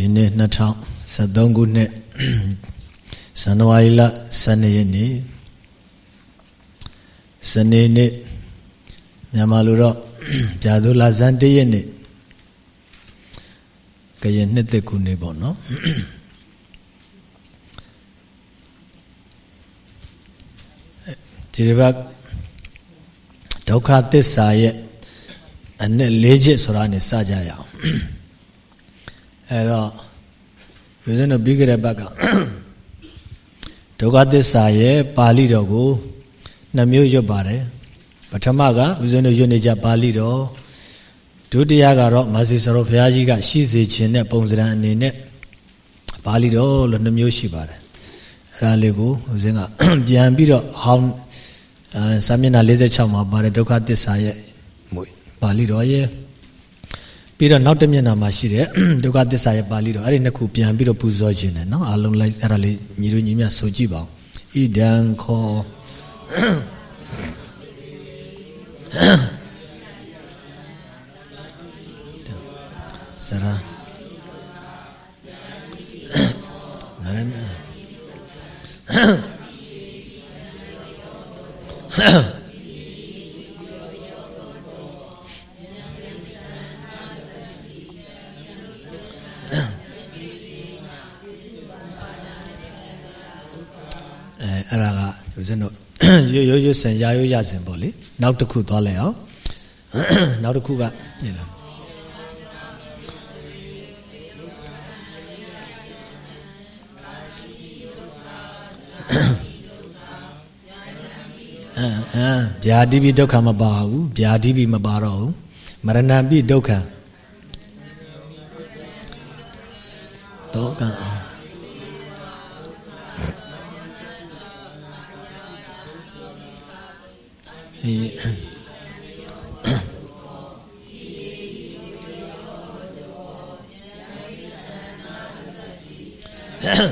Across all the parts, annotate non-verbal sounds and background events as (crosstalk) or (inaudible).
ဒီနေ့2023ခုနှစ်ဇန်နဝါရီလ12ရက်နေ့စနေနေ့မြန်မာလိုတော့ဂျာသူလာဇန်1ရက်နေ့ကရင်နှစ်သက်ခုနေ့ပေါ့နော်ဒီတစ်ပတ်ဒုက္ခသစ္စာရဲ့အနှစ်၄ချက်ဆိုတာနဲ့စကြရအောင် အဲတော့ဦးဇင်းတို့ပြီးကြတဲ့ဘက်ကဒုက္ခသစ္စာရဲ့ပါဠိတော်ကိုနှမျိုးရွတ်ပါတယ်ပထမကဦးဇင်းတို့ရွတ်နေကြပါဠိတော်ဒုတိယကတော့မဆီစရောဘုရားကြီးကရှိစေခြင်းနဲ့ပုံစံအနေနဲ့ပါဠိတော်လို့နှမျိုးရှိပါတယ်အဲဒါလေးကိုဦးဇင်းကပြန်ပြီးတော့ဟောင်းအဲစာမျက်နှာ46မှာပါတယ်ဒုက္ခသစ္စာရဲ့ပါဠိတော်ရဲ့ ပြီးတော့နောက်တစ်မျက်နှာမှာရှိတဲ့ဒုက္ခသစ္စာရဲ့ပါဠိတော်အဲ့ဒီနှစ်ခုပြန်ပြီးတော့ပူဇော်ခြင်းတယ်နော်အလုံးလိုက်အဲ့ဒါလေးညီတို့ညီမြဆိုကြည့်ပါဦးဣဒံခောစရာနရဏ ဦးဇင်းတို့ရိုးရိုးရိုးစင်ရာရိုးရစင်ပေါ့လေနောက်တစ်ခုသွားလိုက်အောင်နောက်တစ်ခုကနေလားအမ်အမ်ဗျာတိပိဒုက္ခမပါဘူးဗျာတိပိမပါတော့ဘူးမရဏပိဒုက္ခဒုက္အဲအဲဒါ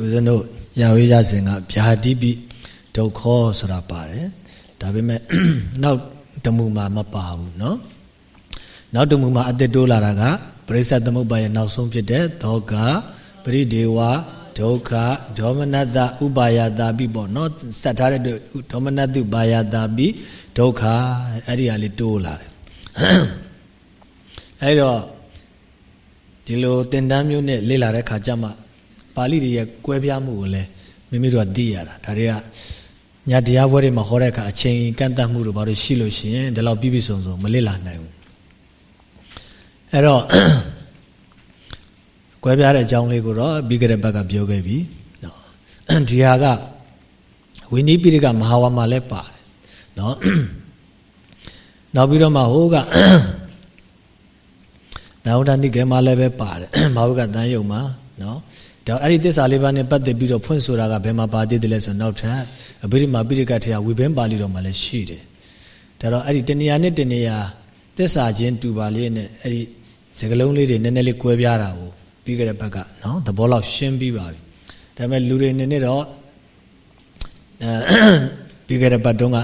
ဦးဇင်းတို့ရာဝေးရစဉ်ကဗျာတိပိဒုက္ခဆိုတာပါတယ်ဒါပေမဲ့နောက်တမှုမှာမပါဘူးเนาะနောက်တမှုမှာအသက်တိုးလာတာကပရိစ္ဆသမုပ္ပါရဲ့နောက်ဆုံးဖြစ်တဲ့သောက ပရိဒေဝဒုက္ခဒေါမနတဥပါယတာပိပေါ့နော်စက်ထားတဲ့ဒေါမနတုပါယတာပိဒုက္ခအဲ့ဒီဟာလေးတိုးလာတယ်အဲ့တော့ဒီလိုတင်တန်းမျိုးနဲ့လေ့လာတဲ့ခါကျမှပါဠိတွေရဲ့ကွဲပြားမှုကိုလည်းမိမိတို့ကသိရတာဒါတွေကညတရားပွဲတွေမှာဟောတဲ့အခါအချိန်ကန့်တတ်မှုတို့ဘာလို့ရှိလို့ရှိရင်ဒီလောက်ပြည့်ပြည့်စုံစုံမလေ့လာနိုင်ဘူးအဲ့တော့ ကွဲပြားတဲ့အကြောင်းလေးကိုတော့ပြီးကြတဲ့ဘက်ကပြောခဲ့ပြီနော်ဒီဟာကဝိနည်းပိရိကမဟာဝါမှာလည်းပါတယ်နော်နောက်ပြီးတော့မှဟိုကနာဝတ္တနိကေမှာလည်းပဲပါတယ်ဘာဝကတန်ယုံမှာနော်ဒါအဲ့ဒီသစ္စာလေးပါးနဲ့ပတ်သက်ပြီးတော့ဖွင့်ဆိုတာကဘယ်မှာပါသေးတယ်လဲဆိုနောက်ထပ်အဘိဓမ္မာပိရိကထေယဝိဘင်းပါဠိတော်မှာလည်းရှိတယ်ဒါတော့အဲ့ဒီတဏှာနဲ့တဏှာသစ္စာချင်းတူပါလေးနဲ့အဲ့ဒီစကလုံးလေးတွေနည်းနည်းလေးကွဲပြားတာကို ပြီးကြတဲ့ဘက်ကနော်သဘောလောက်ရှင်းပြီးပါပြီဒါပေမဲ့လူတွေနေနေတော့အဲပြီးကြတဲ့ဘက်တုန်းက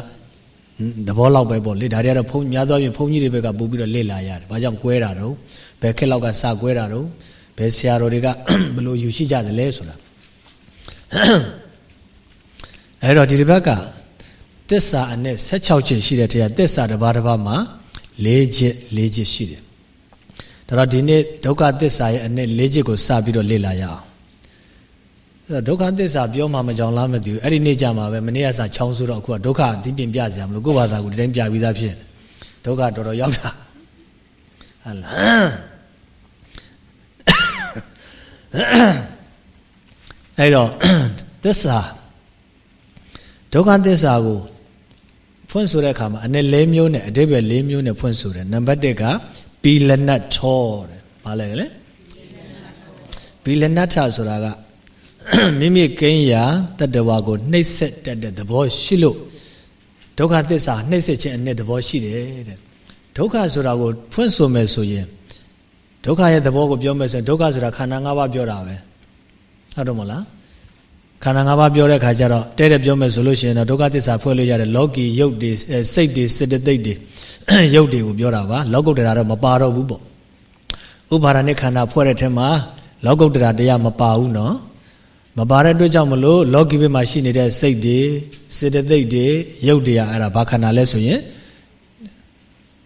သဘောလောက်ပဲပေါ့လေဒါတွေကတော့ဘုံများသောဖြင့်ဘုံကြီးတွေဘက်ကပို့ပြီးတော့လေ့လာရတယ်ဘာကြောင့်ကွဲတာတော့ဘယ်ခက်လောက်ကစကွဲတာတော့ဘယ်ဆရာတော်တွေကဘယ်လိုယူရှိကြသလဲဆိုတာအဲ့တော့ဒီတစ်ဘက်ကသစ္စာအနဲ့16ချက်ရှိတဲ့တရားသစ္စာတစ်ပါးတစ်ပါးမှာ၄ချက်၄ချက်ရှိတယ် ဒါတော့ဒီနေ့ဒုက္ခသစ္စာရဲ့အနှစ်၄ချက်ကိုစပြီးတော့လေ့လာရအောင်အဲ့တော့ဒုက္ခသစ္စာပြောမှမကြောင်လားမသိဘူးအဲ့ဒီနေ့ကြမှာပဲမနေ့ကစချောင်းဆိုတော့အခုကဒုက္ခအသိပင်ပြစရာမလိုကိုယ့်ဘာသာကိုဒီတိုင်းပြပြီးသားဖြစ်ဒုက္ခတော်တော်ရောက်တာဟာလားအဲ့တော့သစ္စာဒုက္ခသစ္စာကိုဖွင့်ဆိုတဲ့အခါမှာအ내၄မျိုးနဲ့အတိပ္ပယ်၄မျိုးနဲ့ဖွင့်ဆိုတယ်နံပါတ်1က ဘီလနတ်ထောတဲ့ဘာလဲလဲဘီလနတ်ထဆိုတာကမိမိကိန်းရာတတဝါကိုနှိပ်စက်တတ်တဲ့သဘောရှိလို့ဒုက္ခသစ္စာနှိပ်စက်ခြင်းအနဲ့သဘောရှိတယ်တဲ့ဒုက္ခဆိုတာကိုဖွင့်ဆိုမယ်ဆိုရင်ဒုက္ခရဲ့သဘောကိုပြောမယ်ဆိုရင်ဒုက္ခဆိုတာခန္ဓာ၅ပါးပြောတာပဲဟုတ်တော့မလား ခန္ဓာ၅ပါးပြောတဲ့ခါကျတော့တဲ့တဲ့ပြောမယ်ဆိုလို့ရှိရင်တော့ဒုက္ခသစ္စာဖွဲ့လို့ရတဲ့လောကီယုတ်တွေစိတ်တွေစေတသိက်တွေယုတ်တွေကိုပြောတာပါလောကုတ္တရာတော့မပါတော့ဘူးပေါ့ဥပါဒณะခန္ဓာဖွဲ့တဲ့ထဲမှာလောကုတ္တရာတရားမပါဘူးနော်မပါတဲ့အတွက်ကြောင့်မလို့လောကီဘက်မှာရှိနေတဲ့စိတ်တွေစေတသိက်တွေယုတ်တရားအဲ့ဒါဘာခန္ဓာလဲဆိုရင်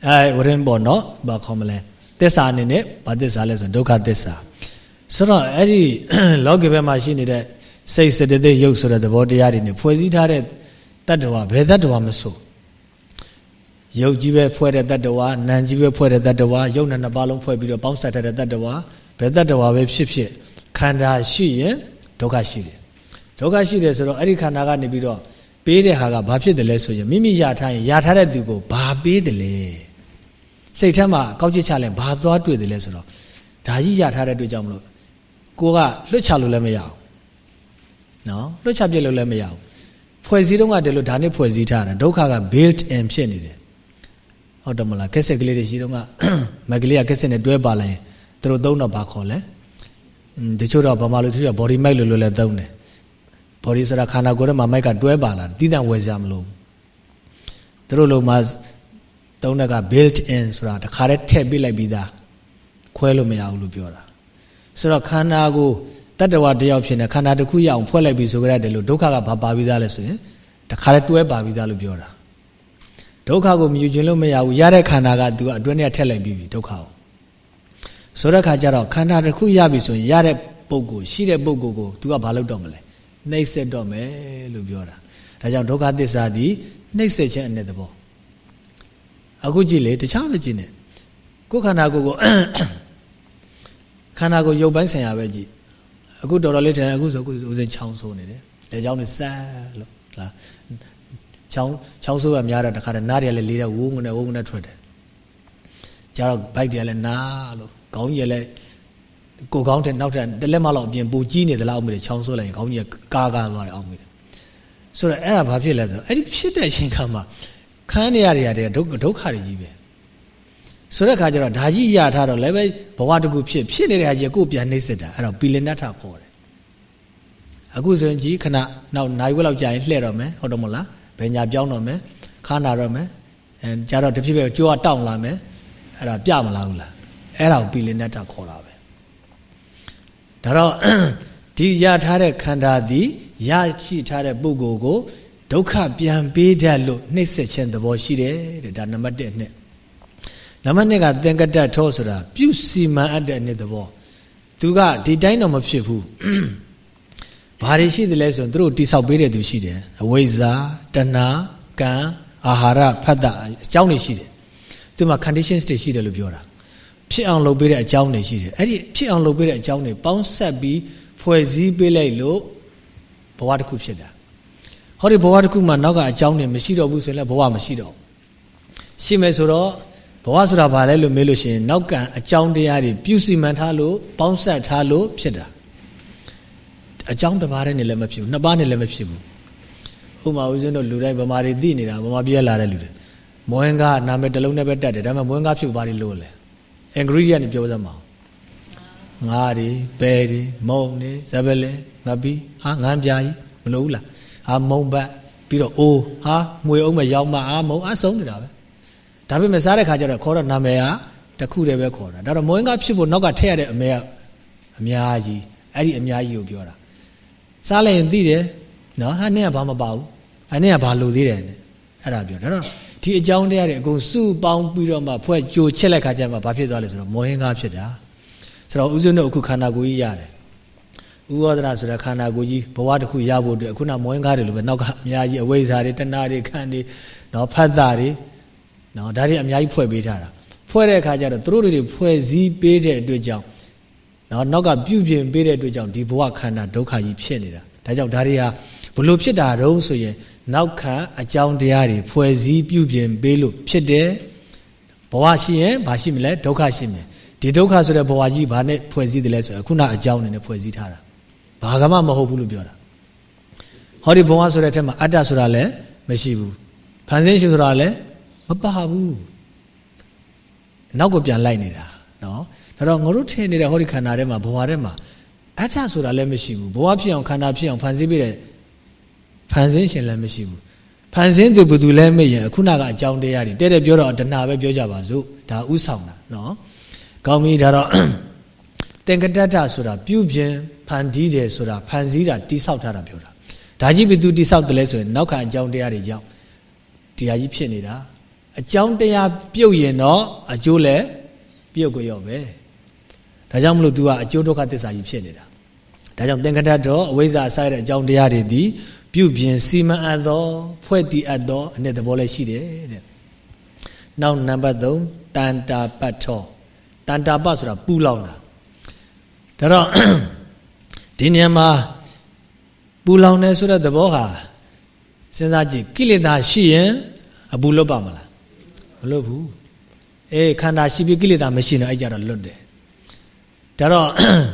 အဲဝရင်ပေါ့နော်ဘာခေါ်မလဲသစ္စာအနေနဲ့ဘာသစ္စာလဲဆိုရင်ဒုက္ခသစ္စာဆိုတော့အဲ့ဒီလောကီဘက်မှာရှိနေတဲ့ စိတ်စေတသိက်ယုတ်ဆိုတဲ့သဘောတရားတွေနဲ့ဖွဲ့စည်းထားတဲ့တတ္တဝါဘယ်တတ္တဝါမဆိုယုတ်ကြီးပဲဖွဲ့တဲ့တတ္တဝါနာမ်ကြီးပဲဖွဲ့တဲ့တတ္တဝါယုတ်နဲ့နှစ်ပါးလုံးဖွဲ့ပြီးတော့ပေါင်းစပ်ထားတဲ့တတ္တဝါဘယ်တတ္တဝါပဲဖြစ်ဖြစ်ခန္ဓာရှိရင်ဒုက္ခရှိတယ်ဒုက္ခရှိတယ်ဆိုတော့အဲ့ဒီခန္ဓာကနေပြီးတော့ပေးတဲ့ဟာကဘာဖြစ်တယ်လဲဆိုရင်မိမိရထားရင်ရထားတဲ့သူကိုဘာပေးတယ်လဲစိတ်ထဲမှာကောက်ချစ်ချလဲဘာသွားတွေ့တယ်လဲဆိုတော့ဒါကြီးရထားတဲ့အတွက်ကြောင့်မလို့ကိုကလွတ်ချလို့လည်းမရအောင် နော်လွတ်ချပြစ်လို့လည်းမရအောင်ဖွဲ့စည်းတော့ကတည်းကဒါနဲ့ဖွဲ့စည်းထားတာဒုက္ခက built in ဖြစ်နေတယ်ဟုတ်တယ်မလားကက်ဆက်ကလေးတွေရှိတော့ကမက်ကလေးကကက်ဆက်နဲ့တွဲပါလိုက်ရင်သူတို့သုံးတော့ဘာခေါ်လဲတချို့တော့ဗမာလူသူက body mic လို့လို့လည်းသုံးတယ် body ဆိုတာခန္ဓာကိုယ်ထဲမှာ mic ကတွဲပါလာတီးတန့်ဝယ်ကြမလို့သူတို့လိုမှသုံးတဲ့က built in ဆိုတာတခါတည်းထည့်ပြလိုက်ပြီးသားခွဲလို့မရဘူးလို့ပြောတာဆိုတော့ခန္ဓာကိုတ တ္တဝတယောက်ဖြစ်နေခန္ဓာတစ်ခုရအောင်ဖွဲ့လိုက်ပြီးဆိုကြရတယ်လို့ဒုက္ခကဘာပါပြီးသားလဲဆိုရင်တခါတည်းတွဲပါပြီးသားလို့ပြောတာဒုက္ခကိုမြူခြင်းလို့မရဘူးရတဲ့ခန္ဓာကသူကအတွင်းထဲထက်လိုက်ပြီးပြီဒုက္ခကိုဆိုတဲ့ခါကျတော့ခန္ဓာတစ်ခုရပြီဆိုရင်ရတဲ့ပုဂ္ဂိုလ်ရှိတဲ့ပုဂ္ဂိုလ်ကိုသူကဘာလုပ်တော့မလဲနှိမ့်ဆက်တော့မယ်လို့ပြောတာဒါကြောင့်ဒုက္ခသစ္စာသည်နှိမ့်ဆက်ခြင်းအနဲ့သဘောအခုကြည့်လေတခြားမကြည့်နဲ့ကိုယ်ခန္ဓာကိုယ်ကိုခန္ဓာကိုယ်ရုပ်ပိုင်းဆိုင်ရာပဲကြည့် အခုတော်တော်လေးထိုင်အခုဆိုအခုဦးစင်ချောင်းဆိုးနေတယ်လက်ချောင်းနဲ့ဆန်းလို့လားချောင်းချောင်းဆိုးကများတော့တခါတည်းနားတွေကလည်းလေးတဲ့ဝုန်းနဲ့ဝုန်းနဲ့ထွက်တယ်ကြတော့ဘိုက်တွေကလည်းနားလို့ခေါင်းကြီးလည်းကိုခေါင်းတဲ့နောက်ထပ်တလက်မလောက်အပြင်ပူကြီးနေသလားအောင်မေးချောင်းဆိုးလိုက်ရင်ခေါင်းကြီးကာကာသွားတယ်အောင်မေးဆိုတော့အဲ့ဒါဘာဖြစ်လဲဆိုတော့အဲ့ဒီဖြစ်တဲ့အချိန်ခါမှာခန်းနေရတွေရတယ်ဒုက္ခဒုက္ခတွေကြီးပဲ ဆိုတဲ့ခါကျတော့ဓာကြီးရထားတော့လည်းပဲဘဝတကူဖြစ်ဖြစ်နေတဲ့ဟာကြီးကိုပြန်နှိမ့်စစ်တာအဲ့တော့ပီလနတ်ထခေါ်တယ်အခုဆိုရင်ကြီးခဏနောက်နိုင်ဝက်လောက်ကြာရင်လှဲ့တော့မယ်ဟုတ်တော့မလားဘယ်ညာပြောင်းတော့မယ်ခါနာတော့မယ်အဲကြာတော့တဖြည်းဖြည်းကြိုးကတောင့်လာမယ်အဲ့ဒါပြမလားဘူးလားအဲ့ဒါကိုပီလနတ်ထခေါ်တာပဲဒါတော့ဒီရထားတဲ့ခန္ဓာသည်ရရှိထားတဲ့ပုဂ္ဂိုလ်ကိုဒုက္ခပြန်ပေးတတ်လို့နှိမ့်ဆက်ခြင်းသဘောရှိတယ်တဲ့ဒါနံပါတ်1နဲ့ နံပါတ်2ကသင်္ကတထောဆိုတာပြုစီမံအပ်တဲ့နှစ်သဘောသူကဒီတိုင်းတော့မဖြစ်ဘူးဘာတွေရှိသလဲဆိုရင်သူတို့တိဆောက်ပေးတဲ့သူရှိတယ်အဝိဇ္ဇာတဏှာကံအာဟာရဖတ်တာအကြောင်းတွေရှိတယ်သူမှာ conditions တွေရှိတယ်လို့ပြောတာဖြစ်အောင်လုပ်ပေးတဲ့အကြောင်းတွေရှိတယ်အဲ့ဒီဖြစ်အောင်လုပ်ပေးတဲ့အကြောင်းတွေပေါင်းဆက်ပြီးဖွဲ့စည်းပေးလိုက်လို့ဘဝတစ်ခုဖြစ်တာဟောဒီဘဝတစ်ခုမှာနောက်ကအကြောင်းတွေမရှိတော့ဘူးဆိုရင်လည်းဘဝမရှိတော့ရှိမယ်ဆိုတော့ ဘဝဆိုတာဘာလဲလို့မေးလို့ရှိရင်နောက်ကအကြောင်းတရားတွေပြုစီမံထားလို့ပေါင်းဆက်ထားလို့ဖြစ်တာအကြောင်းတစ်ပါးနဲ့လည်းမဖြစ်ဘူးနှစ်ပါးနဲ့လည်းမဖြစ်ဘူးဥမာဦးဇင်းတို့လူတိုင်းဗမာတွေသိနေတာဗမာပြည့်လာတဲ့လူတွေမွေးကားနာမည်တစ်လုံးနဲ့ပဲတတ်တယ်ဒါပေမဲ့မွေးကားဖြုတ်ပါလို့လဲ ingredient ပြောစမ်းပါငါးတွေပဲတွေမုံတွေဇပလင်ငပီးဟာငန်းပြာကြီးမလို့ဘူးလားဟာမုံဘတ်ပြီးတော့အိုးဟာမွေအောင်မရောက်မအာမုံအဆုံးနေတာပဲ ဒါပေမဲ့စားတဲ့ခါကျတော့ခေါ်တော့နာမည်ဟာတခုတည်းပဲခေါ်တာဒါတော့မွေးကားဖြစ်ဖို့နောက်ကထည့်ရတဲ့အမေကအများကြီးအဲ့ဒီအများကြီးကိုပြောတာစားလိုက်ရင်သိတယ်နော်ဟာနဲ့ကဘာမပါဘူးဟာနဲ့ကဘာလိုသေးတယ်အဲ့ဒါပြောဒါတော့ဒီအကြောင်းတရားတွေအကုန်စုပေါင်းပြီးတော့မှဖွဲ့ကြိုချက်လိုက်ခါကျမှဘာဖြစ်သွားလဲဆိုတော့မောဟင်ကားဖြစ်တာဆိုတော့ဥစဉ်တို့အခုခန္ဓာကိုယ်ကြီးရတယ်ဥဝဒနာဆိုတဲ့ခန္ဓာကိုယ်ကြီးဘဝတစ်ခုရဖို့အတွက်အခုနမောဟင်ကားတွေလိုပဲနောက်ကအများကြီးအဝိဇ္ဇာတွေတဏှာတွေခန္တွေနော်ဖတ်တာတွေ နော်ဒါတွေအများကြီးဖွဲ့ပေးထားတာဖွဲ့တဲ့အခါကျတော့သူတို့တွေဖွဲ့စည်းပေးတဲ့အတွက်ကြောင့်နော်နောက်ကပြုပြင်ပေးတဲ့အတွက်ကြောင့်ဒီဘဝခန္ဓာဒုက္ခကြီးဖြစ်နေတာဒါကြောင့်ဒါတွေဟာဘလို့ဖြစ်တာတုံးဆိုရင်နောက်ခံအကြောင်းတရားတွေဖွဲ့စည်းပြုပြင်ပေးလို့ဖြစ်တယ်ဘဝရှိရင်ဘာရှိမလဲဒုက္ခရှိမယ်ဒီဒုက္ခဆိုတဲ့ဘဝကြီးဘာနဲ့ဖွဲ့စည်းတယ်လဲဆိုရင်ခုနအကြောင်းနဲ့ဖွဲ့စည်းထားတာဘာကမှမဟုတ်ဘူးလို့ပြောတာဟောဒီဘဝဆိုတဲ့အထက်မှာအတ္တဆိုတာလည်းမရှိဘူးဖန်ဆင်းရှိဆိုတာလည်း မပါဘူးနောက်ကိုပြန်လိုက်နေတာနော်ဒါတော့ငါတို့ထင်နေတဲ့ဟောဒီခန္ဓာထဲမှာဘဝထဲမှာအတ္တဆိုတာလည်းမရှိဘူးဘဝဖြစ်အောင်ခန္ဓာဖြစ်အောင်ဖန်ဆင်းပေးတဲ့ဖန်ဆင်းရှင်လည်းမရှိဘူးဖန်ဆင်းသူဘယ်သူလဲမေ့ရင်ခုနကအကြောင်းတရားတွေတဲ့တဲ့ပြောတော့တဏှာပဲပြောကြပါစို့ဒါဥဆောင်တာနော်ကောင်းပြီဒါတော့သင်္ကတ္တဆိုတာပြုပြင်ဖန်တီးတယ်ဆိုတာဖန်စည်းတာတိဆောက်ထားတာပြောတာဒါကြီးဘယ်သူတိဆောက်တယ်လဲဆိုရင်နောက်ခံအကြောင်းတရားတွေကြောင့်တရားကြီးဖြစ်နေတာ အကြောင်းတရားပြုတ်ရင်တော့အကျိုးလည်းပြုတ်ကိုရောပဲဒါကြောင့်မလို့ तू ကအကျိုးဒုက္ခသစ္စာကြီးဖြစ်နေတာဒါကြောင့်သင်္ကတ္တတော့အဝိဇ္ဇာဆိုင်တဲ့အကြောင်းတရားတွေသည်ပြုပြင်စီမံအပ်သောဖွဲ့တည်အပ်သောအနှစ်သဘောလည်းရှိတယ်တဲ့နောက်နံပါတ်3တန်တာပတ်ထောတန်တာပတ်ဆိုတာပူလောင်တာဒါတော့ဒီနေရာမှာပူလောင်တယ်ဆိုတဲ့သဘောဟာစဉ်းစားကြည့်ကိလေသာရှိရင်အပူလွတ်ပါမလား မလွတ်ဘူးအေးခန္ဓာရှိပြီးကိလေသာမရှိရင်အဲ့ကြတော့လွတ်တယ်ဒါတော့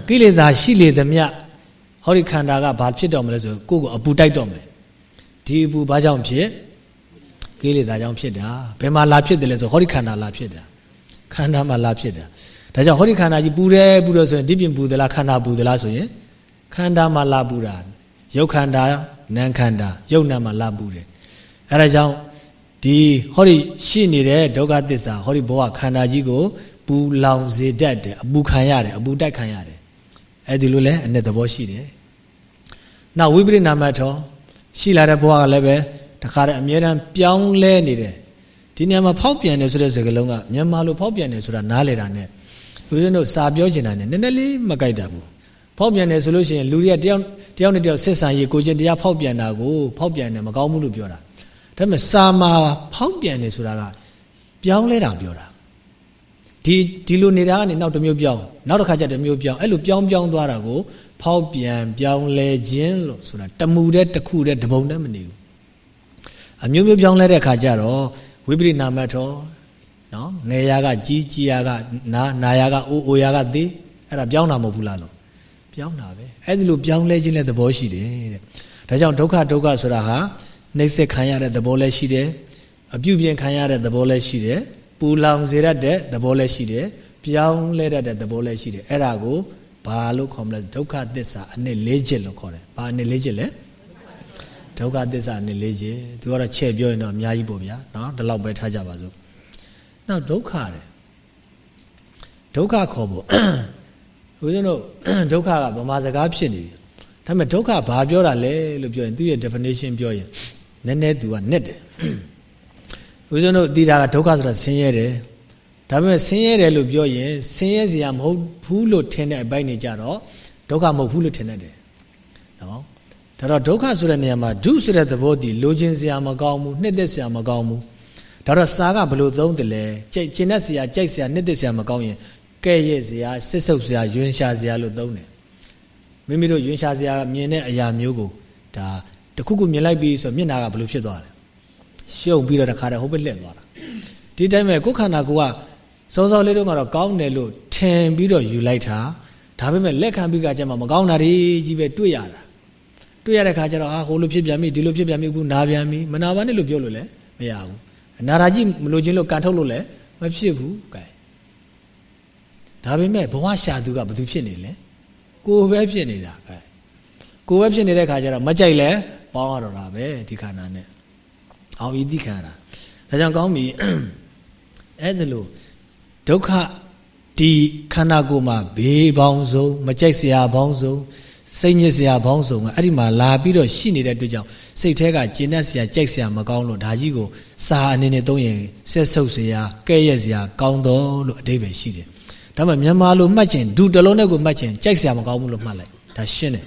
ကိလေသာရှိလေသမျှဟောဒီခန္ဓာကဘာဖြစ်တော့မလဲဆိုကိုယ့်ကိုအပူတိုက်တော့မယ်ဒီအပူဘာကြောင့်ဖြစ်ကိလေသာကြောင့်ဖြစ်တာဘယ်မှာလာဖြစ်တယ်လဲဆိုဟောဒီခန္ဓာလာဖြစ်တာခန္ဓာမှာလာဖြစ်တာဒါကြောင့်ဟောဒီခန္ဓာကြီးပူတယ်ပူလို့ဆိုရင်ဒီပြင်ပူသလားခန္ဓာပူသလားဆိုရင်ခန္ဓာမှာလာပူတာရုပ်ခန္ဓာနာမ်ခန္ဓာရုပ်နာမှာလာပူတယ်အဲဒါကြောင့် ဒီဟောဒီရှိနေတဲ့ဒုက္ခသစ္စာဟောဒီဘဝခန္ဓာကြီးကိုပူလောင်စေတတ်တယ်အပူခံရတယ်အပူတိုက်ခံရတယ်အဲ့ဒီလိုလဲအ내သဘောရှိတယ်နောက်ဝိပရိနာမထောရှိလာတဲ့ဘဝကလည်းပဲတခါတည်းအမြဲတမ်းပြောင်းလဲနေတယ်ဒီနေရာမှာဖောက်ပြန်တယ်ဆိုတဲ့စကားလုံးကမြန်မာလိုဖောက်ပြန်တယ်ဆိုတာနားလေတာနဲ့လူချင်းတို့စာပြောချင်တာနဲ့နည်းနည်းလေးမကြိုက်တာဘူးဖောက်ပြန်တယ်ဆိုလို့ရှိရင်လူတွေကတယောက်တယောက်နဲ့တယောက်ဆက်ဆံရေးကိုချင်းတရားဖောက်ပြန်တာကိုဖောက်ပြန်တယ်မကောင်းဘူးလို့ပြောတာ ဒါပေမဲ့စာမှာဖောက်ပြန်တယ်ဆိုတာကပြောင်းလဲတာပြောတာဒီဒီလိုနေတာကနေနောက်တစ်မျိုးပြောင်းနောက်တစ်ခါကျတစ်မျိုးပြောင်းအဲ့လိုပြောင်းပြောင်းသွားတာကိုဖောက်ပြန်ပြောင်းလဲခြင်းလို့ဆိုတာတမူတဲ့တစ်ခုတဲ့တပုံနဲ့မနေဘူးအမျိုးမျိုးပြောင်းလဲတဲ့ခါကျတော့ဝိပရိနာမထောနော်ငယ်ရာကကြီးကြီးရာကနာနာရာကအိုးအိုရာကသေးအဲ့ဒါပြောင်းတာမဟုတ်ဘူးလားလို့ပြောင်းတာပဲအဲ့ဒီလိုပြောင်းလဲခြင်းတဲ့သဘောရှိတယ်တဲ့ဒါကြောင့်ဒုက္ခဒုက္ခဆိုတာဟာ နှိမ့်ဆက်ခံရတဲ့သဘောလည်းရှိတယ်အပြုပြင်ခံရတဲ့သဘောလည်းရှိတယ်ပူလောင်စေရတဲ့သဘောလည်းရှိတယ်ပြောင်းလဲတဲ့သဘောလည်းရှိတယ်အဲ့ဒါကိုဘာလို့ခေါ်မလဲဒုက္ခသစ္စာအနှစ်၄ချက်လို့ခေါ်တယ်ဘာအနှစ်၄ချက်လဲဒုက္ခသစ္စာအနှစ်၄ချက်သူကတော့ချက်ပြောရင်တော့အများကြီးပေါ့ဗျာနော်ဒီလောက်ပဲထားကြပါစို့နောက်ဒုက္ခတယ်ဒုက္ခခေါ်ဖို့ဦးဇင်းတို့ဒုက္ခကဗမာစကားဖြစ်နေပြီဒါပေမဲ့ဒုက္ခဘာပြောတာလဲလို့ပြောရင်သူ့ရဲ့ definition ပြောရင် နည်းနည်းသူကနဲ့တယ်ဦးဇင်းတို့သိတာကဒုက္ခဆိုတာဆင်းရဲတယ်ဒါပေမဲ့ဆင်းရဲတယ်လို့ပြောရင်ဆင်းရဲစရာမဟုတ်ဘူးလို့ထင်တဲ့အပိုင်းနေကြတော့ဒုက္ခမဟုတ်ဘူးလို့ထင်တတ်တယ်နော်ဒါတော့ဒုက္ခဆိုတဲ့နေရာမှာဒုဆိုတဲ့သဘောတည်လိုချင်စရာမကောင်းဘူးနှစ်သက်စရာမကောင်းဘူးဒါတော့စာကဘလို့သုံးတယ်လဲကြိတ်ကျင်တဲ့စရာကြိုက်စရာနှစ်သက်စရာမကောင်းရင်ကဲ့ရဲ့စရာစစ်ဆုပ်စရာယွန်းရှာစရာလို့သုံးတယ်မိမိတို့ယွန်းရှာစရာမြင်တဲ့အရာမျိုးကိုဒါ တခုခုမြင်လိုက်ပြီးဆိုမျက်နာကဘလို့ဖြစ်သွားလဲရှုပ်ပြီးတော့တခါတည်းဟိုဘက်လှည့်သွားတာဒီတိုင်းမဲ့ကိုယ်ခန္ဓာကိုယ်ကစောစောလေးတော့ကတော့ကောင်းတယ်လို့ထင်ပြီးတော့ယူလိုက်တာဒါပေမဲ့လက်ခံပြီးကကြမှာမကောင်းတာတွေကြီးပဲတွေ့ရတာတွေ့ရတဲ့ခါကျတော့ဟာဟိုလိုဖြစ်ပြန်ပြီဒီလိုဖြစ်ပြန်ပြီအခုနာပြန်ပြီမနာပါနဲ့လို့ပြောလို့လည်းမရဘူးနာရာကြီးမလို့ချင်းလို့ကန်ထုတ်လို့လည်းမဖြစ်ဘူးကဲဒါပေမဲ့ဘဝရှာသူကဘာသူဖြစ်နေလဲကိုယ်ပဲဖြစ်နေတာကဲကိုယ်ပဲဖြစ်နေတဲ့ခါကျတော့မကြိုက်လဲ ပေါင်းရတော့တာပဲဒီခန္ဓာနဲ့အောင်ဤတိခန္ဓာဒါကြောင့်ကောင်းပြီအဲ့ဒါလို့ဒုက္ခဒီခန္ဓာကိုယ်မှာဘေးပေါင်းစုံမကြိုက်စရာပေါင်းစုံစိတ်ညစ်စရာပေါင်းစုံကအဲ့ဒီမှာလာပြီးတော့ရှိနေတဲ့အတွက်ကြောင့်စိတ်แท้ကကျဉ်တ်စရာကြိုက်စရာမကောင်းလို့ဒါကြီးကိုစာအနေနဲ့သုံးရင်ဆက်ဆုပ်စရာကဲ့ရဲ့စရာကောင်းတော်လို့အတိပ္ပယ်ရှိတယ်ဒါမှမြန်မာလိုမှတ်ခြင်းဒုတလုံးနဲ့ကိုမှတ်ခြင်းကြိုက်စရာမကောင်းဘူးလို့မှတ်လိုက်ဒါရှင်းတယ်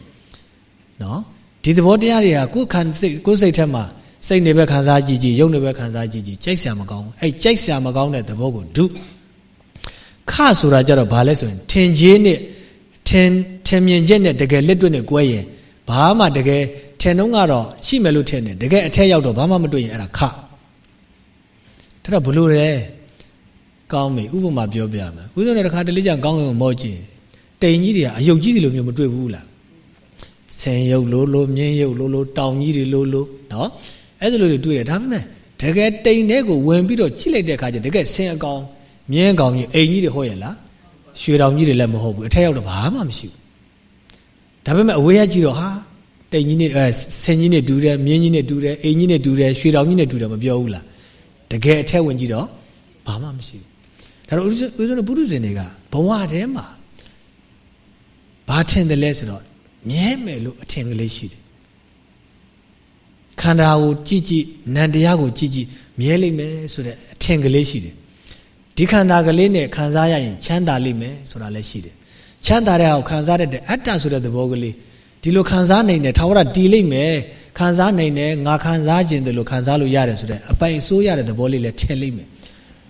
နော် ဒီသဘောတရားတွေကကိုယ်ခံစိတ်ကိုယ်စိတ်ထဲမှာစိတ်နေပဲခံစားကြည့်ကြည့်ရုပ်နေပဲခံစားကြည့်ကြည့်ကြိုက်စရာမကောင်းဘူးအဲ့ကြိုက်စရာမကောင်းတဲ့သဘောကိုဒုခဆိုတာကြတော့ဘာလဲဆိုရင်ထင်ကြီးနဲ့ထင်ထင်မြင်ချက်နဲ့တကယ်လက်တွေ့နဲ့꿰ရင်ဘာမှတကယ်ထင်တော့ကတော့ရှိမယ်လို့ထင်တယ်တကယ်အထက်ရောက်တော့ဘာမှမတွေ့ရင်အဲ့ဒါခဒါတော့ဘလို့လဲကောင်းပြီဥပမာပြောပြမယ်ဥဆုံးတဲ့တစ်ခါတလေကြောင့်ကောင်းကင်ကိုမောကြည့်တိမ်ကြီးတွေကအယုတ်ကြီးတွေလိုမျိုးမတွေ့ဘူးလား ဆင်ရုပ်လိုလိုမြင်းရုပ်လိုလိုတောင်ကြီးတွေလိုလိုနော်အဲ့ဒါလိုတွေတွေ့တယ်ဒါပေမဲ့တကယ်တိမ်တဲ့ကိုဝင်ပြီးတော့ကြည့်လိုက်တဲ့အခါကျတကယ်ဆင်အကောင်မြင်းကောင်ကြီးအိမ်ကြီးတွေဟုတ်ရဲ့လားရွှေတောင်ကြီးတွေလည်းမဟုတ်ဘူးအထက်ရောက်တော့ဘာမှမရှိဘူးဒါပေမဲ့အဝေးရကြည့်တော့ဟာတိမ်ကြီးနဲ့အဲဆင်ကြီးနဲ့တူတယ်မြင်းကြီးနဲ့တူတယ်အိမ်ကြီးနဲ့တူတယ်ရွှေတောင်ကြီးနဲ့တူတယ်မပြောဘူးလားတကယ်အထက်ဝင်ကြည့်တော့ဘာမှမရှိဘူးဒါတော့ဦးဇင်းဦးဇင်းတို့ပုရုဇဉ်တွေကဘဝထဲမှာဘာထင်တယ်လဲဆိုတော့ မြဲမယ်လို့အထင်ကလေးရှိတယ်ခန္ဓာကိုကြည့်ကြည့်နံတရားကိုကြည့်ကြည့်မြဲလိမ့်မယ်ဆိုတဲ့အထင်ကလေးရှိတယ်ဒီခန္ဓာကလေးနဲ့ခံစားရရင်ချမ်းသာလိမ့်မယ်ဆိုတာလည်းရှိတယ်ချမ်းသာတဲ့အောင်ခံစားတဲ့အတ္တဆိုတဲ့သဘောကလေးဒီလိုခံစားနိုင်တယ်ထာဝရတည်လိမ့်မယ်ခံစားနိုင်တယ်ငါခံစားခြင်းတယ်လို့ခံစားလို့ရတယ်ဆိုတဲ့အပိုင်အစိုးရတဲ့သဘောလေးလည်းထည့်လိမ့်မယ်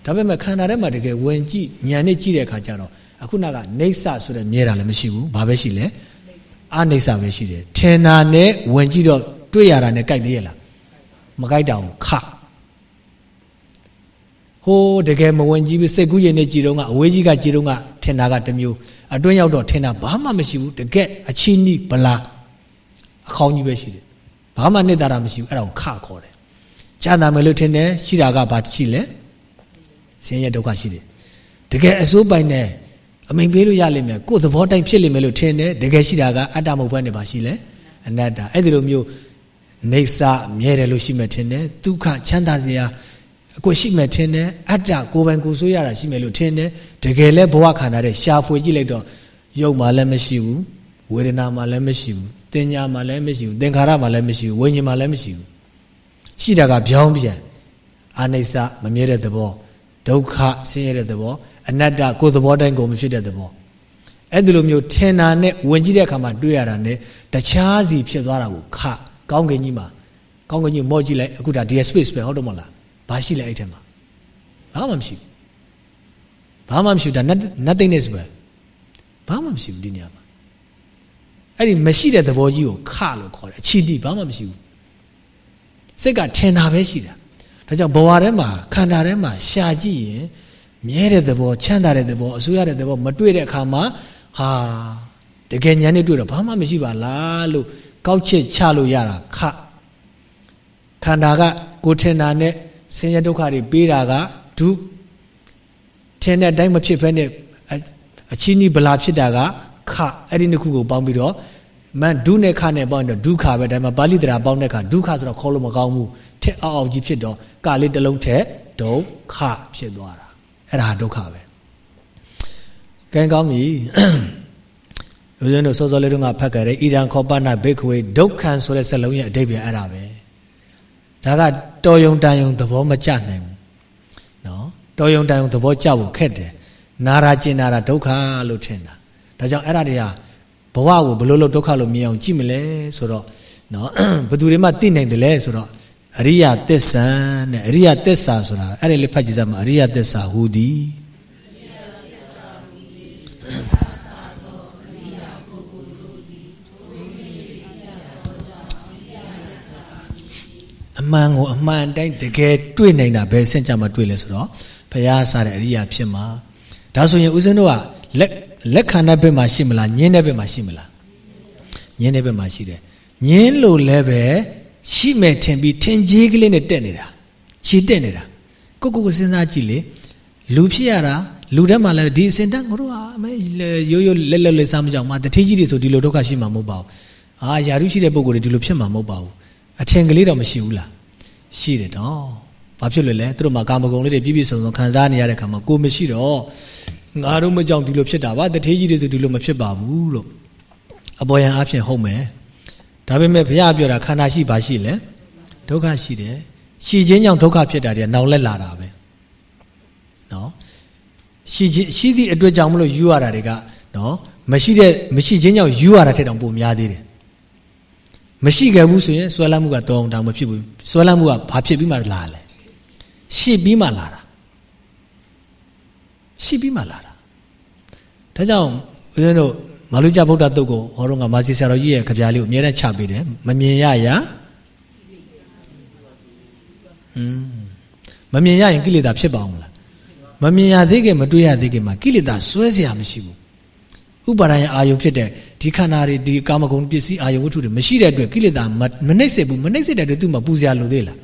ဒါပေမဲ့ခန္ဓာထဲမှာတကယ်ဝင်ကြည့်ဉာဏ်နဲ့ကြည့်တဲ့အခါကျတော့အခုနကနေဆဆိုတဲ့မြဲတာလည်းမရှိဘူးဘာပဲရှိလဲ အနေဆပဲရှိတယ်ထင်တာနဲ့ဝင်ကြည့်တော့တွေ့ရတာနဲ့ကြိုက်သေးရလားမကြိုက်တာကိုခဟိုးတကယ်မဝင်ကြည့်ဘူးစိတ်ကူးရင်နဲ့ကြည်တော့ကအဝေးကြီးကကြည်တော့ကထင်တာကတမျိုးအတွင်းရောက်တော့ထင်တာဘာမှမရှိဘူးတကယ်အချင်းနီးဗလာအခေါင်းကြီးပဲရှိတယ်ဘာမှနှစ်သာတာမရှိဘူးအဲ့ဒါကိုခခေါ်တယ်ကြာနာမယ်လို့ထင်တယ်ရှိတာကဘာရှိလဲဆင်းရဲဒုက္ခရှိတယ်တကယ်အစိုးပိုင်နဲ့ အမိန်ပေးလို့ရလိမ့်မယ်ကိုယ်သဘောတိုင်းဖြစ်လိမ့်မယ်လို့ထင်တယ်တကယ်ရှိတာကအတ္တမဟုတ်ဘဲနဲ့ပါရှိလဲအနတ္တအဲ့ဒီလိုမျိုးနေစာမြဲတယ်လို့ရှိမှထင်တယ်ဒုက္ခချမ်းသာစရာအကိုရှိမှထင်တယ်အတ္တကိုယ်ပိုင်ကိုယ်ဆိုးရတာရှိမယ်လို့ထင်တယ်တကယ်လဲဘဝခန္ဓာတဲ့ရှားဖွေကြည့်လိုက်တော့ယုတ်မှလည်းမရှိဘူးဝေဒနာမှလည်းမရှိဘူးတင်ညာမှလည်းမရှိဘူးသင်္ခါရမှလည်းမရှိဘူးဝိညာဉ်မှလည်းမရှိဘူးရှိတာကပြောင်းပြန်အာနိစ္စမမြဲတဲ့သဘောဒုက္ခဆင်းရဲတဲ့သဘော အနတ္တကိုယ်သဘောတိုင်းကိုမဖြစ်တဲ့သဘောအဲ့ဒီလိုမျိုးထင်တာနဲ့ဝင်ကြည့်တဲ့အခါမှာတွေ့ရတာနဲ့တခြားစီဖြစ်သွားတာကိုခကောင်းကင်ကြီးမှာကောင်းကင်ကြီးမော့ကြည့်လိုက်အခုဒါ DS space ပဲဟုတ်တယ်မဟုတ်လားဘာရှိလဲအဲ့ထဲမှာဘာမှမရှိဘူးဘာမှမရှိဘူးဒါ nothingness ပဲဘာမှမရှိဘူးဒီနေရာမှာအဲ့ဒီမရှိတဲ့သဘောကြီးကိုခလို့ခေါ်တယ်အချီတိဘာမှမရှိဘူးစိတ်ကထင်တာပဲရှိတာဒါကြောင့်ဘဝထဲမှာခန္ဓာထဲမှာရှာကြည့်ရင် မြဲတဲ့သဘောချမ်းသာတဲ့သဘောအစိုးရတဲ့သဘောမတွေ့တဲ့အခါမှာဟာတကယ်ဉာဏ်နဲ့တွေ့တော့ဘာမှမရှိပါလားလို့ကောက်ချက်ချလို့ရတာခခန္ဓာကကိုထင်တာနဲ့ဆင်းရဲဒုက္ခတွေပေးတာကဒုထင်တဲ့အတိုင်းမဖြစ်ဘဲနဲ့အချင်းကြီးဗလာဖြစ်တာကခအဲ့ဒီနှစ်ခုကိုပေါင်းပြီးတော့မန်ဒုနဲ့ခနဲ့ပေါင်းတော့ဒုက္ခပဲဒါမှပါဠိတရားပေါင်းတဲ့အခါဒုက္ခဆိုတော့ခေါ်လို့မကောင်းဘူးထက်အောင်အောင်ကြီးဖြစ်တော့ကလေးတစ်လုံးထက်ဒုက္ခဖြစ်သွားတာ အဲ့ဒါဒုက္ခပဲကဲကောင်းပြီဦးဇင်းတို့စောစောလေးတုန်းကဖတ်ကြတယ်ဣဒံခောပနဘိက္ခဝေဒုက္ခံဆိုတဲ့စလုံးရဲ့အဓိပ္ပာယ်အဲ့ဒါပဲဒါကတော်ယုံတန်ယုံသဘောမကျနိုင်ဘူးနော်တော်ယုံတန်ယုံသဘောကျဖို့ခက်တယ်နာရာကျင်နာတာဒုက္ခလို့ထင်တာဒါကြောင့်အဲ့ဒါတွေကဘဝကိုဘလို့လို့ဒုက္ခလို့မြင်အောင်ကြည့်မလဲဆိုတော့နော်ဘယ်သူတွေမှသိနိုင်တယ်လဲဆိုတော့ အရိယသစ္ဆံတဲ့အရိယသစ္စာဆိုတာအဲ့ဒီလေးဖတ်ကြည့်စမ်းပါအရိယသစ္စာဟူသည်အမှန်ကိုအမှန်တိုင်းတကယ်တွေ့နိုင်တာဘယ်ဆင့်ကြမှာတွေ့လဲဆိုတော့ဘုရားစားတဲ့အရိယာဖြစ်မှာဒါဆိုရင်ဦးဇင်းတို့ကလက်လက်ခံတဲ့ဘက်မှာရှိမလားညင်းတဲ့ဘက်မှာရှိမလားညင်းတဲ့ဘက်မှာရှိတယ်ညင်းလို့လည်းပဲ ရှိမဲ့ထင်ပြီးထင်ကြီးကလေးနဲ့တက်နေတာခြေတက်နေတာကိုကိုကိုစဉ်းစားကြည့်လေလူဖြစ်ရတာလူတက်မှလည်းဒီအစင်တက်ငါတို့ဟာအမေရိုးရိုးလက်လက်လေးစားမကြောက်မှာတတိကြီးတွေဆိုဒီလိုဒုက္ခရှိမှာမဟုတ်ပါဘူးအာယာရုရှိတဲ့ပုံကိုယ်တွေဒီလိုဖြစ်မှာမဟုတ်ပါဘူးအထင်ကလေးတော့မရှိဘူးလားရှိတယ်တော့ဘာဖြစ်လို့လဲသူတို့မှာကာမဂုဏ်လေးတွေပြည့်ပြည့်စုံစုံခံစားနေရတဲ့ခါမှာကိုမရှိတော့ငါတို့မကြောက်ဒီလိုဖြစ်တာပါတထေးကြီးတွေဆိုဒီလိုမဖြစ်ပါဘူးလို့အပေါ်ယံအဖြစ်ဟုတ်မယ် ဒါပေမဲ့ဘုရားပြောတာခန္ဓာရှိပါရှိလဲဒုက္ခရှိတယ်ရှိခြင်းကြောင့်ဒုက္ခဖြစ်တာတွေနောင်လက်လာတာပဲနော်ရှိခြင်းရှိသည့်အတွက်ကြောင့်မလို့ယူရတာတွေကနော်မရှိတဲ့မရှိခြင်းကြောင့်ယူရတာထက်တောင်ပိုများသေးတယ်မရှိခဲ့ဘူးဆိုရင်ဆွဲလမ်းမှုကတောင်းတောင်မဖြစ်ဘူးဆွဲလမ်းမှုကဘာဖြစ်ပြီးမှလာလဲရှစ်ပြီးမှလာတာရှစ်ပြီးမှလာတာဒါကြောင့်ဦးဇင်းတို့ မာလူကြဗုဒ္ဓတုတ်ကိုဟောတော့ကမာစီဆရာတော်ကြီးရဲ့ကြပြားလေးကိုအများနဲ့ချပေးတယ်မမြင်ရရอืมမမြင်ရရင်ကိလေသာဖြစ်ပါအောင်လားမမြင်ရသေးခင်မတွေ့ရသေးခင်မှာကိလေသာစွဲเสียမရှိဘူးဥပါဒရဲ့အာယုဖြစ်တဲ့ဒီခန္ဓာတွေဒီကာမဂုဏ်ပစ္စည်းအာယုဝတ္ထုတွေမရှိတဲ့အတွက်ကိလေသာမနှိမ့်စေဘူးမနှိမ့်စေတဲ့အတွက်သူ့မှာပူဇော်လို့သေးလား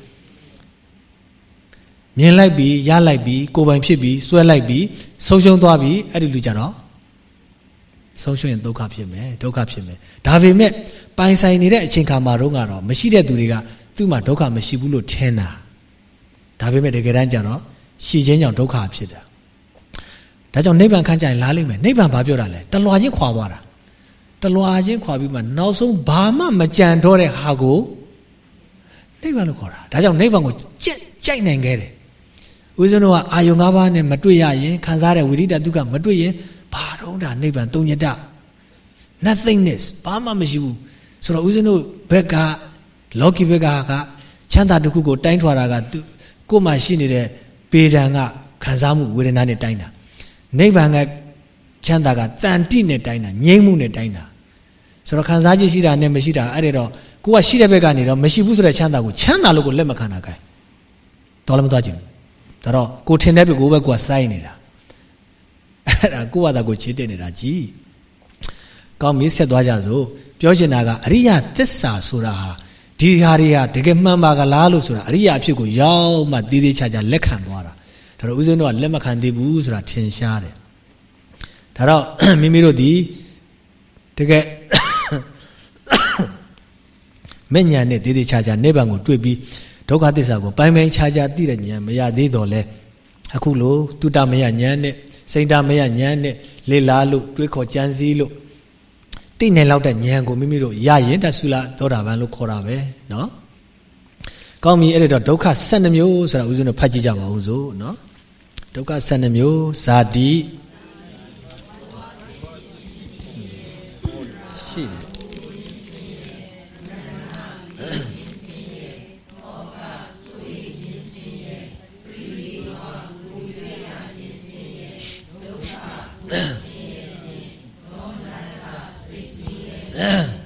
မြင်လိုက်ပြီးရလိုက်ပြီးကိုယ်ပိုင်ဖြစ်ပြီးစွဲလိုက်ပြီးဆုံးရှုံးသွားပြီးအဲ့ဒီလူကြတော့ ဆုံးရှုံးရင်ဒုက္ခဖြစ်မယ်ဒုက္ခဖြစ်မယ်ဒါပေမဲ့ပိုင်ဆိုင်နေတဲ့အချိန်ခါမှာတော့ကတော့မရှိတဲ့သူတွေကသူ့မှာဒုက္ခမရှိဘူးလို့ထင်တာဒါပေမဲ့တကယ်တမ်းကျတော့ရှည်ခြင်းကြောင့်ဒုက္ခဖြစ်တာဒါကြောင့်နိဗ္ဗာန်ခန့်ကြရင်လာလိမ့်မယ်နိဗ္ဗာန်ဘာပြောတာလဲတလွာချင်းခွာသွားတာတလွာချင်းခွာပြီးမှနောက်ဆုံးဘာမှမကြံတော့တဲ့ဟာကိုနိဗ္ဗာန်လို့ခေါ်တာဒါကြောင့်နိဗ္ဗာန်ကိုကြက်ကြိုက်နိုင်ခဲ့တယ်ဦးဇင်းတို့ကအာယုံ၅ပါးနဲ့မတွေ့ရရင်ခံစားတဲ့ဝိရိဒဒုက္ခမတွေ့ရင် ဘာတော့ဒါနိဗ္ဗာန်သုံးညတ nothingness ဘာမှမရှိဘူးဆိုတော့ဦးဇင်းတို့ဘက်ကလောကီဘက်ကကချမ်းသာတစ်ခုကိုတိုင်းထွာတာကသူကိုယ်မှရှိနေတဲ့ပေဒံကခံစားမှုဝေဒနာနဲ့တိုင်းတာနိဗ္ဗာန်ကချမ်းသာကတန်တိနဲ့တိုင်းတာငြိမ်းမှုနဲ့တိုင်းတာဆိုတော့ခံစားချက်ရှိတာနဲ့မရှိတာအဲ့ဒါတော့ကိုကရှိတဲ့ဘက်ကနေတော့မရှိဘူးဆိုတဲ့ချမ်းသာကိုချမ်းသာလို့ကိုလက်မခံတာကဲတော်လည်းမသွားကြည့်ဘူးဒါတော့ကိုထင်တဲ့ဘက်ကိုပဲကိုကစိုင်းနေတာ အဲ့ဒါကိုကသာကိုချစ်တဲ့နေတာကြီးကောင်းပြီဆက်သွားကြစို့ပြောချင်တာကအရိယသစ္စာဆိုတာဟာဒီဟာတွေဟာတကယ်မှန်ပါကလားလို့ဆိုတာအရိယအဖြစ်ကိုရောက်မှတည်တည်ချာချာလက်ခံသွားတာဒါတော့ဦးဇင်းတို့ကလက်မခံသေးဘူးဆိုတာထင်ရှားတယ်ဒါတော့မိမိတို့ဒီတကယ်မဲ့ညာနဲ့တည်တည်ချာချာနိဗ္ဗာန်ကိုတွေ့ပြီးဒုက္ခသစ္စာကိုပိုင်ပိုင်ခြားခြားသိတဲ့ဉာဏ်မရသေးတော့လဲအခုလို့တုတမယဉာဏ်နဲ့ စိန်တမယဉာဏ်နဲ့လေလာလို့တွေးခေါ်ကြံစည်လို့သိနိုင်လောက်တဲ့ဉာဏ်ကိုမိမိတို့ရရင်တသုလသောတာပန်လို့ခေါ်တာပဲเนาะကောင်းပြီအဲ့ဒါတော့ဒုက္ခ12မျိုးဆိုတာဦးဇင်းတို့ဖတ်ကြည့်ကြပါဦးစို့เนาะဒုက္ခ12မျိုးဇာတိ Yeah. (clears throat)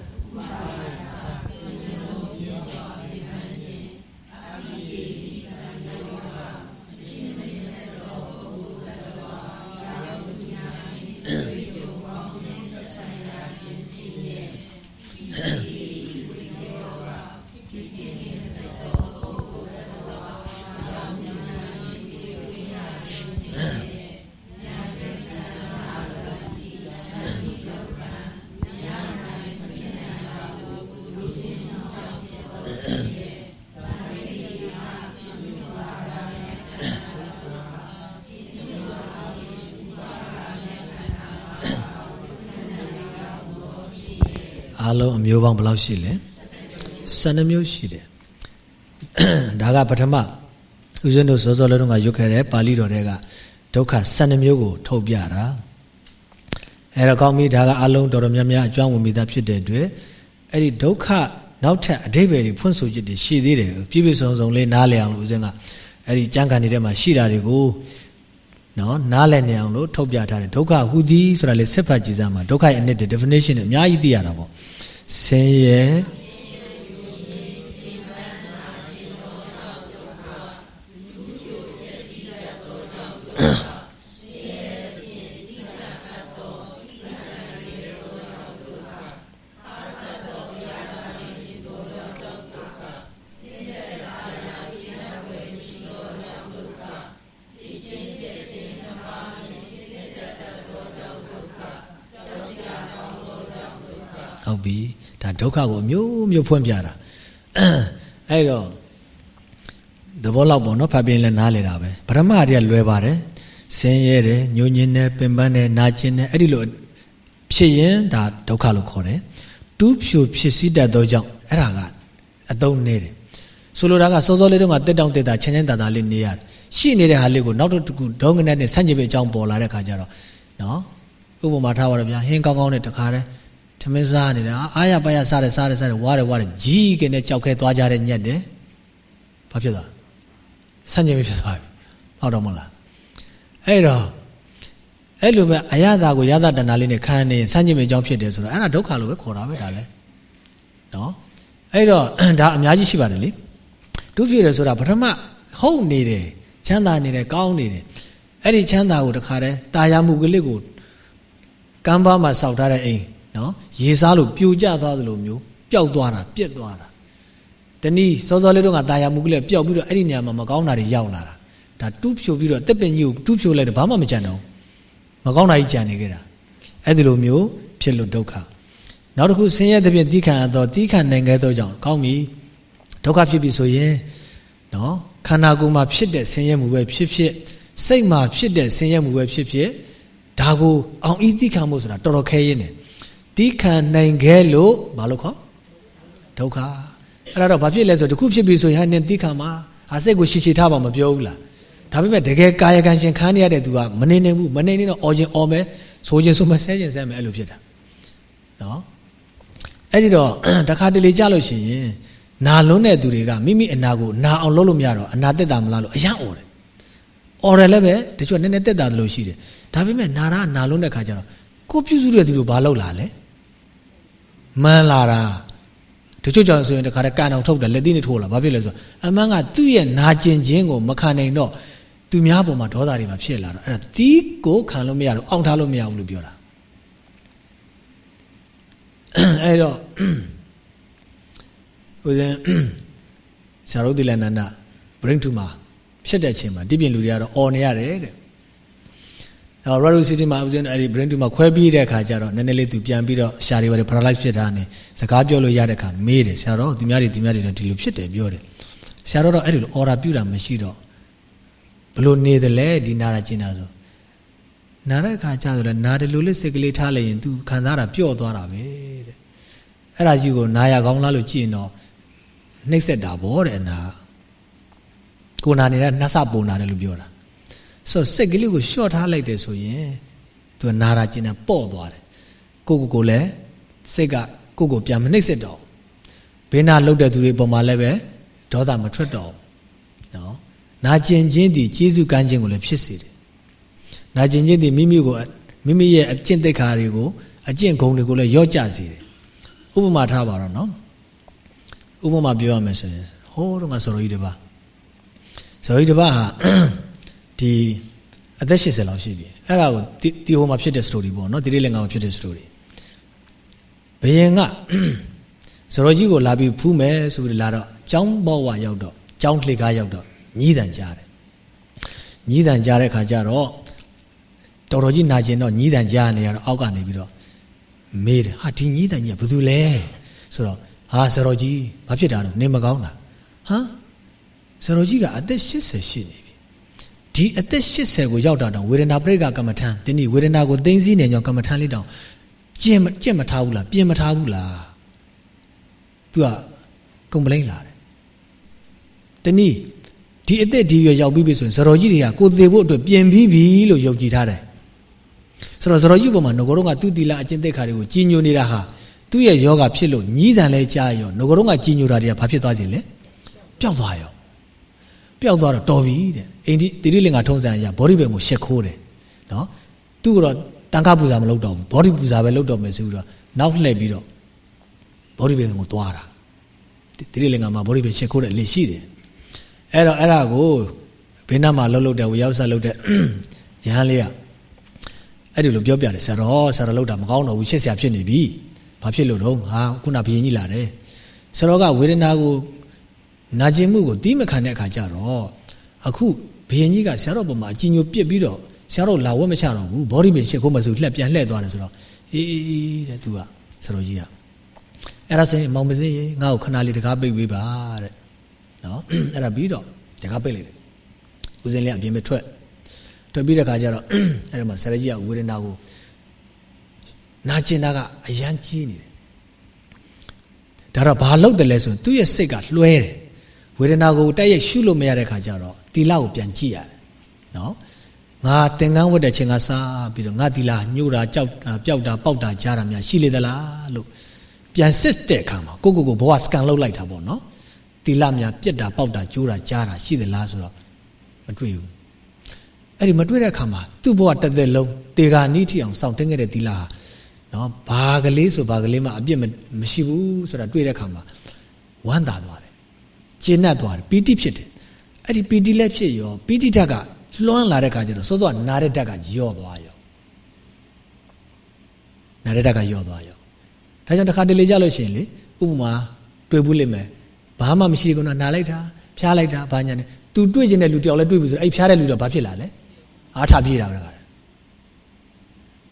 မျိုးပေါင်းဘယ်လောက်ရှိလဲ12မျိုးရှိတယ်ဒါကပထမဦးဇင်းတို့စောစောလေးတုန်းကရွတ်ခဲ့တဲ့ပါဠိတော်တွေကဒုက္ခ12မျိုးကိုထုတ်ပြတာအဲ့တော့ကောင်းပြီဒါကအလုံးတော်တော်များများအကျွမ်းဝင်မိသားဖြစ်တဲ့အတွက်အဲ့ဒီဒုက္ခနောက်ထပ်အတိပ္ပယ်တွေဖွင့်ဆိုချက်တွေရှိသေးတယ်ပြည့်ပြည့်စုံစုံလေးနားလည်အောင်လို့ဦးဇင်းကအဲ့ဒီကြံခံနေတဲ့မှာရှိတာတွေကိုနော်နားလည်နေအောင်လို့ထုတ်ပြထားတယ်ဒုက္ခဟူသည်ဆိုတာလေဆက်ဖတ်ကြည့်စမ်းပါဒုက္ခရဲ့အနှစ်တဲ့ definition နဲ့အများကြီးသိရတာပေါ့ ဆင်းရဲဟု မျိုးမျိုးဖွင့်ပြတာအဲ့တော့သဘောလောက်ပေါ့နော်ဖတ်ပြင်းလဲနားလေတာပဲပရမအရိယလွယ်ပါတယ်ဆင်းရဲတယ်ညှို့ညင်းတယ်ပင်ပန်းတယ်နာကျင်တယ်အဲ့ဒီလိုဖြစ်ရင်ဒါဒုက္ခလို့ခေါ်တယ်တူးဖြူဖြစ်စီတတ်သောကြောင့်အဲ့ဒါကအတုံးနေတယ်ဆိုလိုတာကစောစောလေးတုန်းကတက်တောင့်တက်တာချမ်းချမ်းသာသာလေးနေရတယ်ရှိနေတဲ့ဟာလေးကိုနောက်တစ်ခုဒေါငနဲ့နဲ့ဆန့်ကျင်ဘက်အကြောင်းပေါ်လာတဲ့ခါကျတော့နော်ဥပမာထားပါတော့ဗျာဟင်းကောင်းကောင်းနဲ့တခါတည်း ထမင်းစားနေတာအာရပါရစားတယ်စားတယ်စားတယ်ဝါတယ်ဝါတယ်ကြီးကနေကြောက်ခဲသွားကြတဲ့ညက်တယ်ဘာဖြစ်သွားဆန့်ကျင်ပြီးဖြစ်သွားပြီဟုတ်တော့မလားအဲ့တော့အဲ့လိုပဲအရသာကိုရသတဏ္ဍာလေးနဲ့ခံနေဆန့်ကျင်ပြီးအကြောင်းဖြစ်တယ်ဆိုတော့အဲ့ဒါဒုက္ခလို့ပဲခေါ်တာပဲဒါလဲနော်အဲ့တော့ဒါအများကြီးရှိပါတယ်လေဒုဖြစ်တယ်ဆိုတာပထမဟုတ်နေတယ်ချမ်းသာနေတယ်ကောင်းနေတယ်အဲ့ဒီချမ်းသာကိုတခါတည်းတာယာမှုကလေးကိုကမ်းပါးမှာစောက်ထားတဲ့အိမ် နော်ရေစားလို့ပြိုကျသွားသလိုမျိုးပျောက်သွားတာပြက်သွားတာတနည်းစောစောလေးတော့ကတာယာမှုကလေးပျောက်ပြီးတော့အဲ့ဒီနေရာမှာမကောင်းတာတွေရောက်လာတာဒါတူးဖြိုပြီးတော့တက်ပင်ကြီးကိုတူးဖြိုလိုက်တော့ဘာမှမကြံတော့မကောင်းတာကြီးကြံနေခဲ့တာအဲ့ဒီလိုမျိုးဖြစ်လို့ဒုက္ခနောက်တစ်ခုဆင်းရဲတဲ့ဖြင့်သီးခံရသောသီးခံနိုင်ခဲ့သောကြောင့်ကောင်းပြီဒုက္ခဖြစ်ပြီဆိုရင်နော်ခန္ဓာကိုယ်မှာဖြစ်တဲ့ဆင်းရဲမှုပဲဖြစ်ဖြစ်စိတ်မှာဖြစ်တဲ့ဆင်းရဲမှုပဲဖြစ်ဖြစ်ဒါကိုအောင်ဤသီးခံမှုဆိုတာတော်တော်ခဲရင်းတယ် သီးခံနိုင်ခဲ့လို့ဘာလို့ခေါ်ဒုက္ခအဲ့ဒါတော့ဘာဖြစ်လဲဆိုတခုဖြစ်ပြီဆိုရင်ဟာနင်သီးခံမှာဟာစိတ်ကိုရှည်ရှည်ထားပါမပြောဘူးလားဒါပေမဲ့တကယ်ကာယကံရှင်ခံရတဲ့သူကမနေနိုင်ဘူးမနေနေတော့အော်ခြင်းအော်မယ်ဆိုခြင်းဆိုမဆဲခြင်းဆဲမယ်အဲ့လိုဖြစ်တာနော်အဲ့ဒီတော့တခါတလေကြလို့ရှိရင်နာလွန်းတဲ့သူတွေကမိမိအနာကိုနာအောင်လုပ်လို့မရတော့အနာတက်တာမလားလို့အယံអော်တယ်អော်တယ်လည်းပဲတချို့နည်းနည်းတက်တာလို့ရှိတယ်ဒါပေမဲ့နာရနာလွန်းတဲ့ခါကျတော့ကိုပြုစုတဲ့သူတို့ဘာလုပ်လာလဲ မှန်လာတာတချို့ကြောင့်ဆိုရင်တခါတည်းကန်အောင်ထုတ်တယ်လက်သီးနဲ့ထိုးလာဘာဖြစ်လဲဆိုအမှန်ကသူ့ရဲ့နာကျင်ခြင်းကိုမခံနိုင်တော့သူများပေါ်မှာဒေါသတွေမှာဖြစ်လာတော့အဲ့ဒါသီးကိုခံလို့မရတော့အောင့်ထားလို့မရဘူးလို့ပြောတာအဲ့တော့ဦးဇင်းဆရာတို့တိလနန္ဒ bring to မှာဖြစ်တဲ့အချိန်မှာတိပြင်လူတွေကတော့អော်နေရတယ်တဲ့။ အော် Radio City မှာဦးဇင်းအဲ့ဒီ bring to မှာခွဲပြီးတဲ့အခါကျတော့နည်းနည်းလေးသူပြန်ပြီးတော့ရှာတွေပါတယ် paralyze ဖြစ်တာနဲ့စကားပြောလို့ရတဲ့အခါမေးတယ်ဆရာတော်သူများတွေသူများတွေတော့ဒီလိုဖြစ်တယ်ပြောတယ်။ဆရာတော်တော့အဲ့ဒီလို order ပြတာမရှိတော့ဘလို့နေတယ်လဲဒီနာတာကျင်တာဆိုနာတဲ့အခါကျတော့လဲနာတယ်လို့လေးစိတ်ကလေးထားလိုက်ရင် तू ခံစားတာပျော့သွားတာပဲတဲ့။အဲ့ဒါကြီးကိုနာရကောင်းလားလို့ကြည့်ရင်တော့နှိပ်စက်တာဗောတဲ့အနာကိုနာနေတာနှဆပုံနာတယ်လို့ပြောတာ ဆိုစိတ်ကလေးကိုလျှော့ထားလိုက်တယ်ဆိုရင်သူနာတာကျင်တာပေါ့သွားတယ်ကိုကိုကိုလည်းစိတ်ကကိုကိုပြန်မနှိပ်စက်တော့ဘေးနာလှုပ်တဲ့သူတွေပုံမှာလည်းပဲဒေါသမထွက်တော့နော်နာကျင်ခြင်းဒီကျေးဇူးကမ်းခြင်းကိုလည်းဖြစ်စေတယ်နာကျင်ခြင်းဒီမိမိကိုမိမိရဲ့အကျင့်သိက္ခာတွေကိုအကျင့်ဂုဏ်တွေကိုလည်းရော့ကျစေတယ်ဥပမာထားပါတော့နော်ဥပမာပြောရမယ်ဆိုရင်ဟိုးတော့ငါစော်တော်ကြီးတပါစော်တော်ကြီးတပါဟာ ဒီအသက်80လောက်ရှိပြီအဲ့ဒါကိုဒီဟိုမှာဖြစ်တဲ့ story ပေါ့နော်တိရိလင်္ကာမှာဖြစ်တဲ့ story ဘယင်ကစော်တော်ကြီးကိုလာပြီးဖူးမယ်ဆိုပြီးလာတော့ကျောင်းဘောဝရောက်တော့ကျောင်းလှေကားရောက်တော့ညီးတန်ကြားတယ်ညီးတန်ကြားတဲ့ခါကျတော့တော်တော်ကြီးနာကျင်တော့ညီးတန်ကြားနေရတော့အောက်ကနေပြီးတော့မေးတယ်ဟာဒီညီးတန်ကြီးကဘာလို့လဲဆိုတော့ဟာဆရာကြီးဘာဖြစ်တာတော့နေမကောင်းလားဟမ်ဆရာကြီးကအသက်80ရှိနေပြီ ဒီအသက်80ကိုရောက်တာတော့ဝေဒနာပရိက္ခကမ္မထံဒီနေ့ဝေဒနာကိုသိသိနေကြောင်းကမ္မထံလေးတောင်ကျင့်ကျင့်မထားဘူးလားပြင်မထားဘူးလား तू ကကွန်ပလိန်းလာတယ်တနည်းဒီအသက်ဒီရွယ်ရောက်ပြီးပြီဆိုရင်ဇရောကြီးတွေကကိုသေးဖို့အတွက်ပြင်ပြီးပြီလို့ယုံကြည်ထားတယ်ဆိုတော့ဇရောကြီးပေါ်မှာငကိုတော့ကသူ့တီလာအကျင့်သက်ခါတွေကိုကြီးညိုနေတာဟာသူ့ရဲ့ယောဂဖြစ်လို့ညီးတန်လဲကြားရောငကိုတော့ကကြီးညိုတာတွေကဘာဖြစ်သွားခြင်းလဲပျောက်သွားရော ပျောက်သွားတော့တော်ပြီတဲ့အိန္ဒိတိရိလင်္ကာထုံးစံအရဘောဓိဘယ်ကိုရှက်ခိုးတယ်နော်သူ့ကတော့တန်ခါပူဇာမလုပ်တော့ဘူးဘောဓိပူဇာပဲလုပ်တော့မယ်ဆိုပြီးတော့နောက်လှည့်ပြီးတော့ဘောဓိဘယ်ကိုသွားတာတိရိလင်္ကာမှာဘောဓိဘယ်ရှက်ခိုးတဲ့အလင်ရှိတယ်အဲ့တော့အဲ့ဒါကိုဘေးနားမှာလှုပ်လှုပ်တဲ့ဝရောက်ဆက်လှုပ်တဲ့ရဟန်းလေးကအဲ့ဒီလိုပြောပြတယ်ဆရာတော်ဆရာတော်လှုပ်တာမကောင်းတော့ဘူးရှက်ဆရာဖြစ်နေပြီဘာဖြစ်လို့တော့ဟာခုနဘယင်းကြီးလာတယ်ဆရာတော်ကဝေဒနာကို နာကျင်မှုကိုတီးမခံတဲ့အခါကျတော့အခုဘယင်းကြီးကဆရာတော်ပေါ်မှာအကြည်ညိုပြစ်ပြီးတော့ဆရာတော်လာဝဲမချတော့ဘူးဘောဓိပင်ရှစ်ခိုးမစုလှက်ပြန်လှည့်သွားတယ်ဆိုတော့အေးအေးတဲ့သူကဆရာတော်ကြီးကအဲ့ဒါဆိုရင်မောင်မစင်းရေငါ့ကိုခဏလေးတကားပိတ်ပေးပါတဲ့နော်အဲ့ဒါပြီးတော့တကားပိတ်လိုက်တယ်ဦးစင်းလေးအပြင်မထွက်ထွက်ပြီးတဲ့ခါကျတော့အဲ့ဒါမှာဆရာကြီးကဝေဒနာကိုနာကျင်တာကအယမ်းကြီးနေတယ်ဒါတော့ဘာလုပ်တယ်လဲဆိုရင်သူ့ရဲ့စိတ်ကလွှဲတယ် ဝေဒနာကိုတိုက်ရိုက်ရှုလို့မရတဲ့ခါကျတော့တီလာကိုပြန်ကြည့်ရတယ်နော်ငါသင်္ကန်းဝတ်တဲ့ချိန်ကစားပြီးတော့ငါတီလာညှို့တာကြောက်ပျောက်တာပေါက်တာကြားတာများရှိလေသလားလို့ပြန်စစ်တဲ့အခါမှာကိုကိုကိုဘဝစကန်လုပ်လိုက်တာပေါ့နော်တီလာများပြက်တာပေါက်တာကျိုးတာကြားတာရှိသလားဆိုတော့မတွေ့ဘူးအဲ့ဒီမတွေ့တဲ့အခါမှာသူ့ဘဝတစ်သက်လုံးတေဂာနိတိအောင်စောင့်တင်းခဲ့တဲ့တီလာဟာနော်ဘာကလေးဆိုဘာကလေးမှအပြစ်မရှိဘူးဆိုတာတွေ့တဲ့အခါမှာဝမ်းသာသွားတယ် ကျေနပ်သွားတယ်ပီတိဖြစ်တယ်အဲ့ဒီပီတိလည်းဖြစ်ရောပီတိဓာတ်ကလွှမ်းလာတဲ့ခါကျတော့စောစောနာတဲ့ဓာတ်ကယော့သွားရောနာတဲ့ဓာတ်ကယော့သွားရောဒါကြောင့်တစ်ခါတလေကြလို့ရှိရင်လေဥပမာတွေ့ဘူးလိမ့်မယ်ဘာမှမရှိဘူးကတော့နာလိုက်တာဖျားလိုက်တာဘာညာနဲ့ तू တွေ့ကျင်တဲ့လူတယောက်လည်းတွေ့ပြီဆိုတော့အဲ့ဖျားတဲ့လူတော့ဘာဖြစ်လာလဲအားထပြေးတာပဲ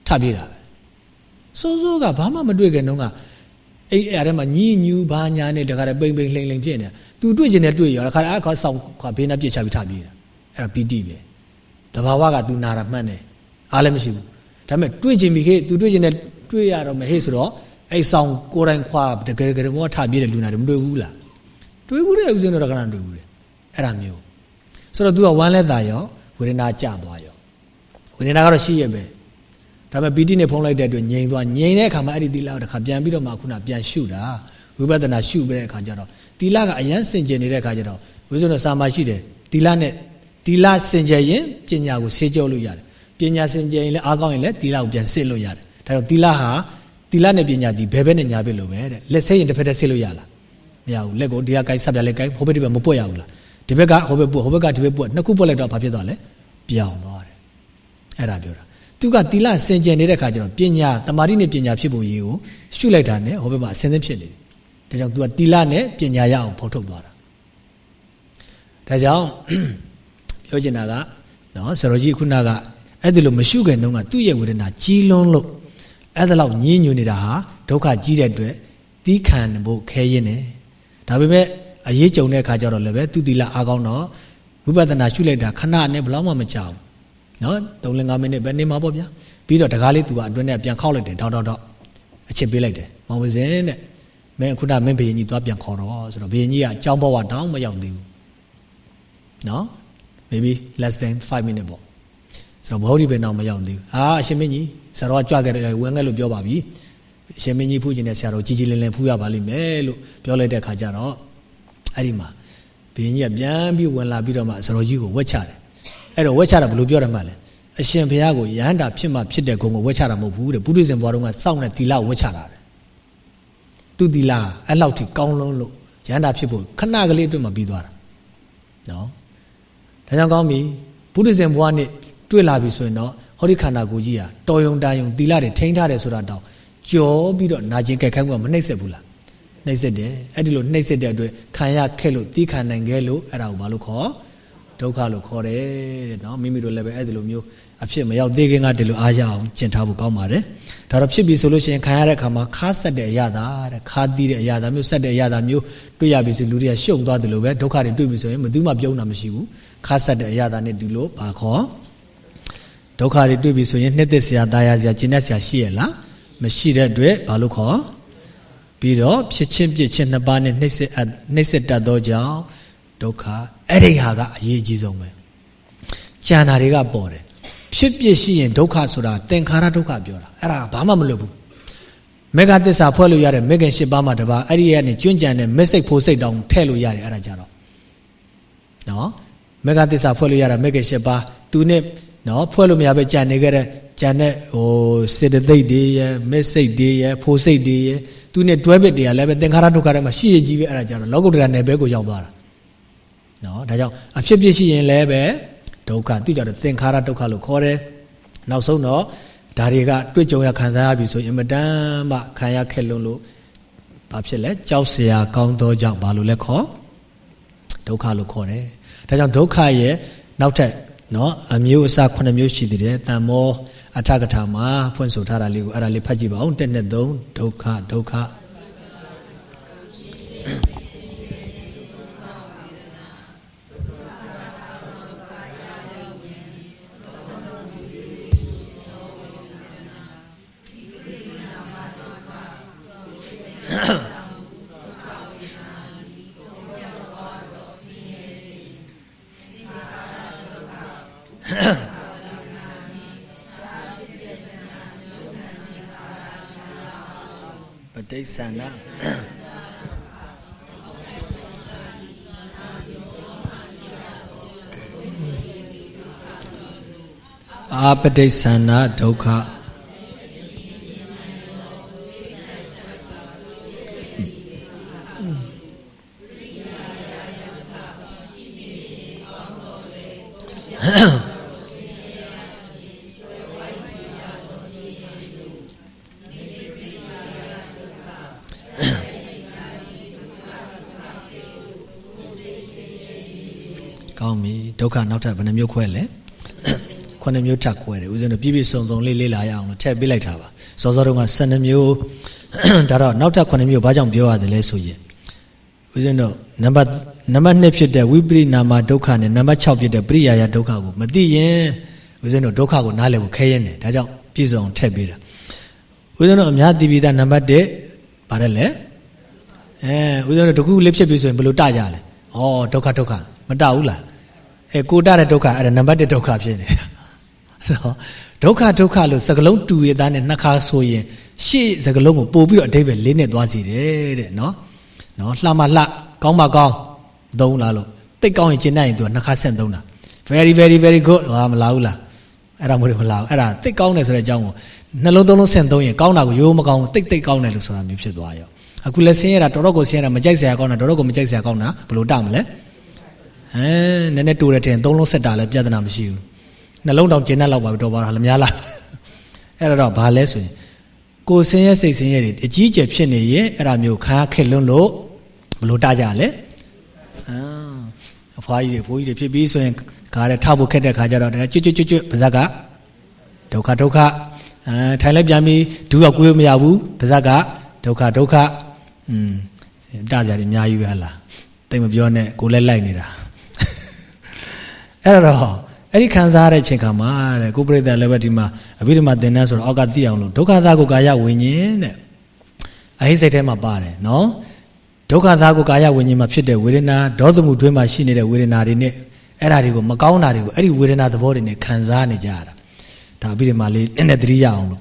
ထပြေးတာပဲစိုးစိုးကဘာမှမတွေ့ခင်တုန်းကအဲ့အဲ့အဲ့မှာညီညူဘာညာနဲ့တခါတည်းပိန်ပိန်လှိမ့်လှိမ့်ဖြစ်နေ သူတွေ့ကျင်တယ်တွေ့ရောတခါတည်းအခါဆောင်ခါဘေးနားပြစ်ချပြီးထားပြေးတာအဲ့ဒါပီတိပဲတဘာဝကသူနာတာမှန်တယ်အားလည်းမရှိဘူးဒါပေမဲ့တွေ့ကျင်ပြီခေသူတွေ့ကျင်တယ်တွေ့ရတော့မဟေ့ဆိုတော့အဲ့ဆောင်ကိုယ်တိုင်ခွာတကယ်တကယ်ဘောထားပြေးတဲ့လူနာတွေမတွေ့ဘူးလားတွေ့ဘူးတဲ့ဥစဉ်တော့ကနတွေ့ဘူးတဲ့အဲ့ဒါမျိုးဆိုတော့ तू ကဝမ်းလက်တာရောဝေဒနာကြသွားရောဝေဒနာကတော့ရှိရဲ့ပဲဒါပေမဲ့ပီတိနဲ့ဖုံးလိုက်တဲ့အတွက်ငြိမ်သွားငြိမ်တဲ့အခါမှာအဲ့ဒီသီလကိုတစ်ခါပြန်ပြီးတော့မှခုနပြန်ရှုတာ ဝိပဿနာရှုပြီးတဲ့အခါကျတော့သီလကအယမ်းစင်ကြယ်နေတဲ့အခါကျတော့ဝိဇ္ဇနောစာမရှိတယ်သီလနဲ့သီလစင်ကြယ်ရင်ပညာကိုဆေးကြောလို့ရတယ်ပညာစင်ကြယ်ရင်လည်းအားကောင်းရင်လည်းသီလကိုပြန်စစ်လို့ရတယ်ဒါတော့သီလဟာသီလနဲ့ပညာဒီဘယ်ဘက်နဲ့ညာဘက်လို့ပဲတဲ့လက်ဆေးရင်တစ်ဖက်တည်းဆေးလို့ရလားမရဘူးလက်ကိုဒီကကိုက်ဆက်ပြလက်ကိုက်ဟိုဘက်ဒီဘက်မပွက်ရဘူးလားဒီဘက်ကဟိုဘက်ပွက်ဟိုဘက်ကဒီဘက်ပွက်နှစ်ခုပွက်လိုက်တော့ဘာဖြစ်သွားလဲပြောင်းသွားတယ်အဲ့ဒါပြောတာသူကသီလစင်ကြယ်နေတဲ့ခါကျတော့ပညာတမာတိနဲ့ပညာဖြစ်ဖို့ရေးကိုရှုလိုက်တာနဲ့ဟိုဘက်မှာအစင်းစင်းဖြစ်နေတယ် ဒါကြောင့် तू ကသီလနဲ့ပညာရအောင်ဖော်ထုတ်သွားတာဒါကြောင့်ပြောချင်တာကနော်ဆရာတော်ကြီးခုနကအဲ့ဒီလိုမရှုခင်တုန်းကသူ့ရဲ့ဝေဒနာကြီးလွန်းလို့အဲ့ဒါလောက်ညင်းညူနေတာဟာဒုက္ခကြီးတဲ့အတွက်တီးခံဖို့ခဲရင်နေဒါပေမဲ့အရေးကြုံတဲ့အခါကျတော့လည်းပဲသူတိလအားကောင်းတော့ဝိပဿနာရှုလိုက်တာခဏနဲ့ဘယ်တော့မှမကြောက်နော်3လ5မိနစ်ပဲနေမှာပေါ့ဗျာပြီးတော့တကားလေးသူကအတွင်းနဲ့ပြန်ခောက်လိုက်တယ်တောက်တောက်တောက်အချစ်ပေးလိုက်တယ်မောင်ပစင်းတဲ့ မင်းခုနမင်းဘယင်ကြီးသွားပြန်ခေါ်တော့ဆိုတော့ဘယင်ကြီးကအကြောင်းဘောကတောင်းမရောက်သေးဘူးနော် maybe less than 5 minute ပေါ့ဆိုတော့ဘောဓိပဲတော့မရောက်သေးဘူးအာအရှင်မင်းကြီးဆရာတော်ကကြွခဲ့တယ်ဝင်ခဲ့လို့ပြောပါပြီအရှင်မင်းကြီးဖူးကျင်တဲ့ဆရာတော်ကြီးကြီးလင်းလင်းဖူးရပါလိမ့်မယ်လို့ပြောလိုက်တဲ့ခါကျတော့အဲ့ဒီမှာဘုရင်ကြီးကပြန်ပြီးဝင်လာပြီးတော့မှဆရာတော်ကြီးကိုဝက်ချတယ်အဲ့တော့ဝက်ချတာဘယ်လိုပြောတယ်မှလဲအရှင်ဘုရားကိုရဟန္တာဖြစ်မှဖြစ်တဲ့ဂုံကိုဝက်ချတာမဟုတ်ဘူးတဲ့ပုရိသေဘွားတော်ကစောင့်တဲ့တီလာဝက်ချတာတဲ့ သူတီလာအဲ့လောက်ထိကောင်းလုံးလို့ရဟန္တာဖြစ်ဖို့ခဏကလေးအတွင်းမှာပြီးသွားတာနော်ဒါကြောင့်ကောင်းပြီပုရိသေဘွားနဲ့တွေ့လာပြီဆိုရင်တော့ဟောဒီခန္ဓာကိုယ်ကြီးဟာတော်ယုံတန်ယုံတီလာတွေထိန်းထားတယ်ဆိုတာတော့ကြောပြီးတော့နာကျင်ကြက်ခိုင်းကမနှိမ့်ဆက်ဘူးလားနှိမ့်ဆက်တယ်အဲ့ဒီလိုနှိမ့်ဆက်တဲ့အတွက်ခံရခက်လို့တီးခံနိုင်ခဲ့လို့အဲ့ဒါကိုဘာလို့ခေါ်ဒုက္ခလို့ခေါ်တယ်တဲ့နော်မိမိတို့လည်းပဲအဲ့ဒီလိုမျိုး အဖြစ်မရောက်သေးခင်ကဒီလိုအားရအောင်ကျင့်ထားဖို့ကောင်းပါတယ်ဒါတော့ဖြစ်ပြီဆိုလို့ရှိရင်ခံရတဲ့အခါမှာခါဆက်တဲ့အရာသာတဲ့ခါတီးတဲ့အရာသာမျိုးဆက်တဲ့အရာသာမျိုးတွေ့ရပြီဆိုလူတွေကရှုံသွားတယ်လို့ပဲဒုက္ခတွေတွေ့ပြီဆိုရင်ဘယ်သူမှပြုံးတာမရှိဘူးခါဆက်တဲ့အရာသာနဲ့ဒီလိုဘာခေါ်ဒုက္ခတွေတွေ့ပြီဆိုရင်နှစ်သက်စရာတာယာစရာကျင့်တတ်စရာရှိရလားမရှိတဲ့အတွက်ဘာလို့ခေါ်ပြီးတော့ဖြစ်ချင်းပြစ်ချင်းနှစ်ပါးနဲ့နှိမ့်ဆက်နှိမ့်ဆက်တတ်သောကြောင့်ဒုက္ခအဲ့ဒီဟာကအရေးအကြီးဆုံးပဲကြံတာတွေကပေါ်တယ် ဖြစ်ပြစ်ရှိရင်ဒုက္ခဆိုတာသင်္ခါရဒုက္ခပြောတာအဲ့ဒါဘာမှမလုပ်ဘူးမေဃသစ္စာဖွဲ့လို့ရတဲ့မေခင်၈ပါးမှာတပါအဲ့ဒီကနေကျွန့်ကြံတဲ့မက်စိတ်ဖို့စိတ်တောင်ထည့်လို့ရတယ်အဲ့ဒါကြတော့နော်မေဃသစ္စာဖွဲ့လို့ရတာမေခင်၈ပါးသူနဲ့နော်ဖွဲ့လို့မရပဲကြံနေခဲ့တဲ့ကြံတဲ့ဟိုစေတသိက်တွေရဲ့မက်စိတ်တွေရဲ့ဖို့စိတ်တွေရဲ့သူနဲ့တွဲဘက်တွေကလည်းပဲသင်္ခါရဒုက္ခတွေမှာရှိရကြီးပဲအဲ့ဒါကြတော့လောကုတ္တရာနယ်ဘဲကိုရောက်သွားတာနော်ဒါကြောင့်အဖြစ်ဖြစ်ရှိရင်လည်းပဲ ဒုက္ခသူကြတော့သင်္ခါရဒုက္ခလို့ခေါ်တယ်နောက်ဆုံးတော့ဒါတွေကတွေ့ကြုံရခံစားရပြီဆိုရင်အမတန်မှခံရခက်လွန်းလို့ဘာဖြစ်လဲကြောက်စရာကောင်းသောကြောင့်ဘာလို့လဲခေါ်ဒုက္ခလို့ခေါ်တယ်ဒါကြောင့်ဒုက္ခရဲ့နောက်ထပ်နော်အမျိုးအစား9မျိုးရှိသေးတယ်တန်မောအထကထာမှာဖွင့်ဆိုထားတာလေးကိုအဲ့ဒါလေးဖတ်ကြည့်ပါဦးတက်နဲ့သုံးဒုက္ခဒုက္ခ ဋိသန္ဓအာပဋိသန္ဓဒုက္ခ ဒုက္ခနောက်ထပ်ဘယ်နှမျိုးခွဲလဲ9မျိုးထပ်ခွဲတယ်ဦးဇင်းတို့ပြည့်ပြည့်စုံစုံလေးလေးလာရအောင်လို့ထည့်ပေးလိုက်တာပါစောစောတုန်းက12မျိုးဒါတော့နောက်ထပ်9မျိုးဘာကြောင့်ပြောရတယ်လဲဆိုရင်ဦးဇင်းတို့နံပါတ်နံပါတ်2ဖြစ်တဲ့ဝိပရိနာမဒုက္ခနဲ့နံပါတ်6ဖြစ်တဲ့ပရိယာယဒုက္ခကိုမသိရင်ဦးဇင်းတို့ဒုက္ခကိုနားလည်ဖို့ခဲရင်တယ်ဒါကြောင့်ပြည့်စုံထည့်ပေးတာဦးဇင်းတို့အများသိပြီးသားနံပါတ်1ဗါတယ်လေအဲဦးဇင်းတို့တခုလေးဖြစ်ပြီဆိုရင်ဘယ်လိုတကြလဲဩဒုက္ခဒုက္ခမတဘူးလား အဲကိုတတဲ့ဒုက္ခအဲ့ဒါနံပါတ်1ဒုက္ခဖြစ်နေတာနော်ဒုက္ခဒုက္ခလို့စကလုံးတူရသားနဲ့နှစ်ခါဆိုရင်ရှေ့စကလုံးကိုပို့ပြီးတော့အတိပ္ပယ်လေးနဲ့သွားစီတယ်တဲ့နော်နော်လှမလှကောင်းမကောင်းသုံးလားလို့တိတ်ကောင်းရင်ကျင်တတ်ရင်သူကနှစ်ခါဆက်သုံးတာ very very very good ဟာမလားဘူးလားအဲ့ဒါမျိုးတွေမလားဘူးအဲ့ဒါတိတ်ကောင်းတယ်ဆိုတဲ့အကြောင်းကိုနှလုံးသုံးလုံးဆင့်သုံးရင်ကောင်းတာကိုရိုးမကောင်းတိတ်တိတ်ကောင်းတယ်လို့ဆိုတာမျိုးဖြစ်သွားရောအခုလည်းဆင်းရဲတာတော်တော်ကိုဆင်းရဲတာမကြိုက်စရာကောင်းတာတော်တော်ကိုမကြိုက်စရာကောင်းတာဘယ်လိုတမလဲ အဲနည်းနည်းတူတယ်ထင်သုံးလုံးဆက်တာလည်းပြဿနာမရှိဘူးနှလုံးတောင်ကျဉ်းတတ်လောက်ပါတော့ပါလားများလားအဲ့တော့ဘာလဲဆိုရင်ကိုဆင်းရဲစိတ်ဆင်းရဲတွေအကြီးအကျယ်ဖြစ်နေရင်အဲ့ဒါမျိုးခါခက်လွန်းလို့ဘလို့တကြလဲအာအဖွားကြီးတွေဘိုးကြီးတွေဖြစ်ပြီးဆိုရင်ခါတဲ့ထဖို့ခက်တဲ့ခါကျတော့ကျွတ်ကျွတ်ကျွတ်ကျွတ်ပါဇက်ကဒုက္ခဒုက္ခအဲထိုင်လိုက်ပြန်ပြီးဒူးကကိုယ်မရဘူးပါဇက်ကဒုက္ခဒုက္ခอืมတကြတယ်အများကြီးပဲဟလားတိတ်မပြောနဲ့ကိုလည်းလိုက်နေတာ အဲ့တော့အဲ့ဒီခံစားရတဲ့ချိန်ခါမှာတဲ့ကိုပြိတ္တလည်းပဲဒီမှာအဘိဓမ္မာသင်တန်းဆိုတော့အောက်ကသိအောင်လို့ဒုက္ခသားကိုကာယဝิญဉ်တဲ့အဟိစိတ်ထဲမှာပါတယ်နော်ဒုက္ခသားကိုကာယဝิญဉ်မှာဖြစ်တဲ့ဝေဒနာဒေါသမှုတွင်းမှာရှိနေတဲ့ဝေဒနာတွေနဲ့အဲ့ဒါတွေကိုမကောင်းတာတွေကိုအဲ့ဒီဝေဒနာသဘောတွေနဲ့ခံစားနေကြရတာဒါအဘိဓမ္မာလေးနည်းနည်းသတိရအောင်လို့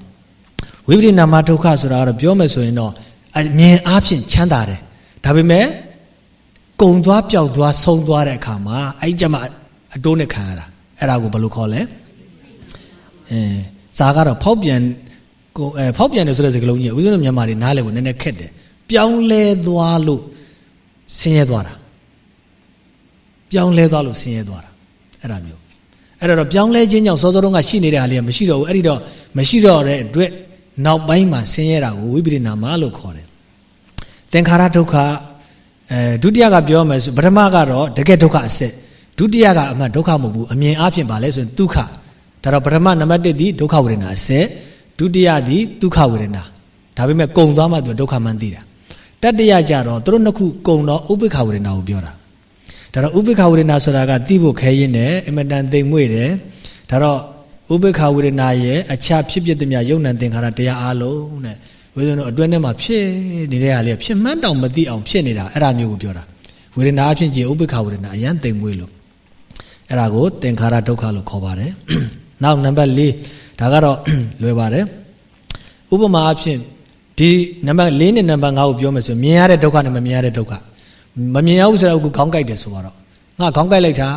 ဝိပရိနာမဒုက္ခဆိုတာကတော့ပြောမယ်ဆိုရင်တော့အမြင်အားဖြင့်ချမ်းသာတယ်ဒါပေမဲ့ကုံသွားပျောက်သွားဆုံးသွားတဲ့အခါမှာအဲ့ကြမှာ အတိုးနဲ့ခံရတာအဲ့ဒါကိုဘယ်လိုခေါ်လဲအဲဇာကတော့ဖောက်ပြန်ကိုအဲဖောက်ပြန်တယ်ဆိုတဲ့စကားလုံးကြီးဦးဇင်းတို့မြန်မာတွေနားလည်ဖို့နည်းနည်းခက်တယ်ပြောင်းလဲသွားလို့ဆင်းရဲသွားတာပြောင်းလဲသွားလို့ဆင်းရဲသွားတာအဲ့ဒါမျိုးအဲ့တော့ပြောင်းလဲခြင်းကြောင့်စောစောတုန်းကရှိနေတဲ့ဟာလေးကမရှိတော့ဘူးအဲ့ဒီတော့မရှိတော့တဲ့အတွက်နောက်ပိုင်းမှာဆင်းရဲတာကိုဝိပရိနာမလို့ခေါ်တယ်သင်္ခါရဒုက္ခအဲဒုတိယကပြောမယ်ဆိုပထမကတော့တကယ်ဒုက္ခအစစ် ဒုတိယကအမှန်ဒုက္ခမဟုတ်ဘူးအမြင်အဖြစ်ပါလဲဆိုရင်ဒုက္ခဒါတော့ပထမနံပါတ်1ဒီဒုက္ခဝေဒနာအစစ်ဒုတိယဒီဒုက္ခဝေဒနာဒါပေမဲ့ကုံသွားမှသူဒုက္ခမှန်သိတာတတိယကြတော့သူတို့နှစ်ခုကုံတော့ဥပိ္ပခဝေဒနာကိုပြောတာဒါတော့ဥပိ္ပခဝေဒနာဆိုတာကသိဖို့ခဲရင်တယ်အမတန်သိမ်မွေ့တယ်ဒါတော့ဥပိ္ပခဝေဒနာရဲ့အခြားဖြစ်ဖြစ်သမျှယုံ nant သင်္ခါရတရားအလုံးတဲ့ဝိဇ္ဇုံအတွင်းထဲမှာဖြစ်နေတဲ့ဟာလေးဖြစ်မှန်းတောင်မသိအောင်ဖြစ်နေတာအဲ့ဒါမျိုးကိုပြောတာဝေဒနာအဖြစ်ကြီးဥပိ္ပခဝေဒနာအရန်သိမ်မွေ့လို့ အဲ့ဒါကိုသင်္ခါရဒုက္ခလို့ခေါ်ပါတယ်နောက်နံပါတ်၄ဒါကတော့လွယ်ပါတယ်ဥပမာအဖြစ်ဒီနံပါတ်၄နဲ့နံပါတ်၅ကိုပြောမယ်ဆိုမြင်ရတဲ့ဒုက္ခနဲ့မမြင်ရတဲ့ဒုက္ခမမြင်ရဘူးဆိုတော့အခုခေါင်းကိုက်တယ်ဆိုတော့ငါခေါင်းကိုက်လိုက်တာ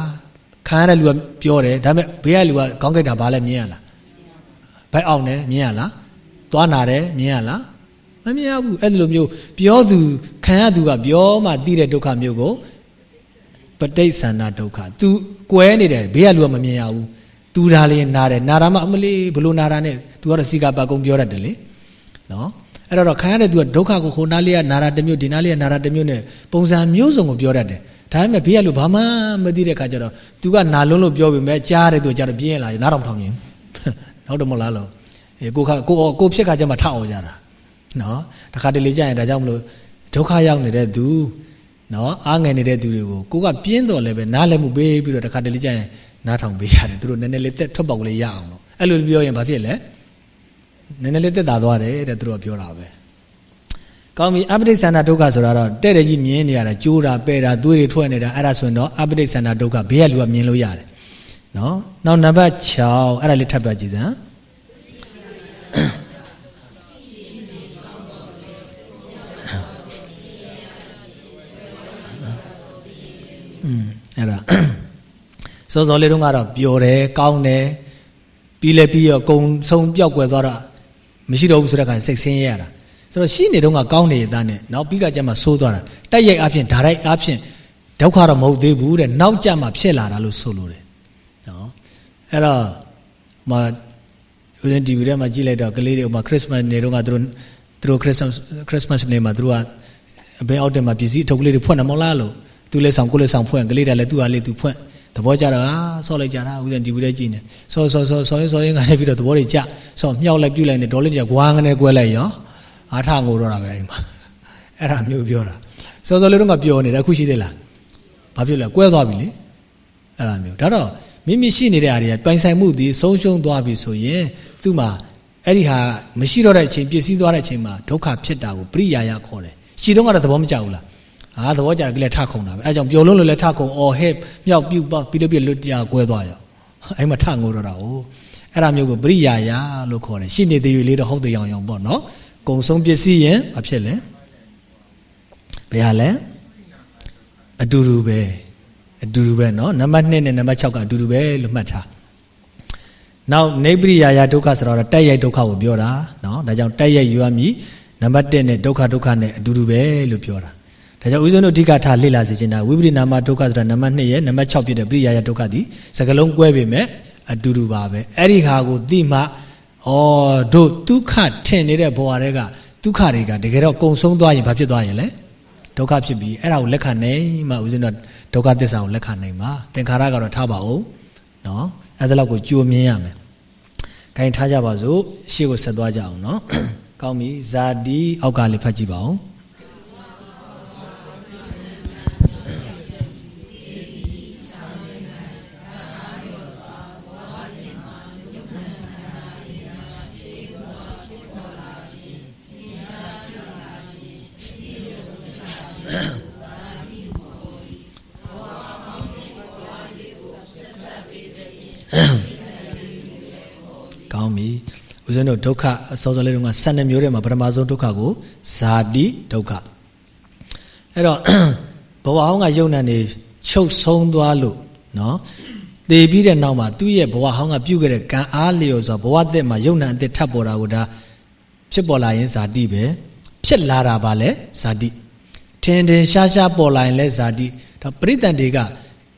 ခံရတဲ့လူကပြောတယ်ဒါပေမဲ့ဘေးကလူကခေါင်းကိုက်တာဘာလဲမြင်ရလားဘိုက်အောင်တယ်မြင်ရလားသွားနာတယ်မြင်ရလားမမြင်ရဘူးအဲ့လိုမျိုးပြောသူခံရသူကပြောမှသိတဲ့ဒုက္ခမျိုးကို ပဋိသန္ဓဒုက္ခ तू ကွဲနေတယ်ဘေးကလူကမမြင်ရဘူးတူတာလေးနားတယ်နာတာမှအမလေးဘလို့နာတာနဲ့ तू ကတော့စီကပတ်ကုံပြောရတယ်လေနော်အဲ့တော့ခံရတဲ့ तू ကဒုက္ခကိုခိုနားလေးကနာတာတစ်မျိုးဒီနားလေးကနာတာတစ်မျိုးနဲ့ပုံစံမျိုးစုံကိုပြောတတ်တယ်ဒါပေမဲ့ဘေးကလူဘာမှမသိတဲ့ခါကျတော့ तू ကနာလုံးလို့ပြောပြီးမဲ့ကြားတဲ့ तू ကျတော့ပြင်းလာရင်နားတော့မထောင်ရင်နောက်တော့မလားလို့အေးကိုခကိုကိုဖြစ်ခါကျမှထအောင်ကြတာနော်တခါတလေကြာရင်ဒါကြောင့်မလို့ဒုက္ခရောက်နေတဲ့သူ နော်အားငယ်နေတဲ့သူတွေကိုကိုကပြင်းတော်လည်းပဲနားလည်းမှုပေးပြီးတော့တခါတလေကြာရင်နားထောင်ပေးရတယ်သူတို့နည်းနည်းလေးတက်ထွက်ပေါက်လေးရအောင်လို့အဲ့လိုပြောရင်ဘာဖြစ်လဲနည်းနည်းလေးတက်တာသွားတယ်တဲ့သူတို့ကပြောတာပဲကောင်းပြီအပဋိသန္ဓဒုက္ခဆိုတာတော့တဲ့တဲ့ကြီးမြင်နေရတာကြိုးတာပဲ့တာသွေးတွေထွက်နေတာအဲ့ဒါဆိုရင်တော့အပဋိသန္ဓဒုက္ခဘေးကလူကမြင်လို့ရတယ်နော်နောက်နံပါတ်6အဲ့ဒါလေးထပ်ပြကြည့်စမ်း อืมအဲ့ဒါစောစောလေးတုန်းကတော့ပျော်တယ်ကောင်းတယ်ပြီးလဲပြီးရောကုံဆုံးပြောက်ွယ်သွားတော့မရှိတော့ဘူးဆိုတဲ့အခါစိတ်ဆင်းရဲရတာဆိုတော့ရှိနေတုန်းကကောင်းနေရတဲ့နဲ့နောက်ပြီးကကြမှာဆိုးသွားတာတိုက်ရိုက်အဖြစ်ဓာရိုက်အဖြစ်ဒုက္ခတော့မဟုတ်သေးဘူးတဲ့နောက်ကြမှာဖြစ်လာတာလို့ဆိုလိုတယ်နော်အဲ့တော့မဦးဇင်း TV ထဲမှာကြည့်လိုက်တော့ကလေးတွေဥမာခရစ်စမတ်နေ့တုန်းကသူတို့သူတို့ခရစ်စမတ်ခရစ်စမတ်နေ့မှာသူတို့ကအဘဲအောက်တက်မှာပစ္စည်းအထုပ်ကလေးတွေဖွင့်တယ်မဟုတ်လားလို့ သူလည်းဆောင်ကိုလည်းဆောင်ဖွင့်ကလေးတွေလည်းသူ့ဟာလေးသူဖွင့်သဘောကျတာဆော့လိုက်ကြတာဥစဉ်ဒီဘူးလေးကြည့်နေဆော့ဆော့ဆော့ဆော့ရင်ဆော့ရင်ကနေပြီးတော့သဘောတွေကျဆော့မြောက်လိုက်ပြုတ်လိုက်နေဒေါ်လေးကြီးကွာငနဲ့ကွဲလိုက်ရောအားထငိုတော့တာပဲအိမ်မှာအဲ့ဒါမျိုးပြောတာစောစောလေးတော့ကပြောနေတာအခုရှိသေးလားဘာဖြစ်လဲကွဲသွားပြီလေအဲ့ဒါမျိုးဒါတော့မိမိရှိနေတဲ့အားတွေကပိုင်ဆိုင်မှုဒီဆုံးရှုံးသွားပြီဆိုရင်သူ့မှာအဲ့ဒီဟာမရှိတော့တဲ့အချိန်ပြည့်စည်သွားတဲ့အချိန်မှာဒုက္ခဖြစ်တာကိုပရိယာယခေါ်တယ်ရှိတော့ကတော့သဘောမကျဘူးလား အာသဘောကြတယ်ကလည်းထခုံတာပဲအဲကြောင့်ပျော်လုံးလို့လည်းထခုံအော်ဟဲ့မြောက်ပြုတ်ပေါက်ပြီးတော့ပြလွတ်ကြကွဲသွားရောအဲ့မှာထငိုတော့တာကိုအဲ့ဒါမျိုးကိုပရိယာယာလို့ခေါ်တယ်ရှိနေသေးရလေးတော့ဟုတ်တယ်ရောင်ရောင်ပေါ့နော်ကုံဆုံးပစ္စည်းရင်ဘာဖြစ်လဲဘယ်ဟာလဲအတူတူပဲအတူတူပဲနော်နံပါတ်1နဲ့နံပါတ်6ကအတူတူပဲလို့မှတ်ထားနောက်နေပရိယာယာဒုက္ခဆိုတော့တက်ရိုက်ဒုက္ခကိုပြောတာနော်ဒါကြောင့်တက်ရိုက်ယူရမည်နံပါတ်1နဲ့ဒုက္ခဒုက္ခနဲ့အတူတူပဲလို့ပြောတာ ဒါကြောင့်ဦးဇင်းတို့အဓိကထားလေ့လာစေချင်တာဝိပရိနာမဒုက္ခဆိုတာနံပါတ်2ရဲ့နံပါတ်6ဖြစ်တဲ့ပရိယာယဒုက္ခဒီစကလုံးကွဲပေမဲ့အတူတူပါပဲအဲ့ဒီဟာကိုသိမှဩတို့ဒုက္ခထင်နေတဲ့ဘဝတွေကဒုက္ခတွေကတကယ်တော့ကုံဆုံးသွားရင်ဘာဖြစ်သွားရင်လဲဒုက္ခဖြစ်ပြီးအဲ့ဒါကိုလက်ခံနိုင်မှဦးဇင်းတို့ဒုက္ခသစ္စာကိုလက်ခံနိုင်မှာသင်္ခါရကတော့ထားပါဦးနော်အဲ့ဒါလောက်ကိုကြိုမြင်ရမယ်။ခိုင်းထားကြပါစို့ရှေ့ကိုဆက်သွားကြအောင်နော်။ကောင်းပြီဇာတိအောက်ကလေးဖတ်ကြည့်ပါဦး။ ကောင်းပြီဦးဇင်းတို့ဒုက္ခအစောစောလေးတုန်းက12မျိုးထဲမှာပထမဆုံးဒုက္ခကိုဇာတိဒုက္ခအဲ့တော့ဘဝဟောင်းကယုံနာနေချုပ်ဆုံးသွားလို့နော်သေပြီးတဲ့နောက်မှာသူ့ရဲ့ဘဝဟောင်းကပြုတ်ခဲ့တဲ့ကံအားလျော်စွာဘဝအသက်မှာယုံနာအသက်ထပ်ပေါ်တာကိုဒါဖြစ်ပေါ်လာရင်ဇာတိပဲဖြစ်လာတာပါလဲဇာတိ ထင်ထင်ရှားရှားပေါ်လာရင်လဲဇာတိဒါပရိသတ်တွေက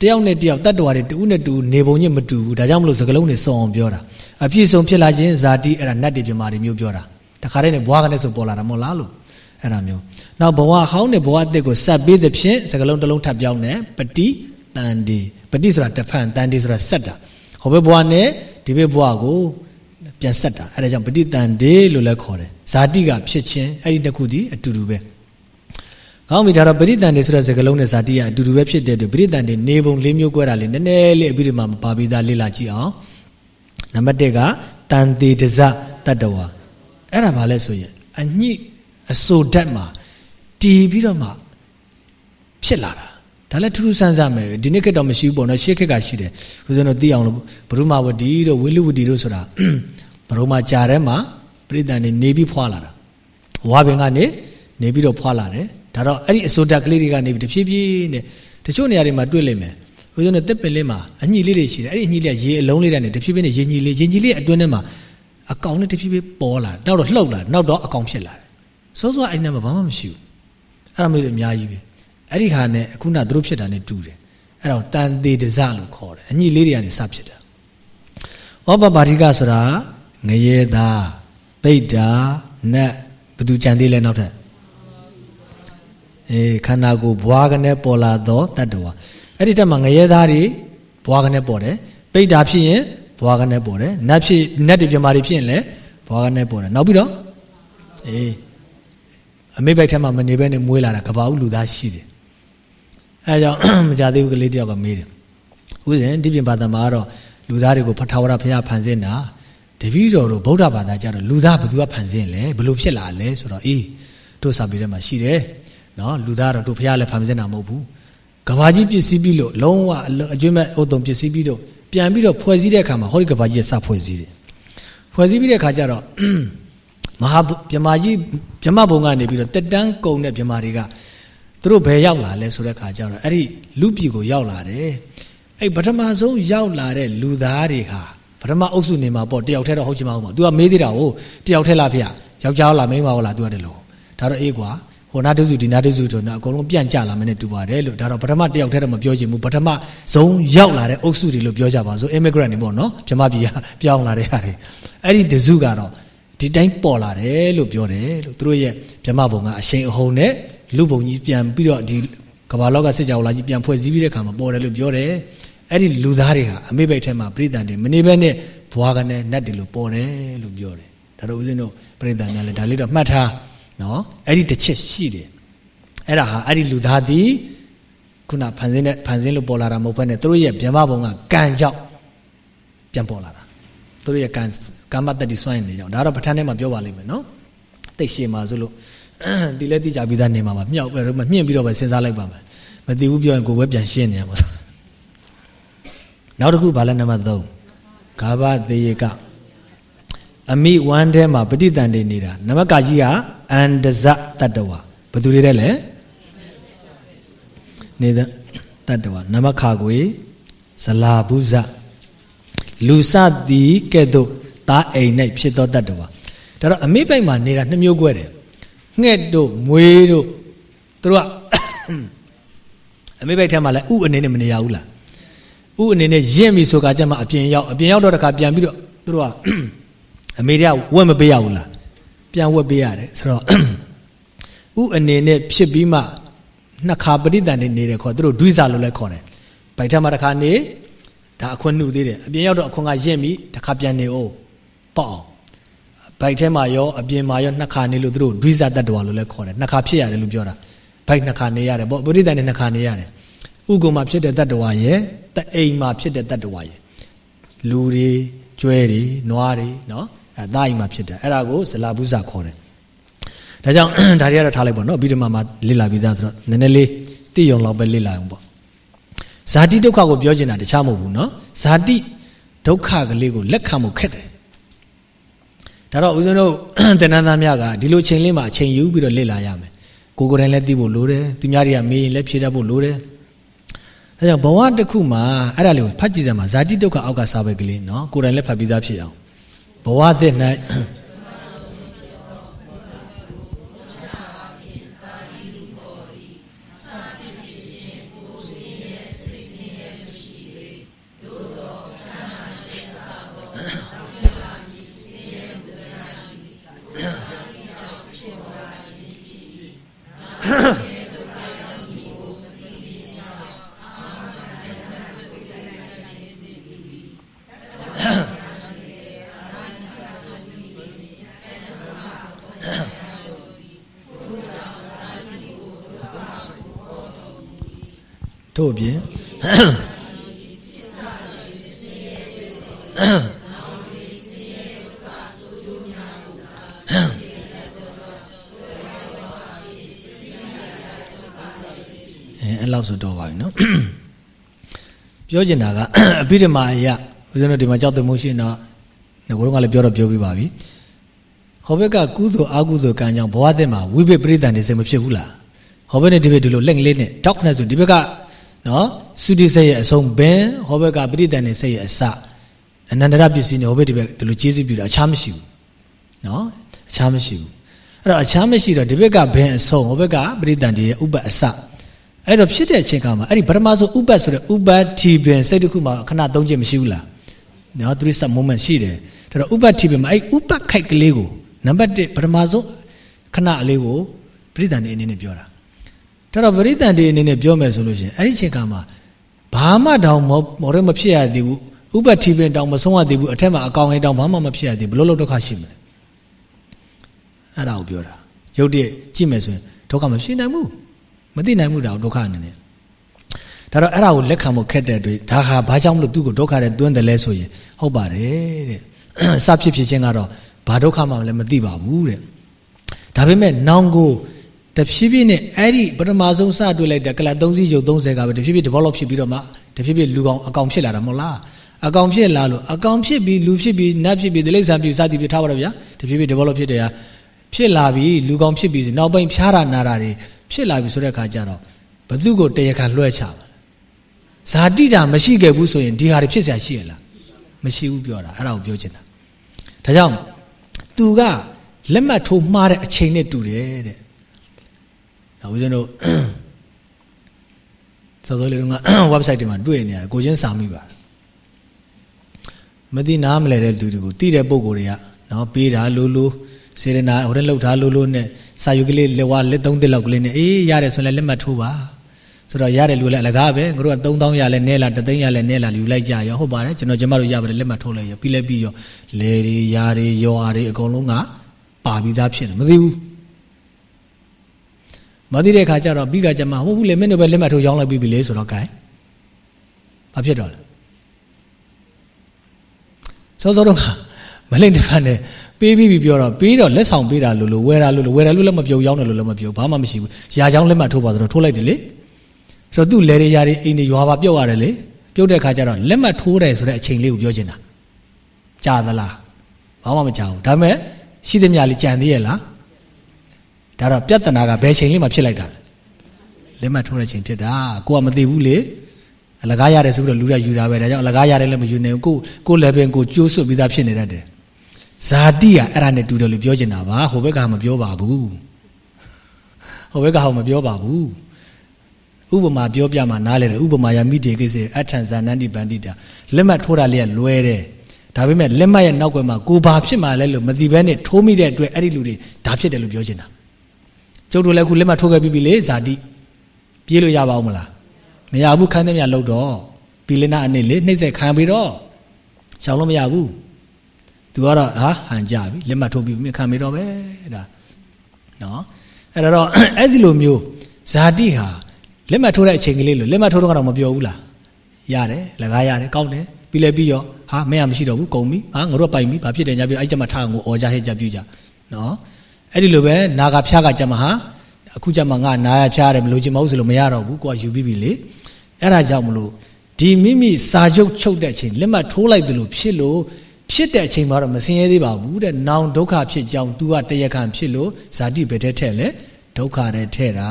တယောက်နဲ့တယောက်တတ္တဝါတွေတူနဲ့တူနေပုံညစ်မတူဘူးဒါကြောင့်မလို့စကလုံးတွေစုံအောင်ပြောတာအပြည့်စုံဖြစ်လာခြင်းဇာတိအဲ့ဒါနတ်တွေပြမာတွေမျိုးပြောတာတခါတည်းနဲ့ဘွားကနေဆိုပေါ်လာတာမဟုတ်လားလို့အဲ့ဒါမျိုးနောက်ဘဝဟောင်းနဲ့ဘဝအသစ်ကိုဆက်ပေးတဲ့ဖြင့်စကလုံးတစ်လုံးထပ်ပြောင်းတယ်ပတိတန်ဒီပတိဆိုတာတဖန်တန်ဒီဆိုတာဆက်တာဟောဘဘဝနဲ့ဒီဘဘဝကိုပြန်ဆက်တာအဲ့ဒါကြောင့်ပတိတန်ဒီလို့လည်းခေါ်တယ်ဇာတိကဖြစ်ခြင်းအဲ့ဒီတစ်ခုဒီအတူတူပဲ ကောင်းပြီဒါတော့ပရိသန်တွေဆိုတဲ့စကားလုံးနဲ့ဇာတိကအတူတူပဲဖြစ်တဲ့အတွက်ပရိသန်တွေနေပုံလေးမျိုးကွဲတာလေးနည်းနည်းလေးအပြီးဒီမှာပါပြီးသားလေ့လာကြည့်အောင်နံပါတ်1ကတန်တေတဇတတ္တဝါအဲ့ဒါဘာလဲဆိုရင်အညိအစိုးဓာတ်မှာတီးပြီးတော့မှဖြစ်လာတာဒါလည်းထူးထူးဆန်းဆန်းပဲဒီနေ့ခေတ်တော့မရှိဘူးပေါ့နော်ရှေ့ခေတ်ကရှိတယ်ဦးဇင်းတို့သိအောင်လို့ဘရုမာဝတီတို့ဝိလူဝတီတို့ဆိုတာဘရုမာကြာထဲမှာပြိတ္တန်နေနေပြီးဖွာလာတာဝါပင်ကနေနေပြီးတော့ဖွာလာတယ် ဒါတော့အဲ့ဒီအစိုးဓာတ်ကလေးတွေကနေပြီးတဖြည်းဖြည်းနဲ့တချို့နေရာတွေမှာတွေ့လိမ့်မယ်ဦးဇင်းတို့တစ်ပင်လေးမှာအညှိလေးတွေရှိတယ်အဲ့ဒီအညှိလေးကရေအလုံးလေးတွေနဲ့တဖြည်းဖြည်းနဲ့ရေညှိလေးရေညှိလေးအတွင်းထဲမှာအကောင်နဲ့တဖြည်းဖြည်းပေါ်လာနောက်တော့လှုပ်လာနောက်တော့အကောင်ဖြစ်လာတယ်စိုးစိုးအဲ့နဲ့မှာဘာမှမရှိဘူးအဲ့ဒါမျိုးတွေအများကြီးပဲအဲ့ဒီခါနဲ့အခုနသူတို့ဖြစ်တာနဲ့တူတယ်အဲ့တော့တန်သေးတစလို့ခေါ်တယ်အညှိလေးတွေကနေစဖြစ်တာဩပပါတိကဆိုတာငရဲသားပိဋ္ဌာနတ်ဘသူကြံသေးလဲနောက်ထပ် အေးခန္ဓာကိုယ်ဘွားကနေပေါ်လာသောတတ္တဝါအဲ့ဒီတက်မှာငရဲသားတွေဘွားကနေပေါ်တယ်ပိဋ္ဌာဖြစ်ရင်ဘွားကနေပေါ်တယ်နတ်ဖြစ်နတ်တွေပြမာတွေဖြစ်ရင်လည်းဘွားကနေပေါ်တယ်နောက်ပြီးတော့အေးအမိဘိုက်ထဲမှာမနေဘဲနဲ့မွေးလာတာကဘာဦးလူသားရှိတယ်အဲကြောင့်မကြသေးဘူးကလေးတယောက်ကမေးတယ်ဥစဉ်ဒီပြင်ဘာသာမှာတော့လူသားတွေကိုဖထာဝရဘုရားဖန်ဆင်းတာတပည့်တော်တို့ဗုဒ္ဓဘာသာကြတော့လူသားဘယ်သူကဖန်ဆင်းလဲဘယ်လိုဖြစ်လာလဲဆိုတော့အေးတို့စာပေထဲမှာရှိတယ် နော်လူသားတော့တို့ဘုရားလည်းဖန်ဆင်းတာမဟုတ်ဘူးကဘာကြီးပြည့်စည်ပြီးလို့လုံးဝအကျွမ်းမဲ့ဥတုံပြည့်စည်ပြီးတော့ပြန်ပြီးတော့ဖွဲ့စည်းတဲ့အခါမှာဟောဒီကဘာကြီးစဖွဲ့စည်းတယ်ဖွဲ့စည်းပြီးတဲ့အခါကျတော့မဟာဗမာကြီးဗမာဘုံကနေပြီးတော့တက်တန်းကုံတဲ့ဗမာတွေကသူတို့ဘယ်ရောက်လာလဲဆိုတဲ့အခါကျတော့အဲ့ဒီလူပြည်ကိုရောက်လာတယ်အဲ့ပထမဆုံးရောက်လာတဲ့လူသားတွေဟာပထမအုပ်စုနေမှာပေါ့တယောက်တည်းတော့ဟုတ်ချင်မအောင်ပါ तू ကမေးသေးတာဟုတ်တယောက်တည်းလားဖေယောက်ျားလားမိန်းမလား तू ရတယ်လို့ဒါတော့အေးကွာ ဟိုနာတုစုဒီနာတုစုတို့နော်အကုန်လုံးပြန့်ကြလာမယ်နဲ့တူပါတယ်လို့ဒါတော့ပထမတယောက်တည်းတော့မပြောချင်ဘူးပထမဆုံးရောက်လာတဲ့အုပ်စုတွေလို့ပြောကြပါစို့ immigrant တွေပေါ့နော်ဗမာပြည်ပြောင်းလာတဲ့ဟာတွေအဲ့ဒီတစုကတော့ဒီတိုင်းပေါ်လာတယ်လို့ပြောတယ်လို့သူတို့ရဲ့ဗမာဘုံကအရှိန်အဟုန်နဲ့လူဘုံကြီးပြန်ပြီးတော့ဒီကမ္ဘာလောကစစ်ကြောလာကြီးပြန်ဖွဲ့စည်းပြီးတဲ့ခါမှာပေါ်တယ်လို့ပြောတယ်အဲ့ဒီလူသားတွေဟာအမေဘိတ်ထဲမှာပြိတ္တန်တွေမနေဘဲနဲ့ဘွားကနေနတ်တွေလို့ပေါ်တယ်လို့ပြောတယ်ဒါတော့ဦးဇင်းတို့ပြိတ္တန်များလည်းဒါလေးတော့မှတ်ထား နော်အဲ့ဒီတစ်ချက်ရှိတယ်အဲ့ဒါဟာအဲ့ဒီလူသားသည်ခုနဖန်ဆင်းတဲ့ဖန်ဆင်းလို့ပေါ်လာတာမဟုတ်ဘဲနဲ့သူတို့ရဲ့ဗျမဘုံကကံကြောင့်ပြန်ပေါ်လာတာသူတို့ရဲ့ကံကာမတတ္တိစွန့်ရင်နေကြောင့်ဒါတော့ပဋ္ဌာန်းထဲမှာပြောပါလိမ့်မယ်နော်တိတ်ရှည်မှာဆိုလို့ဒီလက်တိကြပြီးသားနေမှာပါမြောက်ပဲတော့မြင့်ပြီးတော့ပဲစဉ်းစားလိုက်ပါမယ်မသိဘူးပြောရင်ကိုယ်ပဲပြန်ရှင်းနေရမှာနောက်တစ်ခုဘာလဲနံပါတ်3ဂါဘသေယက အမိဝမ်းထဲမှာပဋိသန္ဓေနေတာနမကကြီးကအန္တဇတတ္တဝဘယ်သူတွေတဲ့လဲနေတဲ့တတ္တဝနမခကွေဇလာဘူးဇလူစသည်ကဲ့သို့သားအိမ်၌ဖြစ်သောတတ္တဝဒါတော့အမိပိတ်မှာနေတာနှစ်မျိုးကွဲတယ်ငှက်တို့မွေးတို့သူတို့ကအမိပိတ်ထဲမှာလည်းဥအနေနဲ့မနေရဘူးလားဥအနေနဲ့ရင့်ပြီဆိုကကြမှာအပြင်ရောက်အပြင်ရောက်တော့တခါပြန်ပြီးတော့သူတို့က အမေတွေကဝက်မပေးရဘူးလားပြန်ဝက်ပေးရတယ်ဆိုတော့ဥအနေနဲ့ဖြစ်ပြီးမှနှစ်ခါပဋိသန္ဓေနေတယ်ခေါ်သူတို့ဒွိစာလို့လည်းခေါ်တယ်ဗိုက်ထမှာတစ်ခါနေဒါအခွင့်နှုတ်သေးတယ်အပြင်ရောက်တော့အခွင့်ကရင့်ပြီတစ်ခါပြန်နေအောင်ပေါ့အောင်ဗိုက်ထဲမှာရောအပြင်မှာရောနှစ်ခါနေလို့သူတို့ဒွိစာတတ္တဝါလို့လည်းခေါ်တယ်နှစ်ခါဖြစ်ရတယ်လို့ပြောတာဗိုက်နှစ်ခါနေရတယ်ပေါ့ပဋိသန္ဓေနှစ်ခါနေရတယ်ဥက္ကုမှာဖြစ်တဲ့တတ္တဝါရဲ့တအိမ်မှာဖြစ်တဲ့တတ္တဝါရဲ့လူတွေကျွဲတွေနွားတွေနော် အဲသားအိမ်မှာဖြစ်တယ်အဲ့ဒါကိုဇလာဘူးစာခေါ်တယ်ဒါကြောင့်ဒါတွေကတော့ထားလိုက်ပေါ့နော်ပြီးတော့မှလေ့လာပြီးသားဆိုတော့နည်းနည်းလေးသိရုံလောက်ပဲလေ့လာအောင်ပေါ့ဇာတိဒုက္ခကိုပြောချင်တာတခြားမဟုတ်ဘူးနော်ဇာတိဒုက္ခကလေးကိုလက်ခံမှုခက်တယ်ဒါတော့ဦးဇင်းတို့သင်္นานသားများကဒီလိုချိန်လေးမှာအချိန်ယူပြီးတော့လေ့လာရမယ်ကိုကိုယ်တိုင်လည်းသိဖို့လိုတယ်သူများတွေကမေးရင်လည်းဖြေတတ်ဖို့လိုတယ်ဒါကြောင့်ဘဝတစ်ခုမှာအဲ့ဒါလေးကိုဖတ်ကြည့်စမ်းပါဇာတိဒုက္ခအောက်ကစာပဲကလေးနော်ကိုယ်တိုင်လည်းဖတ်ပြီးသားဖြစ်အောင် ဘဝသစ်၌ ထို့အပြင်အဲ့လောက်ဆိုတော့ပါပြီနော်ပြောချင်တာကအဘိဓမ္မာအရဦးဇင်းတို့ဒီမှာကြောက်တယ်မို့ရှင်တော့ငါတို့ကလည်းပြောတော့ပြောပြပါပြီဟောဘက်ကကုသိုလ်အကုသိုလ်ကံကြောင့်ဘဝသစ်မှာဝိပရိပရိသန်နေစေမဖြစ်ဘူးလားဟောဘက်နဲ့ဒီဘက်ဒီလိုလက်ကလေးနဲ့တောက်နဲ့ဆိုဒီဘက်က နော်သုတိစိတ်ရဲ့အဆုံးဘင်ဟောဘက်ကပရိသန်နေစိတ်ရဲ့အစအနန္တရပစ္စည်းနဲ့ဟောဘက်ဒီဘက်ဒီလိုကျေးဇူးပြုတာအခြားမရှိဘူးနော်အခြားမရှိဘူးအဲ့တော့အခြားမရှိတော့ဒီဘက်ကဘင်အဆုံးဟောဘက်ကပရိသန်တွေရဲ့ဥပအစအဲ့တော့ဖြစ်တဲ့အချိန်ကမှာအဲ့ဒီပထမဆုံးဥပတ်ဆိုတဲ့ဥပတ်တီပင်စိတ်တစ်ခုမှာခဏသုံးချက်မရှိဘူးလားနော်သူစ moment ရှိတယ်ဒါတော့ဥပတ်တီပင်မှာအဲ့ဥပတ်ခိုက်ကလေးကိုနံပါတ်1ပထမဆုံးခဏလေးကိုပရိသန်တွေအနေနဲ့ပြောတာ ဒါတော့ပရိသန်တွေအနေနဲ့ပြောမယ်ဆိုလို့ရှိရင်အဲ့ဒီချိန်ကမှာဘာမှတောင်မော်ရမဖြစ်ရသေးဘူးဥပတ်တီပင်တောင်မဆုံးရသေးဘူးအထက်မှာအကောင်ဟဲတောင်ဘာမှမဖြစ်ရသေးဘူးဘလို့လို့ဒုက္ခရှိမလဲအဲ့ဒါကိုပြောတာရုပ်တည်းကြည့်မယ်ဆိုရင်ဒုက္ခမဖြစ်နိုင်ဘူးမသိနိုင်မှုတာဒုက္ခအနေနဲ့ဒါတော့အဲ့ဒါကိုလက်ခံဖို့ခက်တဲ့အတွက်ဒါဟာဘာကြောင့်မလို့သူ့ကိုဒုက္ခတဲ့သွင်းတယ်လဲဆိုရင်ဟုတ်ပါတယ်တဲ့စဖြစ်ဖြစ်ချင်းကတော့ဘာဒုက္ခမှလည်းမသိပါဘူးတဲ့ဒါပေမဲ့နောင်ကို တဖြည်းဖြည်းနဲ့အဲ့ဒီပထမဆုံးစတွေ့လိုက်တဲ့ကလတ်3စီးချုပ်30ကပဲတဖြည်းဖြည်း develop ဖြစ်ပြီးတော့မှတဖြည်းဖြည်းလူကောင်အကောင်ဖြစ်လာတာမဟုတ်လားအကောင်ဖြစ်လာလို့အကောင်ဖြစ်ပြီးလူဖြစ်ပြီးနတ်ဖြစ်ပြီးတိရစ္ဆာန်ဖြစ်စသည်ဖြစ်ထားပါတော့ဗျာတဖြည်းဖြည်း develop ဖြစ်တယ်ဟာဖြစ်လာပြီးလူကောင်ဖြစ်ပြီးနောက်ပိုင်းဖြားတာနာတာတွေဖြစ်လာပြီဆိုတဲ့အခါကျတော့ဘသူကိုတရားခံလွှဲချပါဇာတိတာမရှိခဲ့ဘူးဆိုရင်ဒီဟာတွေဖြစ်เสียရှိရလားမရှိဘူးပြောတာအဲ့ဒါကိုပြောချင်တာဒါကြောင့်သူကလက်မှတ်ထိုးမှားတဲ့အချိန်နဲ့တူတယ်တဲ့ ဒါဦးဇင်းတို့စောစောလေးတုန်းက website တွေမှာတွေ့နေရတယ်ကိုချင်းစာမိပါမသိနားမလဲတဲ့လူတွေကိုသိတဲ့ပုံကိုယ်တွေကနော်ပေးတာလိုလိုစေရနာဟိုတဲ့လှုပ်ထားလိုလိုနဲ့စာယူကလေးလက်ဝါလက်သုံးတစ်လောက်ကလေးနဲ့အေးရတယ်ဆိုရင်လည်းလက်မှတ်ထိုးပါဆိုတော့ရတယ်လူလည်းအလကားပဲငါတို့က3000ရလဲနဲလာတသိန်းရလဲနဲလာလူလိုက်ကြရောဟုတ်ပါတယ်ကျွန်တော်ကျမတို့ရပါတယ်လက်မှတ်ထိုးလိုက်ရောပြီးလဲပြီးရောလေတွေယာတွေရောအားတွေအကုန်လုံးကပါပြီးသားဖြစ်နေမသိဘူး မသိတဲ့ခါကျတော့ပြီးကကျမဟုတ်ဘူးလေမင်းတို့ပဲလက်မှတ်ထိုးရောင်းလိုက်ပြီးပြီလေဆိုတော့ gain ဘာဖြစ်တော့လဲစောစောတော့မလိမ့်တပတ်နဲ့ပေးပြီးပြီပြောတော့ပေးတော့လက်ဆောင်ပေးတာလို့လို့ဝယ်တာလို့လို့ဝယ်တာလို့လည်းမပြုတ်ရောင်းတယ်လို့လည်းမပြုတ်ဘာမှမရှိဘူးရာချောင်းလက်မှတ်ထိုးပါဆိုတော့ထိုးလိုက်တယ်လေဆိုတော့သူ့လေတွေရာတွေအိမ်တွေရွာပါပြုတ်ရတယ်လေပြုတ်တဲ့ခါကျတော့လက်မှတ်ထိုးတယ်ဆိုတဲ့အချိန်လေးကိုပြောချင်တာကြာသလားဘာမှမကြာဘူးဒါပေမဲ့ရှိသမျှလေးကြံသေးရဲ့လား ဒါတော့ပြဿနာကဘယ်ချိန်လေးမှဖြစ်လိုက်တာလဲလက်မှတ်ထိုးတဲ့ချိန်ဖြစ်တာကိုကမသိဘူးလေအလကားရတယ်ဆိုတော့လူရယူတာပဲဒါကြောင့်အလကားရတယ်လည်းမယူနိုင်ဘူးကိုကိုလည်းပင်ကိုကျိုးဆွတ်ပြီးသားဖြစ်နေတတ်တယ်ဇာတိကအဲ့ဒါနဲ့တူတယ်လို့ပြောချင်တာပါဟိုဘက်ကမပြောပါဘူးဟိုဘက်ကဟောမပြောပါဘူးဥပမာပြောပြမှနားလဲတယ်ဥပမာယမိတေကိစ္စအထံဇာနန္တိပန္တိတာလက်မှတ်ထိုးတာလေးကလွဲတယ်ဒါပေမဲ့လက်မှတ်ရဲ့နောက်ွယ်မှာကိုဘာဖြစ်မှလဲလို့မသိဘဲနဲ့ထိုးမိတဲ့အတွက်အဲ့ဒီလူတွေဒါဖြစ်တယ်လို့ပြောချင်တာ ကျုပ်တို့လည်းခုလက်မှတ်ထိုးခဲ့ပြီးပြီလေဇာတိပြေးလို့ရပါဦးမလားမရဘူးခန်းသည်များလှုပ်တော့ပီလနာအနေလေနှိမ့်ဆက်ခံပြီးတော့ရှောင်လို့မရဘူးသူကတော့ဟာဟန်ကြပြီလက်မှတ်ထိုးပြီးမြခံပြီးတော့ပဲဒါနော်အဲ့တော့အဲ့ဒီလိုမျိုးဇာတိဟာလက်မှတ်ထိုးတဲ့အချိန်ကလေးလို့လက်မှတ်ထိုးတော့ကတော့မပြောဘူးလားရတယ်လကားရတယ်ကောင်းတယ်ပြီးလဲပြီးရောဟာမင်းကမရှိတော့ဘူးကုန်ပြီဟာငါတို့ပိုင်ပြီဘာဖြစ်တယ်ညာပြီးအဲ့ကြမှာထားငိုអော်ကြဟဲ့ကြပြူကြနော် အဲ့ဒီလိုပဲနာဂဖျားကကြမှာဟာအခုကြမှာငါနာရဖျားတယ်မလို့ချင်မဟုတ်ဆိုလို့မရတော့ဘူးကိုကယူပြီးပြီလေအဲ့ဒါကြောင့်မလို့ဒီမိမိစာချုပ်ချုပ်တဲ့အချိန်လက်မှတ်ထိုးလိုက်တယ်လို့ဖြစ်လို့ဖြစ်တဲ့အချိန်မှာတော့မဆင်းရဲသေးပါဘူးတဲ့နောင်ဒုက္ခဖြစ်ကြောင်း तू ကတရားခံဖြစ်လို့ဇာတိဘယ်တဲ့ထဲ့လဲဒုက္ခတဲ့ထဲ့တာ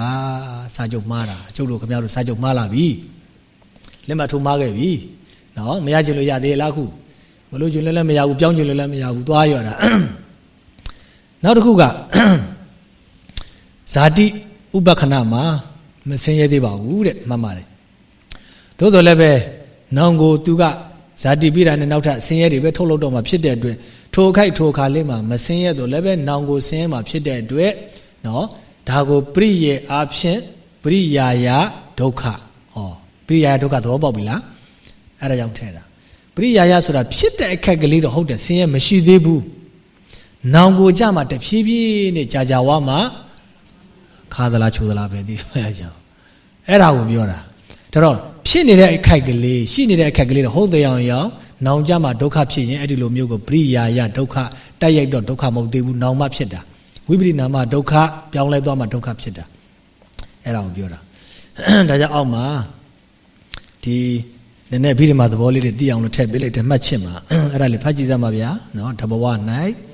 စာချုပ်မှားတာကျုပ်တို့ခင်ဗျားတို့စာချုပ်မှားလာပြီလက်မှတ်ထိုးမှားခဲ့ပြီနော်မရချင်လို့ရသေးလားခုမလို့ချင်လည်းလည်းမရဘူးပြောင်းချင်လည်းလည်းမရဘူးသွားရတာ နောက်တစ်ခုကဇာတိဥပက္ခဏမှာမဆင်းရဲသေးပါဘူးတဲ့မှတ်ပါတယ်သို့တော်လည်းပဲနောင်ကိုသူကဇာတိပိတာနဲ့နောက်ထပ်ဆင်းရဲတွေပဲထုတ်လုပ်တော့မှဖြစ်တဲ့အတွက်ထိုခိုက်ထိုခါလေးမှာမဆင်းရဲတော့လည်းပဲနောင်ကိုဆင်းရဲမှာဖြစ်တဲ့အတွက်နော်ဒါကိုပရိယေအားဖြင့်ပရိယာယဒုက္ခဟောပရိယာယဒုက္ခသဘောပေါက်ပြီလားအဲ့ဒါကြောင့်ထဲတာပရိယာယဆိုတာဖြစ်တဲ့အခက်ကလေးတော့ဟုတ်တယ်ဆင်းရဲမရှိသေးဘူး နောင်ကိုကြမှာတဖြည်းဖြည်းနဲ့ကြာကြာဝါမှာခါသလားချိုသလားပဲဒီအဲကြောင့်အဲ့ဒါကိုပြောတာဒါတော့ဖြစ်နေတဲ့အခိုက်ကလေးရှိနေတဲ့အခိုက်ကလေးတော့ဟုတ်တယ်အောင်ရောင်နောင်ကြမှာဒုက္ခဖြစ်ရင်အဲ့ဒီလိုမျိုးကိုပရိယာယဒုက္ခတိုက်ရိုက်တော့ဒုက္ခမဟုတ်သေးဘူးနောင်မှဖြစ်တာဝိပရိနာမဒုက္ခပြောင်းလဲသွားမှဒုက္ခဖြစ်တာအဲ့ဒါကိုပြောတာဒါကြောင့်အောက်မှာဒီနည်းနည်းပြီးဒီမှာသဘောလေးတွေသိအောင်လို့ထည့်ပေးလိုက်တယ်မှတ်ချင်မှာအဲ့ဒါလေးဖတ်ကြည့်စမ်းပါဗျာနော်တဘဝ၌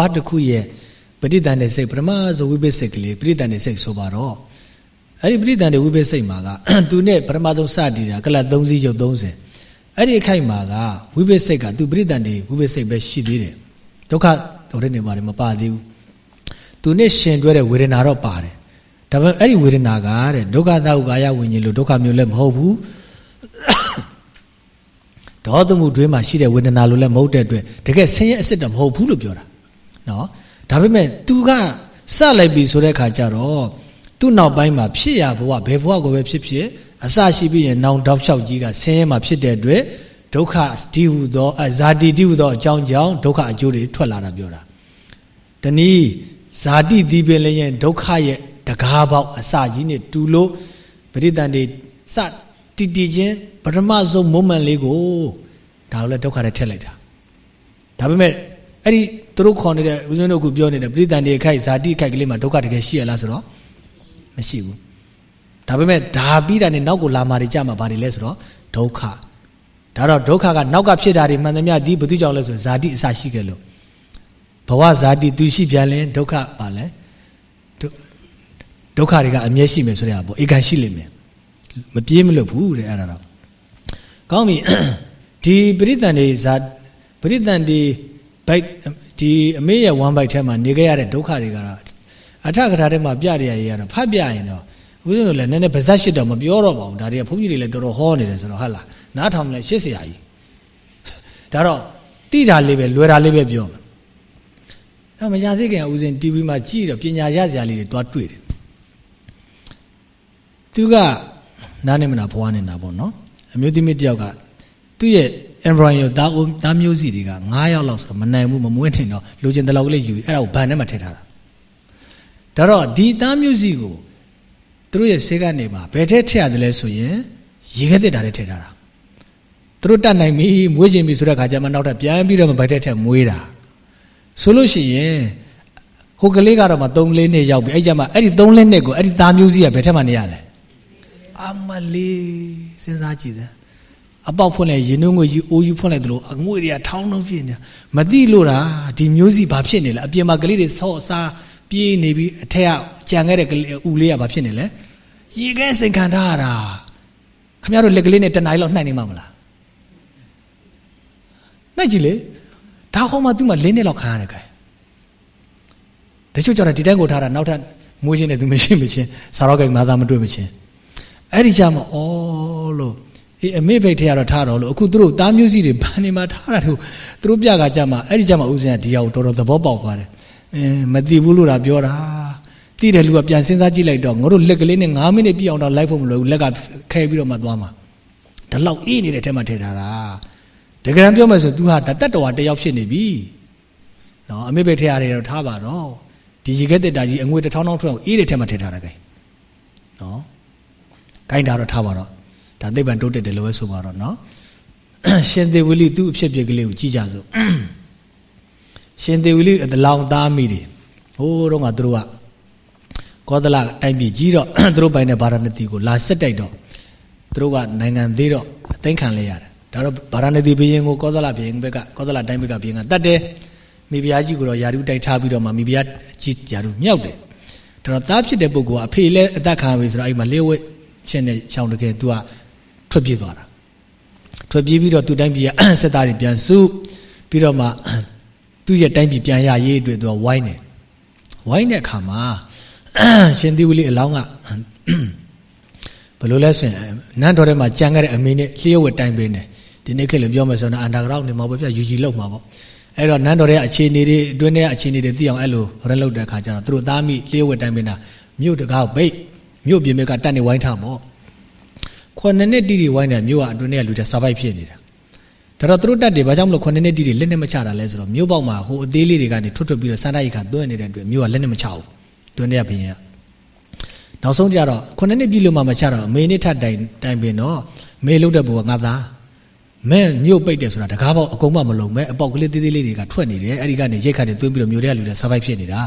ဝတစ်ခုရဲ့ပဋိသန္ဓေစိတ်ပထမဇဝိပ္ပစိတ်ကလေးပဋိသန္ဓေစိတ်ဆိုပါတော့အဲ့ဒီပဋိသန္ဓေဝိပ္ပစိတ်မှာကသူနဲ့ပထမဆုံးစတည်တာကလတ်3စီးရုပ်30အဲ့ဒီအခိုက်မှာကဝိပ္ပစိတ်ကသူပဋိသန္ဓေဝိပ္ပစိတ်ပဲရှိသေးတယ်ဒုက္ခတော်တဲ့နေမှာမပါသေးဘူးသူနဲ့ရှင်တွဲတဲ့ဝေဒနာတော့ပါတယ်ဒါပေမဲ့အဲ့ဒီဝေဒနာကတဲ့ဒုက္ခသာဥကာယဝิญဉ်လို့ဒုက္ခမျိုးလည်းမဟုတ်ဘူးဒေါသမှုတွင်းမှာရှိတဲ့ဝေဒနာလို့လည်းမဟုတ်တဲ့အတွက်တကယ်ဆင်းရဲအစ်စ်တော့မဟုတ်ဘူးလို့ပြောတာ နော်ဒါပေမဲ့ तू ကစလိုက်ပြီဆိုတဲ့ခါကျတော့သူ့နောက်ပိုင်းမှာဖြစ်ရဘဝဘယ်ဘဝကိုပဲဖြစ်ဖြစ်အစရှိပြီးရင်နောင်တောက်လျှောက်ကြီးကဆင်းရဲမှာဖြစ်တဲ့အတွက်ဒုက္ခဒီဟုသောဇာတိတိဟုသောအကြောင်းကြောင့်ဒုက္ခအကျိုးတွေထွက်လာတာပြောတာတနည်းဇာတိဒီပင်လည်းရင်ဒုက္ခရဲ့တကားပေါက်အစကြီးနဲ့တူလို့ပရိသန်တွေစတီတီချင်းပထမဆုံး moment လေးကိုဒါလည်းဒုက္ခနဲ့ထည့်လိုက်တာဒါပေမဲ့အဲ့ဒီ သူတို့ခေါ်နေတဲ့ဦးဇင်းတို့ကပြောနေတဲ့ပရိသန်တွေခိုက်ဇာတိခိုက်ကလေးမှာဒုက္ခတကယ်ရှိရလားဆိုတော့မရှိဘူးဒါပေမဲ့ဒါပြီးတာနဲ့နောက်ကိုလာမာတွေကြမှာဘာတွေလဲဆိုတော့ဒုက္ခဒါတော့ဒုက္ခကနောက်ကဖြစ်တာတွေမှန်သမျှဒီဘုသူကြောင့်လဲဆိုဇာတိအစရှိခဲ့လို့ဘဝဇာတိသူရှိပြန်လဲဒုက္ခပါလဲဒုက္ခတွေကအမြဲရှိမယ်ဆိုတဲ့အပေါ်ဧကန်ရှိလိမ့်မယ်မပြေးမလွတ်ဘူးတဲ့အဲ့ဒါတော့ကောင်းပြီဒီပရိသန်တွေဇာပရိသန်တွေဘိုက် ဒီအမေရဲ့ဝမ်ဘိုက်ထဲမှာနေခဲ့ရတဲ့ဒုက္ခတွေကတော့အထကထာထဲမှာပြရရရတော့ဖတ်ပြရင်တော့ဦးဇင်းတို့လည်းနည်းနည်းပါဇက်ရှစ်တော့မပြောတော့ပါဘူးဒါတွေကဘုန်းကြီးတွေလည်းတော်တော်ဟောနေတယ်ဆိုတော့ဟုတ်လားနားထောင်လဲရှစ်ဆရာကြီးဒါတော့တိတာလေးပဲလွယ်တာလေးပဲပြောမယ်တော့မရသေးခင်ဦးဇင်း TV မှာကြည့်တော့ပညာရစရာလေးတွေသွားတွေ့တယ်သူကနားနေမနာဘွားနေတာပေါ့နော်အမျိုးသမီးတယောက်က သူ့ရဲ့ embryo သားဦးသားမျိုးစီတွေက9ယောက်လောက်ဆိုတော့မနိုင်ဘူးမမွေးနိုင်တော့လိုချင်တဲ့လောက်ကလေးယူအဲ့ဒါကိုဘန်ထဲမှာထည့်ထားတာဒါတော့ဒီသားမျိုးစီကိုသူတို့ရဲ့ဆေးကနေမှာဘယ်ထည့်ထည့်ရတယ်လဲဆိုရင်ရေခဲတစ်တာနဲ့ထည့်ထားတာသူတို့တတ်နိုင်ပြီမွေးခြင်းပြီဆိုတဲ့ခါကျမှနောက်ထပ်ပြန်ပြီးတော့မဘိုက်ထက်ထက်မွေးတာဆိုလို့ရှိရင်ဟိုကလေးကတော့မှ3လေးနှစ်ရောက်ပြီအဲ့ကြမှာအဲ့ဒီ3လေးနှစ်ကိုအဲ့ဒီသားမျိုးစီကဘယ်ထက်မှနေရလဲအမလေးစဉ်းစားကြည့်စမ်း အပေါက်ဖွင့်လိုက်ရင်နှုံးငွေကြီးအိုးကြီးဖွင့်လိုက်သလိုအငွေတွေကထောင်းလုံးဖြစ်နေမသိလို့တာဒီမျိုးစီဘာဖြစ်နေလဲအပြင်မှာကလေးတွေဆော့အစားပြေးနေပြီးအထက်ကကြံခဲ့တဲ့ဥလေးကဘာဖြစ်နေလဲရေခဲစိန်ခံထားရတာခင်ဗျားတို့လက်ကလေးနဲ့တနိုင်လောက်နှိုက်နေမှာမလားနှိုက်ကြည့်လေဒါဟောမှ तू မှလင်းနေလောက်ခံရတယ်ကဲတချို့ကျတော့ဒီတိုင်းကိုထားတာနောက်ထပ်မွေးချင်းနဲ့ तू မရှိမချင်းစာရောကိမာသားမတွေ့မချင်းအဲ့ဒီကြမှာဩလို့ အေးအမေဘိတ်ထဲကတော့ထားတော့လို့အခုသူတို့သားမျိုးစီတွေဘာနေမှာထားတာတို့သူတို့ပြကကြမှာအဲ့ဒီကြမှာဥစဉ်ကဒီအောင်တော်တော်သဘောပေါက်သွားတယ်အင်းမသိဘူးလို့တာပြောတာသိတယ်လူကပြန်စဉ်းစားကြည့်လိုက်တော့ငါတို့လက်ကလေးနဲ့9မိနစ်ပြည့်အောင်တော့လိုက်ဖို့မလိုဘူးလက်ကခဲပြီးတော့မှသွားမှာဒါလောက်အေးနေတဲ့ထဲမှာထည့်ထားတာတကယ်ပြောမယ်ဆို तू ဟာတတ်တော်တယောက်ဖြစ်နေပြီနော်အမေဘိတ်ထဲရတယ်တော့ထားပါတော့ဒီရေခဲတက်တာကြီးအငွေတစ်ထောင်းထောင်းထွက်အောင်အေးတဲ့ထဲမှာထည့်ထားတာကဲနော်ဂိုင်းတာတော့ထားပါတော့ ဒါသိပ္ပံတိုးတက်တယ်လို့ပဲဆိုပါတော့နော်ရှင်သေဝလိသူ့အဖြစ်အပျက်ကလေးကိုကြည့်ကြစို့ရှင်သေဝလိအတလောင်သားမိတွေဟိုးတော့ကသူတို့ကကောသလတိုင်းပြည်ကြီးတော့သူတို့ပိုင်တဲ့ဗာရာဏသီကိုလာဆက်တိုက်တော့သူတို့ကနိုင်ငံသေးတော့အသိခံလဲရတယ်ဒါတော့ဗာရာဏသီဘုရင်ကိုကောသလဘုရင်ဘက်ကကောသလတိုင်းဘက်ကဘုရင်ကတတ်တယ်မိဖုရားကြီးကိုတော့ယာရုတိုက်ထားပြီးတော့မှမိဖုရားကြီးယာရုမြောက်တယ်ဒါတော့သားဖြစ်တဲ့ပုဂ္ဂိုလ်ကအဖေလည်းအသက်ခံပြီဆိုတော့အဲ့မှာလျှို့ဝှက်ရှင်နဲ့ရှောင်းတကယ် तू က ထွက်ပြေးသွားတာထွက်ပြေးပြီးတော့သူ့တိုင်းပြည်ကစစ်သားတွေပြန်စုပြီးတော့မှသူ့ရဲ့တိုင်းပြည်ပြန်ရရေးအတွက်သူကဝိုင်းတယ်ဝိုင်းတဲ့အခါမှာရှင်သီဝလိအလောင်းကဘယ်လိုလဲဆိုရင်နန်းတော်ထဲမှာကြံခဲ့တဲ့အမေနဲ့လျှို့ဝှက်တိုင်းပေးနေဒီနေ့ခေတ်လို့ပြောမယ်ဆိုတော့အန်တာဂရောက်နေမှာပေါ့ဗျယူကြီးလောက်မှာပေါ့အဲ့တော့နန်းတော်ရဲ့အခြေအနေတွေအတွင်းထဲအခြေအနေတွေသိအောင်အဲ့လိုရလုပ်တဲ့အခါကျတော့သူတို့သားမိလျှို့ဝှက်တိုင်းပေးတာမြို့တကားပိတ်မြို့ပြင်ဘက်ကတက်နေဝိုင်းထားပေါ့ ခုနှစ်နှစ်တိတိဝိုင်းတယ်မြို့ကအတွင်းထဲကလူတွေ survive ဖြစ်နေတာဒါတော့သူတို့တက်တယ်ဘာကြောင့်မလို့ခုနှစ်နှစ်တိတိလက်နဲ့မချတာလဲဆိုတော့မြို့ပေါက်မှာဟိုအသေးလေးတွေကနေထွတ်ထွတ်ပြီးတော့စန္ဒရိခါသွင်းနေတဲ့အတွက်မြို့ကလက်နဲ့မချဘူးတွင်းထဲကဘင်းရနောက်ဆုံးကြတော့ခုနှစ်နှစ်ပြည့်လို့မှမချတော့မေနှစ်ထပ်တိုင်တိုင်ပင်တော့မေလုတ်တဲ့ဘူကငါသားမဲမြို့ပိတ်တယ်ဆိုတာတကားပေါက်အကုန်မမလုံးမဲအပေါက်ကလေးသေးသေးလေးတွေကထွက်နေတယ်အဲ့ဒီကနေရိတ်ခတ်တွေသွင်းပြီးတော့မြို့ထဲကလူတွေ survive ဖြစ်နေတာ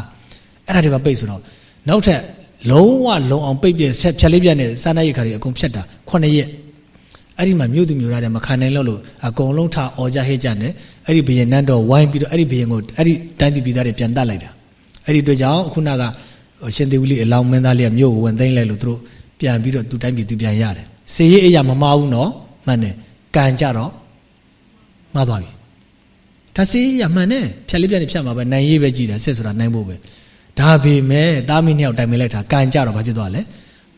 အဲ့ဒါတွေကပိတ်ဆိုတော့နောက်ထပ် လုံးဝလုံအောင်ပိတ်ပြဆက်ဖြတ်လေးပြနဲ့စားနပ်ရိက္ခာတွေအကုန်ဖြတ်တာ9ရက်အဲ့ဒီမှာမြို့သူမြို့သားတွေမခံနိုင်လို့လို့အကုန်လုံးထားအော်ကြဟဲ့ကြတယ်အဲ့ဒီဘရင်နန်းတော်ဝိုင်းပြီးတော့အဲ့ဒီဘရင်ကိုအဲ့ဒီတိုင်းသူပြည်သားတွေပြန်တတ်လိုက်တာအဲ့ဒီအတွက်ကြောင့်ခုနကရှင်သေဝလိအလောင်းမင်းသားလေးကမြို့ကိုဝင်သိမ်းလိုက်လို့သူတို့ပြန်ပြီးတော့သူတိုင်းပြည်သူပြန်ရတယ်စေရေးအရာမမှားဘူးနော်မှန်တယ်ကံကြတော့မှားသွားပြီဒါစေရေးအရာမှန်တယ်ဖြတ်လေးပြနေဖြတ်မှာပဲနိုင်ရေးပဲကြည်တယ်စစ်ဆိုတာနိုင်ဖို့ပဲ ဒါပေမဲ့သားမင်းနှစ်ယောက်တိုင်ပင်လိုက်တာကံကြတော့ဘာဖြစ်သွားလဲ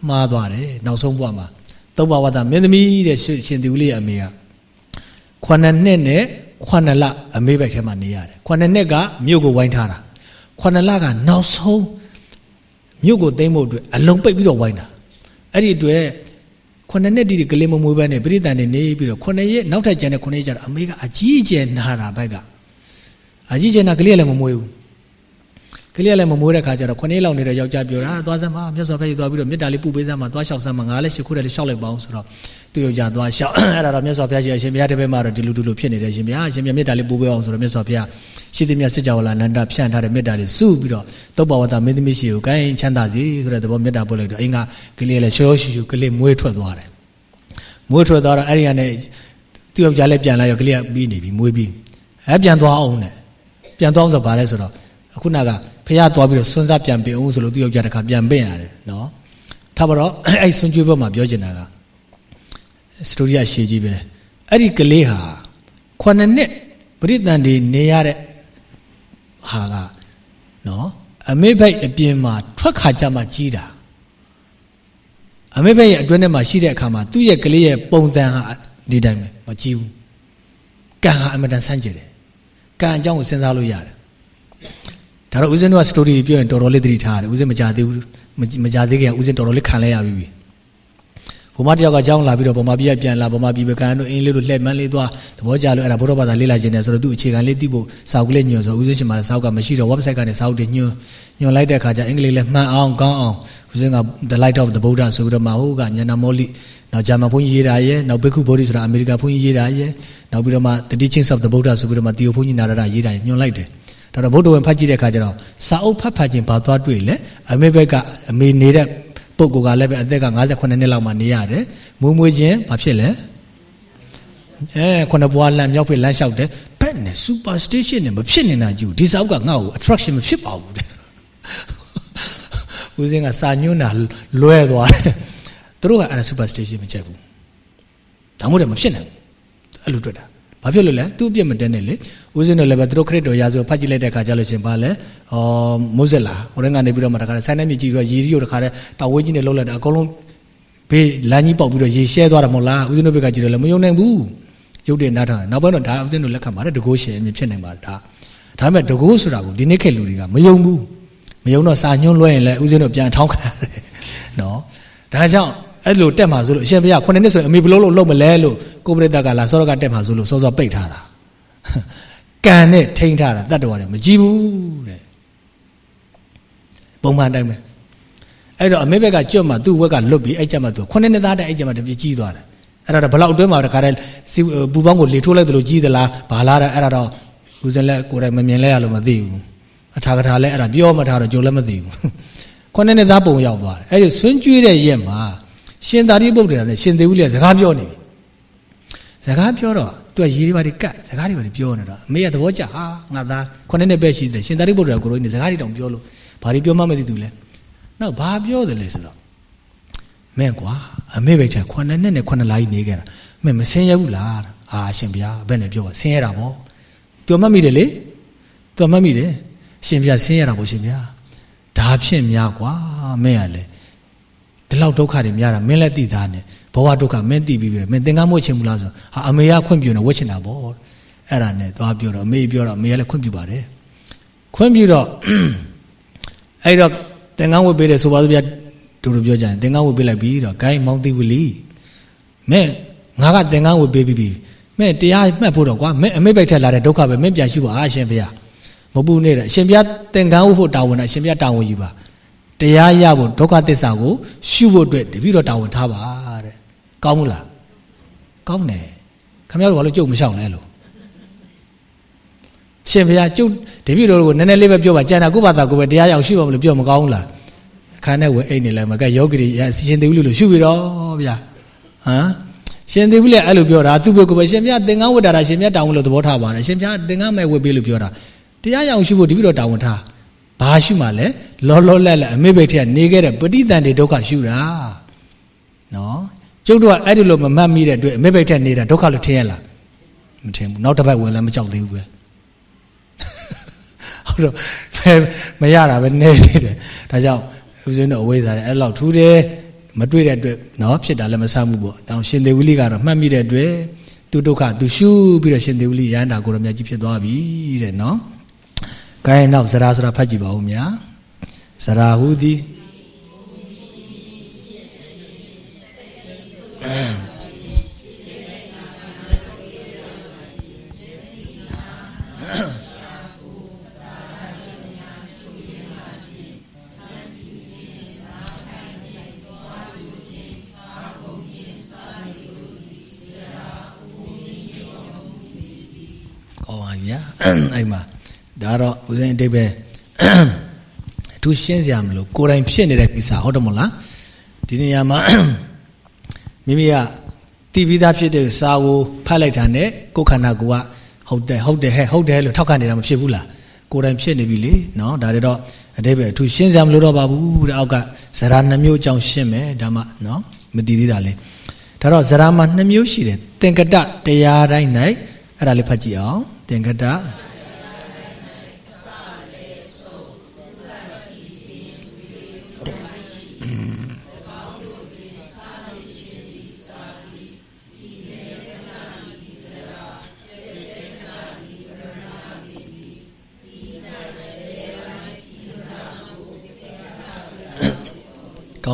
မှားသွားတယ်နောက်ဆုံးဘဝမှာသုံးဘဝတာမင်းသမီးတဲ့ရှင်သူလေးအမေကခုနှစ်နှစ်နဲ့ခုနှစ်လအမေဘက်ထဲမှာနေရတယ်ခုနှစ်နှစ်ကမြို့ကိုဝိုင်းထားတာခုနှစ်လကနောက်ဆုံးမြို့ကိုသိမ်းဖို့အတွက်အလုံးပိတ်ပြီးတော့ဝိုင်းတာအဲ့ဒီအတွက်ခုနှစ်နှစ်တိတိကလေးမမွေးဘဲနဲ့ပြိတန်နေနေပြီးတော့ခုနှစ်ရက်နောက်ထပ်ကျန်တဲ့ခုနှစ်ရက်ကျတော့အမေကအကြီးအကျယ်နာတာဘက်ကအကြီးအကျယ်နာကလေးလည်းမမွေးဘူး ကလေးလည်းမမိုးတဲ့ခါကျတော့ခုနှစ်လောက်နေတဲ့ယောက်ျားပြောတာသွားစမ်းမမြတ်စွာဘုရားသွားပြီးတော့မေတ္တာလေးပူပေးစမ်းမသွားလျှောက်စမ်းမငါလည်းရှ िख ုတယ်လျှောက်လိုက်ပါအောင်ဆိုတော့သူယောက်ျားသွားလျှောက်အဲ့ဒါတော့မြတ်စွာဘုရားရှင်အရှင်ဘုရားတပည့်မှာတော့ဒီလူတူလူဖြစ်နေတယ်ရှင်ဘုရားအရှင်မြတ်မေတ္တာလေးပူပေးအောင်ဆိုတော့မြတ်စွာဘုရားရှိသည်မြတ်စစ်ကြောလာနန္ဒဖြန့်ထားတဲ့မေတ္တာလေးစုပြီးတော့သုတ်ဘဝတမင်းသမီးရှိကိုကိုင်းချမ်းသာစီဆိုတဲ့သဘောမေတ္တာပို့လိုက်တော့အင်းကကလေးလည်းရှောရှူရှူကလေးမွေးထွက်သွားတယ်မွေးထွက်သွားတော့အဲ့ဒီကနေသူယောက်ျားလည်းပြန်လာရောကလေးကပြီးနေပြီမွေးပြီးအဲပြန်သွားအောင်နဲ့ပြန်သွားအောင်ဆိုဘာလဲဆိုတော့ အခုနကဖះသွားပြီးတော့စွန်းစားပြန်ပြင်အောင်ဆိုလို့သူ့ယောက်ျားတစ်ခါပြန်ပြင်ရတယ်နော်ထားပါတော့အဲ့ဆွန်ကျွေးဘက်မှာပြောချင်တာကစတိုရီရရှည်ကြီးပဲအဲ့ဒီကလေးဟာခုနှစ်နှစ်ပရိသန်တွေနေရတဲ့ဟာကနော်အမေဘိုက်အပြင်မှာထွက်ခါကြမှာကြီးတာအမေဘက်ရဲ့အတွင်းထဲမှာရှိတဲ့အခါမှာသူ့ရဲ့ကလေးရဲ့ပုံစံဟာဒီတိုင်းပဲမကြည့်ဘူးကံဟာအမတန်ဆန်းကျင်တယ်ကံအကြောင်းကိုစဉ်းစားလို့ရတယ် ဒါတော့ဦးဇင်းတို့ကစတိုရီပြောရင်တော်တော်လေးသတိထားရတယ်ဦးဇင်းမကြသေးဘူးမကြသေးခင်ဦးဇင်းတော်တော်လေးခံလဲရပြီဘုမတယောက်ကကြောင်းလာပြီးတော့ဗမာပြည်ပြန်လာဗမာပြည်ပဲကန်တို့အင်းလေးတို့လှည့်မန်းလေးသွားသဘောကျလို့အဲ့ဒါဘုရားဘာသာလေ့လာခြင်းနဲ့ဆိုတော့သူ့အခြေခံလေးသိဖို့စာအုပ်လေးညွှန်ဆိုဦးဇင်းရှင်မှာစာအုပ်ကမရှိတော့ website ကနေစာအုပ်တွေညွှန်ညွှန်လိုက်တဲ့အခါကျအင်္ဂလိပ်လည်းမှန်အောင်ကောင်းအောင်ဦးဇင်းက the light of the buddha ဆိုပြီးတော့မှဟိုကညနာမောလိနောက်ဂျာမန်ဘုန်းကြီးရေးတာရဲ့နောက်ဘိက္ခုဗောဓိဆိုတာအမေရိကန်ဘုန်းကြီးရေးတာရဲ့နောက်ပြီးတော့မှ the teachings of the buddha ဆိုပြီးတော့မှတီယိုဘုန်းကြီးနာရတာရေးတာညွှန်လိုက်တယ် ဒါတော့ဗုဒ္ဓဝင်ဖတ်ကြည့်တဲ့အခါကျတော့စာအုပ်ဖတ်ဖတ်ခြင်းဘာသွားတွေ့လဲအမေဘက်ကအမေနေတဲ့ပုဂ္ဂိုလ်ကလည်းပဲအသက်က58နှစ်လောက်မှနေရတယ်မွေးမွေးခြင်းဘာဖြစ်လဲအဲခုနဘွားလမ်းမြောက်ဖိလမ်းလျှောက်တယ်ဘက်နဲ့ superstation နဲ့မဖြစ်နေတာကြည့်ဒီစာအုပ်ကငါ့ကို attraction မဖြစ်ပါဘူးတဲ့ဦးစင်းကစာညွှန်းတာလွဲသွားတယ်သူတို့ကအဲ့ဒါ superstation မချက်ဘူးဒါမှမဟုတ်မဖြစ်နိုင်ဘူးအဲ့လိုတွေ့တာ ဘာဖြစ်လို့လဲသူ့အပြစ်မတက်နဲ့လေဦးစင်းတို့လည်းပဲသူတို့ခရစ်တော်ရာဇဝဖတ်ကြည့်လိုက်တဲ့အခါကျလို့ရှင်ဘာလဲဩမိုးဆက်လာဟိုရင်ကနေပြီးတော့မှတခါတည်းဆိုင်နေမြကြည့်ပြီးတော့ရေကြီးကိုတခါတည်းတောင်ဝဲကြီးနဲ့လှုပ်လိုက်တာအကုန်လုံးဘေးလမ်းကြီးပေါက်ပြီးတော့ရေရှဲသွားတာမဟုတ်လားဦးစင်းတို့ဘက်ကကြည့်တော့လည်းမယုံနိုင်ဘူးရုပ်တည်နားထောင်နောက်ပိုင်းတော့ဒါဦးစင်းတို့လက်ခံပါတယ်တကိုးရှင်အမြင်ဖြစ်နိုင်ပါတယ်ဒါဒါပေမဲ့တကိုးဆိုတာကိုဒီနေ့ခေတ်လူတွေကမယုံဘူးမယုံတော့စာညွှန်းလွှဲရင်လည်းဦးစင်းတို့ပြန်ထောင်းခံရတယ်နော်ဒါကြောင့် အဲ့လိုတက်မှာဆိုလို့အရှင်ဘုရားခုနှစ်နှစ်ဆိုရင်အမေဘလို့လို့လုံမလဲလို့ကိုပရိသတ်ကလာစောရကတက်မှာဆိုလို့စောစောပိတ်ထားတာကံနဲ့ထိန်းထားတာတတ္တဝါတွေမကြည့်ဘူးတဲ့ပုံမှန်တိုင်းပဲအဲ့တော့အမေဘက်ကကြွတ်မှသူ့ဘက်ကလွတ်ပြီးအဲ့ကြမှာသူခုနှစ်နှစ်သားတဲ့အဲ့ကြမှာတပြည့်ကြီးသွားတယ်အဲ့ဒါတော့ဘလောက်အတွင်းမှာတခါတည်းပူပေါင်းကိုလေထိုးလိုက်သလိုကြီးသလားဘာလားတဲ့အဲ့ဒါတော့ဦးဇင်းလက်ကိုယ်တိုင်မမြင်လဲရလို့မသိဘူးအထာကထာလဲအဲ့ဒါပြောမထားတော့ကြိုလည်းမသိဘူးခုနှစ်နှစ်သားပုံရောက်သွားတယ်အဲ့ဒီဆွင်းကျွေးတဲ့ရက်မှာ ရှင်သာရိပုတ္တရာနဲ့ရှင်သေဝိလျစကားပြောနေပြီစကားပြောတော့သူကရေတွေပါတွေကတ်စကားတွေပါတွေပြောနေတော့အမေကသဘောကျဟာငါသားခုနှစ်နှစ်ပဲရှိတယ်ရှင်သာရိပုတ္တရာကိုလိုနေစကားတွေတောင်ပြောလို့ဘာတွေပြောမှမသိသူလဲနောက်ဘာပြောတယ်လဲဆိုတော့မဲကွာအမေပဲချက်ခုနှစ်နှစ်နဲ့ခုနှစ်လကြီးနေခဲ့တာမဲမဆင်းရဘူးလားဟာရှင်ဗျာဘယ်နဲ့ပြောပါဆင်းရတာပေါ့သူမှတ်မိတယ်လေသူမှတ်မိတယ်ရှင်ဗျာဆင်းရတာပေါ့ရှင်ဗျာဒါဖြင့်များကွာမဲရလေ ဒီလောက်ဒုက္ခတွေများတာမင်းလည်းသိသားနဲ့ဘဝဒုက္ခမင်းသိပြီးပဲမင်းသင်္ကန်းမွေ့ချင်ဘူးလားဆိုဟာအမေကခွင့်ပြုနေဝတ်ချင်တာပေါ့အဲ့ဒါနဲ့သွားပြောတော့အမေပြောတော့အမေကလည်းခွင့်ပြုပါတယ်ခွင့်ပြုတော့အဲ့တော့သင်္ကန်းဝတ်ပေးတယ်ဆိုပါစို့ဗျာတို့တို့ပြောကြရင်သင်္ကန်းဝတ်ပေးလိုက်ပြီးတော့ဂိုင်းမောင်းသိဝလီမင်းငါကသင်္ကန်းဝတ်ပေးပြီးပြီမင်းတရားမှတ်ဖို့တော့ကွာမင်းအမေဘိုက်ထက်လာတဲ့ဒုက္ခပဲမင်းပြန်ရှုပါအရှင်ဘုရားမပူနေတဲ့အရှင်ဘုရားသင်္ကန်းဝတ်ဖို့တာဝန်နဲ့အရှင်ဘုရားတာဝန်ယူပါ တရားရဖို့ဒုက္ခသစ္စာကိုရှုဖို့အတွက်တပည့်တော်တာဝန်ထားပါတဲ့ကောင်းဘူးလားကောင်းတယ်ခမရတို့ဘာလို့ကြုတ်မရှောင်လဲလို့ရှင်ဘုရားကျုပ်တပည့်တော်ကိုနည်းနည်းလေးပဲပြောပါကြံတာကိုဘာသာကိုပဲတရားရောက်ရှုပါမလို့ပြောမကောင်းဘူးလားအခါနဲ့ဝင်အိတ်နေလဲမကယောဂီရှင်သေဝိလို့ရှုပြီတော့ဗျာဟမ်ရှင်သေဝိလည်းအဲ့လိုပြောတာသူ့ဘက်ကိုပဲရှင်ဘုရားသင်္ကန်းဝတ်တာရှင်ဘုရားတောင်းလို့သဘောထားပါတယ်ရှင်ဘုရားသင်္ကန်းမဲ့ဝတ်ပေးလို့ပြောတာတရားရောက်ရှုဖို့တပည့်တော်တာဝန်ထား ဘာရှုမှလဲလောလောလတ်လတ်အမေဘိတ်ထက်နေခဲ့တဲ့ပဋိသန္ဓေဒုက္ခရှုတာနော်ကျုပ်တို့ကအဲ့ဒီလိုမမှတ်မိတဲ့အတွက်အမေဘိတ်ထက်နေတာဒုက္ခလို့ထင်ရလားမထင်ဘူးနောက်တစ်ပတ်ဝင်လည်းမကြောက်သေးဘူးပဲဟုတ်တော့မရတာပဲနေသေးတယ်ဒါကြောင့်ဦးဇင်းတို့အဝေးစားတယ်အဲ့လောက်ထူးတယ်မတွေ့တဲ့အတွက်နော်ဖြစ်တာလည်းမဆမ်းဘူးပေါ့တောင်ရှင်သေဝိလိကတော့မှတ်မိတဲ့အတွက်သူဒုက္ခသူရှုပြီးတော့ရှင်သေဝိလိရဟန္တာကိုရမြတ်ကြီးဖြစ်သွားပြီတဲ့နော်။ ကိုင်းနောက်ဇရာဆိုတာဖတ်ကြည့်ပါဦးမြာ။ဇရာဟုသည် အတိတ်ပဲအထူးရှင်းစရာမလိုကိုယ်တိုင်ဖြစ်နေတဲ့ကိစ္စဟုတ်တယ်မဟုတ်လားဒီနေရာမှာမိမိကတည်ပြီးသားဖြစ်တဲ့စာကိုဖတ်လိုက်တာနဲ့ကိုယ်ခန္ဓာကိုယ်ကဟုတ်တယ်ဟုတ်တယ်ဟဲ့ဟုတ်တယ်လို့ထောက်ခံနေတာမဖြစ်ဘူးလားကိုယ်တိုင်ဖြစ်နေပြီလေနော်ဒါတွေတော့အတိပ္ပယ်အထူးရှင်းစရာမလိုတော့ပါဘူးတဲ့အောက်ကဇရာနှမျိုးအကြောင်းရှင်းမယ်ဒါမှနော်မတည်သေးတာလေဒါတော့ဇရာမှာနှမျိုးရှိတယ်သင်္ကတတရားတိုင်း၌အဲ့ဒါလေးဖတ်ကြည့်အောင်သင်္ကတ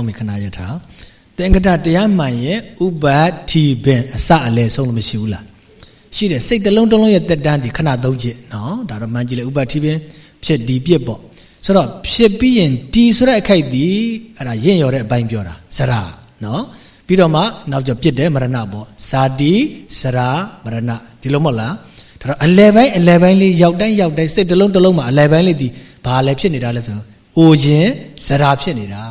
ကောင်းပြီခဏရထားသင်္ကတတရားမှန်ရဲ့ဥပါတိပင်အစအလဲဆုံးလို့မရှိဘူးလားရှိတယ်စိတ်တလုံးတလုံးရဲ့တက်တန်းဒီခဏသုံးချက်နော်ဒါတော့မှန်ကြည့်လေဥပါတိပင်ဖြစ်ဒီပြစ်ပေါ့ဆိုတော့ဖြစ်ပြီးရင်ဒီဆိုတဲ့အခိုက်ဒီအဲ့ဒါရင့်ရော်တဲ့အပိုင်းပြောတာဇရာနော်ပြီးတော့မှနောက်ကျပြစ်တယ်မရဏပေါ့ဇာတိဇရာမရဏဒီလိုမဟုတ်လားဒါတော့အလဲပိုင်းအလဲပိုင်းလေးရောက်တိုင်းရောက်တိုင်းစိတ်တလုံးတလုံးမှာအလဲပိုင်းလေးဒီဘာလဲဖြစ်နေတာလဲဆိုအိုခြင်းဇရာဖြစ်နေတာ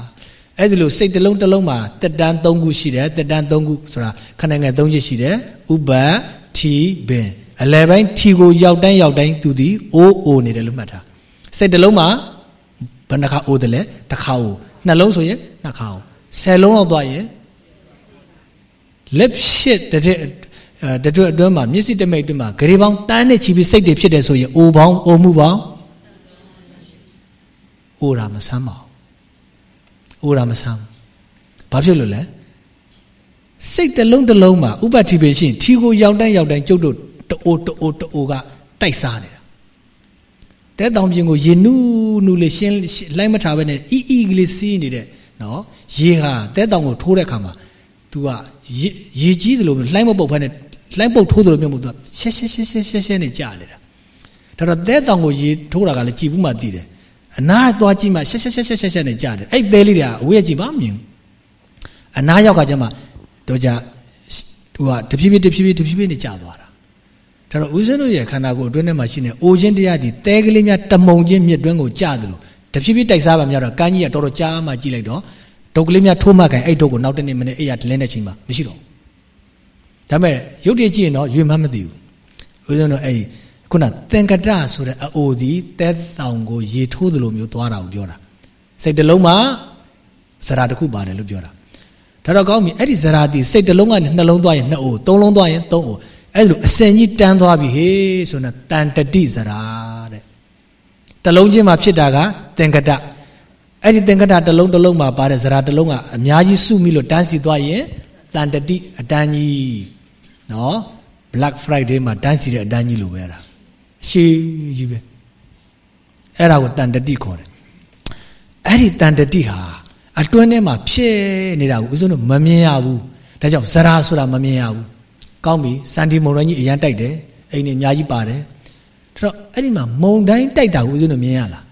အဲ့ဒီလိုစိတ်တစ်လုံးတစ်လုံးမှာတက်တန်း၃ခုရှိတယ်တက်တန်း၃ခုဆိုတာခဏငယ်၃ချက်ရှိတယ်ဥပတ်ထီပင်အလယ်ပိုင်းထီကိုရောက်တိုင်းရောက်တိုင်းသူဒီအိုးအိုနေတယ်လို့မှတ်ထားစိတ်တစ်လုံးမှာဘယ်နှခါအိုးတယ်လဲတစ်ခါအိုးနှလုံးဆိုရင်နှစ်ခါအိုးဆယ်လုံးလောက်သွားရင်လက်ဖြစ်တဲ့တတွအတွင်းမှာမျက်စိတမိတ်အတွင်းမှာဂရေပေါင်းတန်းနဲ့ချီပြီးစိတ်တွေဖြစ်တယ်ဆိုရင်အိုးပေါင်းအိုးမှုပေါင်းအိုးတာမဆမ်းပါဘူး အိုရာမဆမ်းဘာဖြစ်လို့လဲစိတ်တစ်လုံးတစ်လုံးမှာဥပတိပေရှင်ထီကိုရောက်တိုင်းရောက်တိုင်းကျုပ်တို့တအိုတအိုတအိုကတိုက်စားနေတာတဲတောင်ပြင်ကိုရေနူးနူးလေးရှင်းလိုက်မထားပဲနဲ့အီအီကလေးစီးနေတဲ့နော်ရေဟာတဲတောင်ကိုထိုးတဲ့ခါမှာ तू ကရေကြီးသလိုမျိုးလှိုင်းမပုတ်ဖက်နဲ့လှိုင်းပုတ်ထိုးသလိုမျိုးမို့ तू ရှက်ရှက်ရှက်ရှက်ရှက်ရှက်နဲ့ကြာနေတာဒါတော့တဲတောင်ကိုရေထိုးတာကလည်းကြည်ဘူးမှသိတယ် အနာသွားကြည့်မှရှက်ရှက်ရှက်ရှက်ရှက်ရှက်နဲ့ကြားတယ်အဲ့သဲလေးတွေကအဝေးကြည့်ပါမမြင်အနာရောက်ကကျမှတော့ကြသူကတဖြည်းဖြည်းတဖြည်းဖြည်းတဖြည်းဖြည်းနဲ့ကြာသွားတာဒါတော့ဦးဇင်းတို့ရဲ့ခန္ဓာကိုယ်အတွင်းထဲမှာရှိနေအိုခြင်းတရားဒီသဲကလေးများတမုံချင်းမြစ်တွင်းကိုကြာတယ်လို့တဖြည်းဖြည်းတိုက်စားပါများတော့ကန်းကြီးကတော်တော်ကြာမှကြည့်လိုက်တော့ဒုတ်ကလေးများထိုးမှခိုင်အဲ့ဒုတ်ကိုနောက်တနေ့မနေ့အဲ့ရဒလင်းတဲ့ချိန်မှာမရှိတော့ဘူးဒါပေမဲ့ရုပ်တည်ကြည့်ရင်တော့ရွေမှမသိဘူးဦးဇင်းတို့အဲ့ ခုနသင်္ကတဆိုတဲ့အအိုဒီတဲတောင်ကိုရေထိုးသလိုမျိုးသွားတာကိုပြောတာစိတ်တစ်လုံးမှာဇရာတစ်ခုပါတယ်လို့ပြောတာဒါတော့ကောင်းပြီအဲ့ဒီဇရာတိစိတ်တစ်လုံးကနေနှလုံးသွားရင်နှစ်အိုသုံးလုံးသွားရင်သုံးအိုအဲ့လိုအစင်ကြီးတန်းသွားပြီဟေးဆိုတော့တန်တတိဇရာတဲ့တလုံးချင်းမှာဖြစ်တာကသင်္ကတအဲ့ဒီသင်္ကတတလုံးတလုံးမှာပါတဲ့ဇရာတလုံးကအများကြီးစုမိလို့တန်းစီသွားရင်တန်တတိအတန်းကြီးနော် Black Friday မှာတန်းစီတဲ့အတန်းကြီးလိုပဲအဲ့ဒါ ရှည်ကြီးပဲအဲ့ဒါကိုတန်တတိခေါ်တယ်အဲ့ဒီတန်တတိဟာအတွင်းထဲမှာဖြစ်နေတာကိုဦးဇင်းတို့မမြင်ရဘူးဒါကြောင့်ဇရာဆိုတာမမြင်ရဘူးကောင်းပြီစန်တီမုံတိုင်းကြီးအရန်တိုက်တယ်အိမ်နေအများကြီးပါတယ်ဒါတော့အဲ့ဒီမှာမုံတိုင်းတိုက်တာကိုဦးဇင်းတို့မြင်ရလား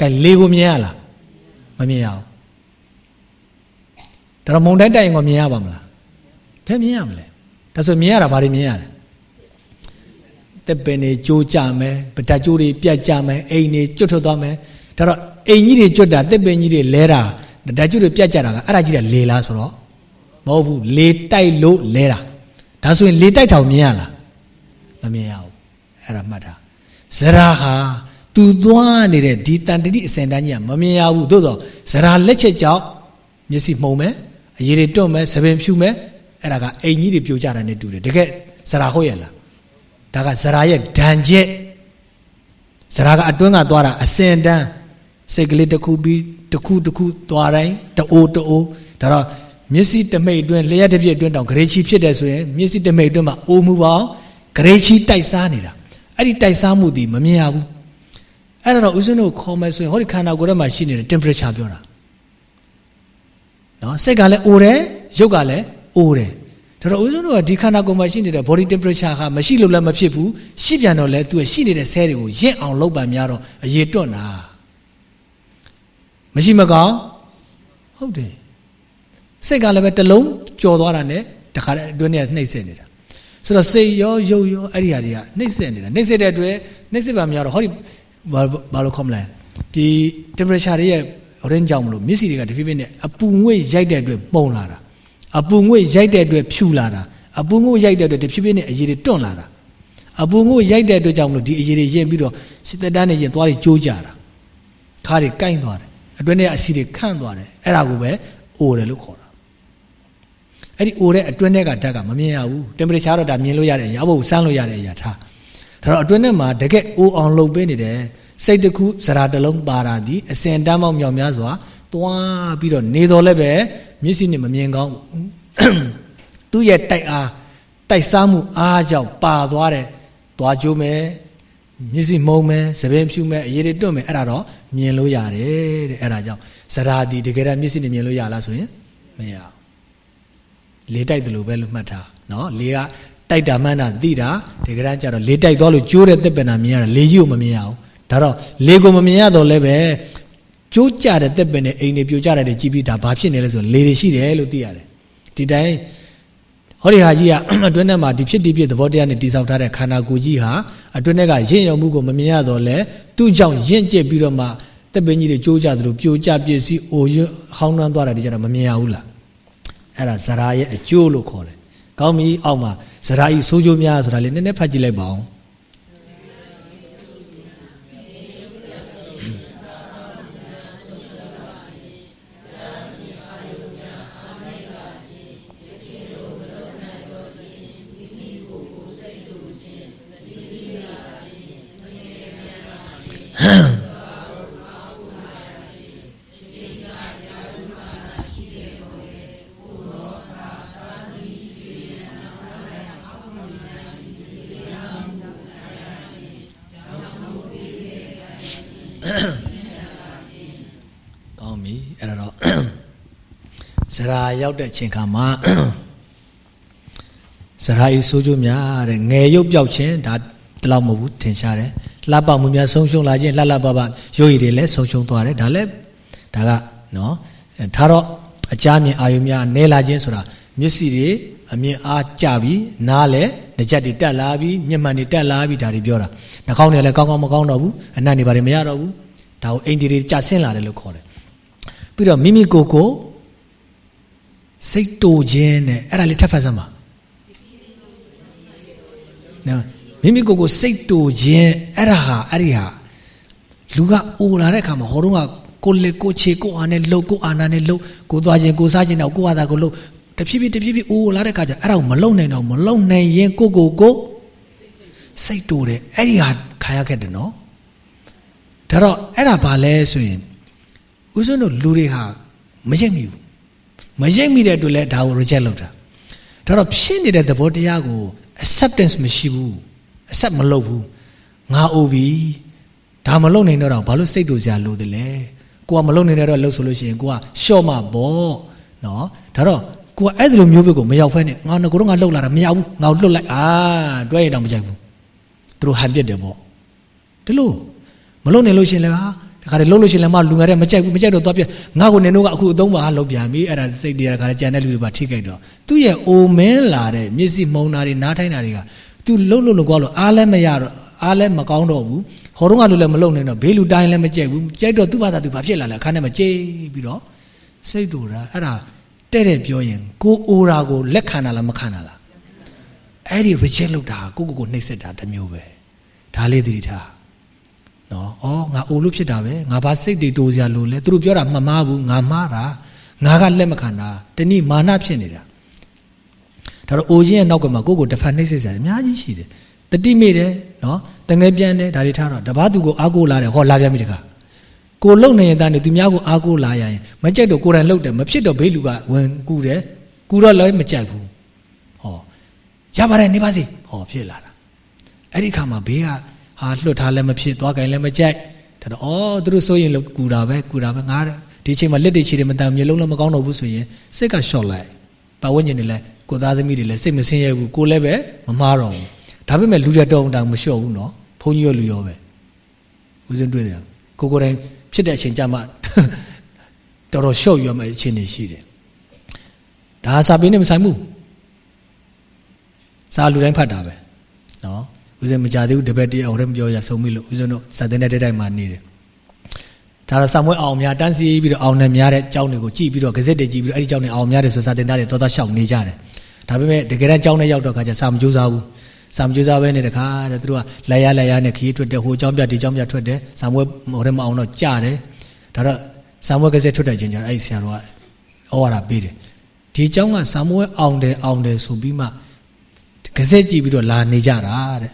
ကဲလေကိုမြင်ရလားမမြင်ရဘူးဒါတော့မုံတိုင်းတိုက်ရင်ကိုမြင်ရပါမလားဘယ်မြင်ရမလဲဒါဆိုမြင်ရတာဘာတွေမြင်ရလဲ တက်ပင်တွေကြိုးကြမယ်ဗဒကြိုးတွေပြတ်ကြမယ်အိမ်တွေကျွတ်ထွက်သွားမယ်ဒါတော့အိမ်ကြီးတွေကျွတ်တာတက်ပင်ကြီးတွေလဲတာဗဒကြိုးတွေပြတ်ကြတာကအဲ့ဒါကြီးကလေလားဆိုတော့မဟုတ်ဘူးလေတိုက်လို့လဲတာဒါဆိုရင်လေတိုက်ထောင်မြင်ရလားမမြင်ရဘူးအဲ့ဒါမှတ်တာဇရာဟာသူသွားနေတဲ့ဒီတန်တတိအစင်တန်းကြီးကမမြင်ရဘူးသို့တော့ဇရာလက်ချက်ကြောင့်မျက်စိမှုံမယ်အရေးတွေတွန့်မယ်သပင်ဖြူမယ်အဲ့ဒါကအိမ်ကြီးတွေပြိုကျတာနဲ့တူတယ်တကယ်ဇရာဟုတ်ရဲ့လား ဒါကဇရာရဲ့ဒဏ်ချက်ဇရာကအတွင်းကသွားတာအစင်တန်းစိတ်ကလေးတစ်ခုပြီးတစ်ခုတစ်ခုသွားတိုင်းတအိုးတအိုးဒါတော့မျက်စိတမိတ်အတွင်းလျှက်တစ်ပြည့်အတွင်းတောင်ဂရေချီဖြစ်တယ်ဆိုရင်မျက်စိတမိတ်အတွင်းမှာအိုးမှုပေါင်းဂရေချီတိုက်စားနေတာအဲ့ဒီတိုက်စားမှုဒီမမြင်ရဘူးအဲ့ဒါတော့ဦးဇင်းတို့ခေါ်မယ်ဆိုရင်ဟောဒီခန္ဓာကိုယ်ထဲမှာရှိနေတဲ့ temperature ပြောတာနော်စိတ်ကလည်းအိုတယ်ရုပ်ကလည်းအိုတယ် ဒါတော့ဦးဇင်းတို့ကဒီခန္ဓာကိုယ်မှာရှိနေတဲ့ body temperature ဟာမရှိလို့လည်းမဖြစ်ဘူးရှိပြန်တော့လဲသူရှိနေတဲ့ဆဲတွေကိုရင့်အောင်လုပ်ပါများတော့အရေးတွန့်တာမရှိမကောင်းဟုတ်တယ်စိတ်ကလည်းပဲတလုံးကြော်သွားတာနဲ့တခါတည်းအတွင်းထဲနှိမ့်ဆက်နေတာဆိုတော့စိတ်ရောရုပ်ရောအဲ့ဒီဟာတွေကနှိမ့်ဆက်နေတာနှိမ့်ဆက်တဲ့အတွက်နှိမ့်ဆက်ပါများတော့ဟောဒီဘာလို့ခေါမလဲဒီ temperature တွေရဲ့ orange ကြောင့်မလို့မျက်စိတွေကတဖြည်းဖြည်းနဲ့အပူငွေ့ရိုက်တဲ့အတွက်ပုံလာတာ အပူငွေ့ရိုက်တဲ့အတွက်ဖြူလာတာအပူငွေ့ရိုက်တဲ့အတွက်တဖြည်းဖြည်းနဲ့အရည်တွေတွန့်လာတာအပူငို့ရိုက်တဲ့အတွက်ကြောင့်မလို့ဒီအရေးတွေရင်ပြီးတော့စစ်သက်တန်းနေရင်သွားတွေကြိုးကြတာခါတွေကိုင်းသွားတယ်အတွင်းထဲအစီတွေခန့်သွားတယ်အဲ့ဒါကိုပဲအိုတယ်လို့ခေါ်တာအဲ့ဒီအိုတဲ့အတွင်းထဲကဓာတ်ကမမြင်ရဘူးတမ်ပရေချာတော့ဒါမြင်လို့ရတဲ့အရာဘုတ်စမ်းလို့ရတဲ့အရာထားဒါတော့အတွင်းထဲမှာတကယ်အိုအောင်လုပ်ပေးနေတယ်စိတ်တစ်ခုဇရာတစ်လုံးပါတာဒီအစင်တမ်းမောက်မြောင်များစွာသွားပြီးတော့နေတော်လည်းပဲ မျက်စိနဲ့မမြင်ကောင်းသူ့ရဲ့တိုက်အားတိုက်စားမှုအားကြောင့်ပါသွားတယ်သွားကြိုးမယ်မျက်စိမုံမယ်သပင်ဖြူမယ်အရေးတွေတွန့်မယ်အဲ့ဒါတော့မြင်လို့ရတယ်တဲ့အဲ့ဒါကြောင့်ဇရာတိတကယ်တော့မျက်စိနဲ့မြင်လို့ရလားဆိုရင်မရဘူးလေတိုက်တယ်လို့ပဲလို့မှတ်ထားနော်လေကတိုက်တာမှန်းတာသိတာတကယ်တမ်းကျတော့လေတိုက်သွားလို့ကျိုးတဲ့တစ်ပင်တာမြင်ရတာလေကြီးကိုမမြင်ရဘူးဒါတော့လေကိုမမြင်ရတော့လည်းပဲ ကျိုးကြတဲ့တစ်ပင်နဲ့အိမ်တွေပြိုကျတဲ့ကြည့်ပြီးဒါဘာဖြစ်နေလဲဆိုလေတွေရှိတယ်လို့သိရတယ်ဒီတိုင်းဟောဒီဟာကြီးကအတွင်းထဲမှာဒီဖြစ်ဒီဖြစ်သဘောတရားနဲ့တိဆောက်ထားတဲ့ခန္ဓာကိုယ်ကြီးဟာအတွင်းထဲကရင့်ရုံမှုကိုမမြင်ရတော့လဲသူ့ကြောင့်ရင့်ကျက်ပြီးတော့မှတက်ပင်းကြီးတွေကြိုးကြသလိုပြိုကျပစ္စည်းအိုရဟောင်းနှမ်းသွားတာဒီကြတော့မမြင်ရဘူးလားအဲ့ဒါဇရာရဲ့အကျိုးလို့ခေါ်တယ်ကောင်းပြီအောက်မှာဇရာဤဆိုးကျိုးများဆိုတာလေနည်းနည်းဖတ်ကြည့်လိုက်ပါဦးကောင်းပြီအဲ့ဒါတော့ဇ ရာရောက်တဲ့အချိန်ခါမှာဇရာဤဆိုးကျိုးများတဲ့ငယ်ရုပ်ပြောက်ခြင်းဒါတလောက်မဟုတ်ဘူးထင်ရှားတယ်လှပမှုများဆုံးရှုံးလာခြင်းလှလှပပရုပ်ရည်တွေလည်းဆုံးရှုံးသွားတယ်ဒါလည်းဒါကနော်ထားတော့အကြမြင်အာယုများနဲလာခြင်းဆိုတာမျက်စိတွေအမြင်အားကြပြီးနားလည်းတကြက်တွေတက်လာပြီးမျက်မှန်တွေတက်လာပြီးဒါတွေပြောတာနှာခေါင်းတွေလည်းကောင်းကောင်းမကောင်းတော့ဘူးအနံ့တွေဘာတွေမရတော့ဘူးဒါကိုအိမ်ဒီတွေကြာဆင်းလာတယ်လို့ခေါ်တယ်ပြီးတော့မိမိကိုယ်ကို စိတ်တူခြင်းနဲ့အဲ့ဒါလေးထပ်ဖတ်စမ်းပါနော်မိမိကိုယ်ကိုစိတ်တူခြင်းအဲ့ဒါဟာအဲ့ဒီဟာလူကအိုလာတဲ့အခါမှာဟောတော့ကကိုလေကိုချေကိုအာနဲ့လှုပ်ကိုအာနာနဲ့လှုပ်ကိုသွားခြင်းကိုစားခြင်းတော့ကိုဟာတာကိုလှုပ်တဖြည်းဖြည်းတဖြည်းဖြည်းအိုလာတဲ့အခါကျအဲ့ဒါကိုမလုံနိုင်တော့မလုံနိုင်ရင်ကိုကိုကိုစိတ်တူတယ်အဲ့ဒီဟာခါရခဲ့တယ်နော်ဒါတော့အဲ့ဒါဘာလဲဆိုရင်ဦးဇင်းတို့လူတွေဟာမရိပ်မိဘူး မရိပ်မိတဲ့အတွက်လဲဒါကို reject လုပ်တာဒါတော့ဖြစ်နေတဲ့သဘောတရားကို acceptance မရှိဘူး accept မလုပ်ဘူးငါအိုပြီဒါမလုပ်နိုင်တော့တော့ဘာလို့စိတ်တူစရာလိုတယ်လဲကိုကမလုပ်နိုင်တော့လှုပ်ဆိုလို့ရှိရင်ကိုကရှော့မှာပေါ့နော်ဒါတော့ကိုကအဲ့ဒီလိုမျိုးပဲကိုမရောက်ဖဲနဲ့ငါကိုတော့ငါလှုပ်လာတာမရဘူးငါလှုပ်လိုက်အာတွဲရတော့မကြိုက်ဘူးသူတို့ဟန်ပြစ်တယ်ပေါ့ဒီလိုမလုံနေလို့ရှင်လည်း ဟာတခါတည်းလှုပ်လို့ရှင်လည်းမလူငယ်တဲ့မကြိုက်ဘူးမကြိုက်တော့သွားပြငါ့ကိုနေတော့ကအခုအသုံးပါလှုပ်ပြန်ပြီအဲ့ဒါစိတ်တရားတခါတည်းကြံတဲ့လူတွေပါထိခိုက်တော့သူ့ရဲ့အိုမင်းလာတဲ့မျက်စိမှုံတာတွေနားထိုင်တာတွေကသူလှုပ်လို့လို့ကွာလို့အားလည်းမရတော့အားလည်းမကောင်းတော့ဘူးဟောတော့ကလူလည်းမလုံနိုင်တော့ဘေးလူတိုင်းလည်းမကြိုက်ဘူးကြိုက်တော့သူ့ဘာသာသူဘာဖြစ်လာလဲအခါနဲ့မကြိတ်ပြီးတော့စိတ်တူတာအဲ့ဒါတဲ့တဲ့ပြောရင်ကိုအိုရာကိုလက်ခံတာလားမခံတာလားအဲ့ဒီ reject လုပ်တာကိုကိုကိုနှိပ်စက်တာတစ်မျိုးပဲဒါလေးသတိထား နော်ဩငါအိုလို့ဖြစ်တာပဲငါဘာစိတ်တွေတိုးစရာလို့လဲသူတို့ပြောတာမမှားဘူးငါမှားတာငါကလက်မခံတာတနည်းမာနဖြစ်နေတာဒါတော့အိုခြင်းရဲ့နောက်ကမှာကိုကိုတစ်ဖက်နှိပ်စက်စရာအများကြီးရှိတယ်တတိမိတယ်နော်တငယ်ပြန်တယ်ဒါတွေထားတော့တပားသူကိုအားကိုးလာတယ်ဟောလာပြန်ပြီတခါကိုလုံနေရင်တန်းနေသူများကိုအားကိုးလာရရင်မကြိုက်တော့ကိုယ်တိုင်လှုပ်တယ်မဖြစ်တော့ဘေးလူကဝင်ကူတယ်ကူတော့လည်းမကြိုက်ဘူးဟောရပါတယ်နေပါစေဟောဖြစ်လာတာအဲ့ဒီခါမှာဘေးက ဟာလွတ်ထားလည်းမဖြစ်သွားကြင်လည်းမကြိုက်ဒါတော့ဩသူတို့စိုးရင်လို့ကူတာပဲကူတာပဲငါဒီချိန်မှာလက်တွေခြေတွေမတန်မျိုးလုံးလည်းမကောင်းတော့ဘူးဆိုရင်စိတ်ကရှော့လိုက်ပတ်ဝန်းကျင်တွေလည်းကိုသားသမီးတွေလည်းစိတ်မဆင်းရဲဘူးကိုလည်းပဲမမားတော့ဘူးဒါပေမဲ့လူတွေတောင်းတောင်မလျှော့ဘူးနော်ဘုန်းကြီးရောလူရောပဲဦးစင်းတွေ့တယ်ကိုကိုတိုင်းဖြစ်တဲ့အချိန်ကြမှာတော်တော်လျှော့ရွမယ်အချိန်တွေရှိတယ်ဒါစာပေနဲ့မဆိုင်ဘူးစာလူတိုင်းဖတ်တာပဲနော် ဦးဇင်းမကြသေးဘူးတပည့်တယောက်လည်းမပြောရဆုံးပြီလို့ဦးဇင်းတို့ဇာတင်တဲ့တိုက်တိုက်မှာနေတယ်ဒါတော့ဆံမွေးအောင်များတန်းစီပြီးတော့အောင်နဲ့များတဲ့ကြောင်းတွေကိုကြည့်ပြီးတော့ဂဇစ်တွေကြည့်ပြီးတော့အဲ့ဒီကြောင်းတွေအောင်များတယ်ဆိုစာတင်သားတွေတော်တော်ရှောက်နေကြတယ်ဒါပေမဲ့တကယ်တမ်းကြောင်းနဲ့ရောက်တော့ခါကျစာမကြိုးစားဘူးစာမကြိုးစားပဲနဲ့တခါတဲ့သူတို့ကလက်ရလက်ရနဲ့ခီးထွက်တယ်ဟိုကြောင်းပြဒီကြောင်းပြထွက်တယ်ဆံမွေးဟိုထဲမအောင်တော့ကြတယ်ဒါတော့ဆံမွေးဂဇစ်ထွက်တဲ့ချင်းကျတော့အဲ့ဒီဆရာတော်ကဩဝါဒပေးတယ်ဒီကြောင်းကဆံမွေးအောင်တယ်အောင်တယ်ဆိုပြီးမှဂဇစ်ကြည့်ပြီးတော့လာနေကြတာတဲ့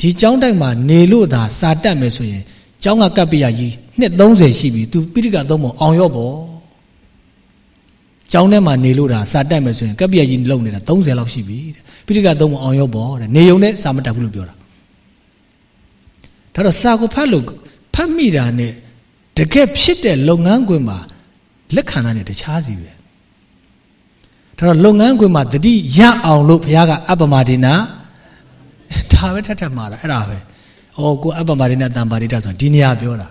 ဒီကျောင်းတိုက်မှာနေလို့သာစာတက်မယ်ဆိုရင်ကျောင်းကကပ်ပိယကြီးနှစ်30ရှိပြီ तू ပိဋကသုံးပုံအောင်ရော့ပေါ့ကျောင်းထဲမှာနေလို့ဒါစာတက်မယ်ဆိုရင်ကပ်ပိယကြီးလုံနေတာ30လောက်ရှိပြီပိဋကသုံးပုံအောင်ရော့ပေါ့တဲ့နေုံနဲ့စာမတက်ဘူးလို့ပြောတာဒါတော့စာကိုဖတ်လို့ဖတ်မိတာနဲ့တကယ်ဖြစ်တဲ့လုပ်ငန်းခွင်မှာလက်ခံတာနဲ့တခြားစီပဲဒါတော့လုပ်ငန်းခွင်မှာတတိရအောင်လို့ဘုရားကအပ္ပမဒေနာ ဒါပဲထက်ထက်မှာတာအဲ့ဒါပဲဩကိုအပ္ပမဒေနာတံပါရိတဆိုဒီနေရာပြောတာ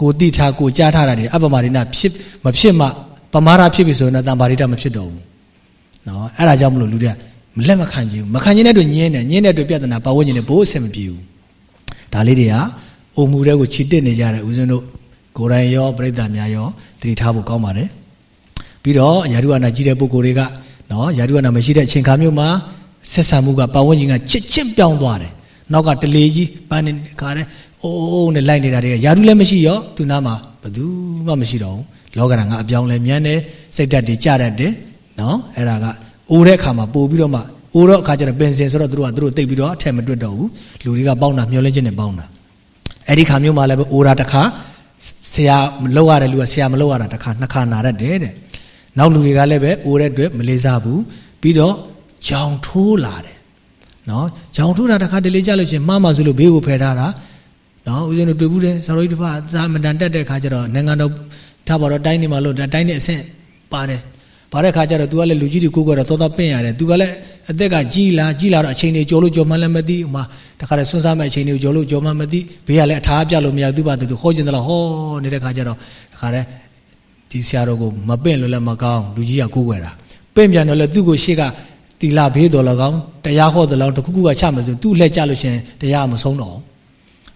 ကိုတိထားကိုကြားထားတာဒီအပ္ပမဒေနာဖြစ်မဖြစ်မှပမာဒဖြစ်ပြီဆိုရင်တော့တံပါရိတမဖြစ်တော့ဘူးနော်အဲ့ဒါကြောင့်မလို့လူတွေကမလက်မခံကြဘူးမခံခြင်းတဲ့အတွက်ညင်းတယ်ညင်းတဲ့အတွက်ပြဿနာပါဝင်ခြင်းနဲ့ဘိုးအဆင်မပြေဘူးဒါလေးတွေဟာအုံမှုတွေကိုချစ်တက်နေကြတဲ့ဦးဇင်းတို့ကိုယ်တိုင်ရောပြိဿများရောတတိထားဖို့ကောင်းပါတယ်ပြီးတော့ယာရုဝနာကြီးတဲ့ပုဂ္ဂိုလ်တွေကနော်ယာရုဝနာမရှိတဲ့အချိန်ခါမျိုးမှာ ဆက်ဆံမှုကပါဝင်ခြင်းကချစ်ချင်းပြောင်းသွားတယ်နောက်ကတလေကြီးပန်းနေခါတဲ့အိုးအိုးနဲ့လိုက်နေတာတွေကယာရုလည်းမရှိရောသူနာမှာဘယ်သူမှမရှိတော့ဘူးလောကဓာတ်ငါအပြောင်းလဲမြန်းတယ်စိတ်ဓာတ်တွေကြတတ်တယ်နော်အဲ့ဒါကအိုးတဲ့အခါမှာပို့ပြီးတော့မှအိုးတော့အခါကျတော့ပင်စင်ဆိုတော့သူတို့ကသူတို့တိတ်ပြီးတော့အထက်မတွတ်တော့ဘူးလူတွေကပေါင်းတာမျောလင်းခြင်းနဲ့ပေါင်းတာအဲ့ဒီခါမျိုးမှာလည်းပဲအိုးတာတစ်ခါဆရာမလောက်ရတဲ့လူကဆရာမလောက်ရတာတစ်ခါနှစ်ခါနာတတ်တယ်တဲ့နောက်လူတွေကလည်းပဲအိုးတဲ့အတွက်မလေးစားဘူးပြီးတော့ ကြောင်ထိုးလာတယ်နော်ကြောင်ထိုးတာတစ်ခါတလေကြလို့ချင်းမှားမှဆိုလို့ဘေးကိုဖယ်ထားတာနော်ဦးဇင်းတို့တွေ့ဘူးတယ်ဆရာတော်ကြီးတစ်ဖက်သာမတန်တက်တဲ့ခါကျတော့နိုင်ငံတော်ထားပါတော့တိုင်းနေမှာလို့တိုင်းနေအဆင့်ပါတယ်ပါတဲ့ခါကျတော့ तू ကလည်းလူကြီးတွေကိုကိုတော့တော်တော်ပင့်ရတယ် तू ကလည်းအသက်ကကြီးလာကြီးလာတော့အချိန်တွေကြော်လို့ကြော်မှလည်းမသိဟိုမှာတခါတည်းဆွန်းစားမဲ့အချိန်တွေကြော်လို့ကြော်မှမသိဘေးကလည်းအထာပြလို့မရသူ့ဘာသူဟောကျင်တယ်လို့ဟောနေတဲ့ခါကျတော့တခါတည်းဒီဆရာတော်ကိုမပင့်လို့လည်းမကောင်းလူကြီးကကိုးကွယ်တာပင့်ပြန်တော့လည်းသူ့ကိုရှေ့က တီလာဘေးတော်၎င်းတရားဟောတော်၎င်းတခုခုကချမယ်ဆိုသူ့လှည့်ကြလို့ရှင်တရားမဆုံးတော့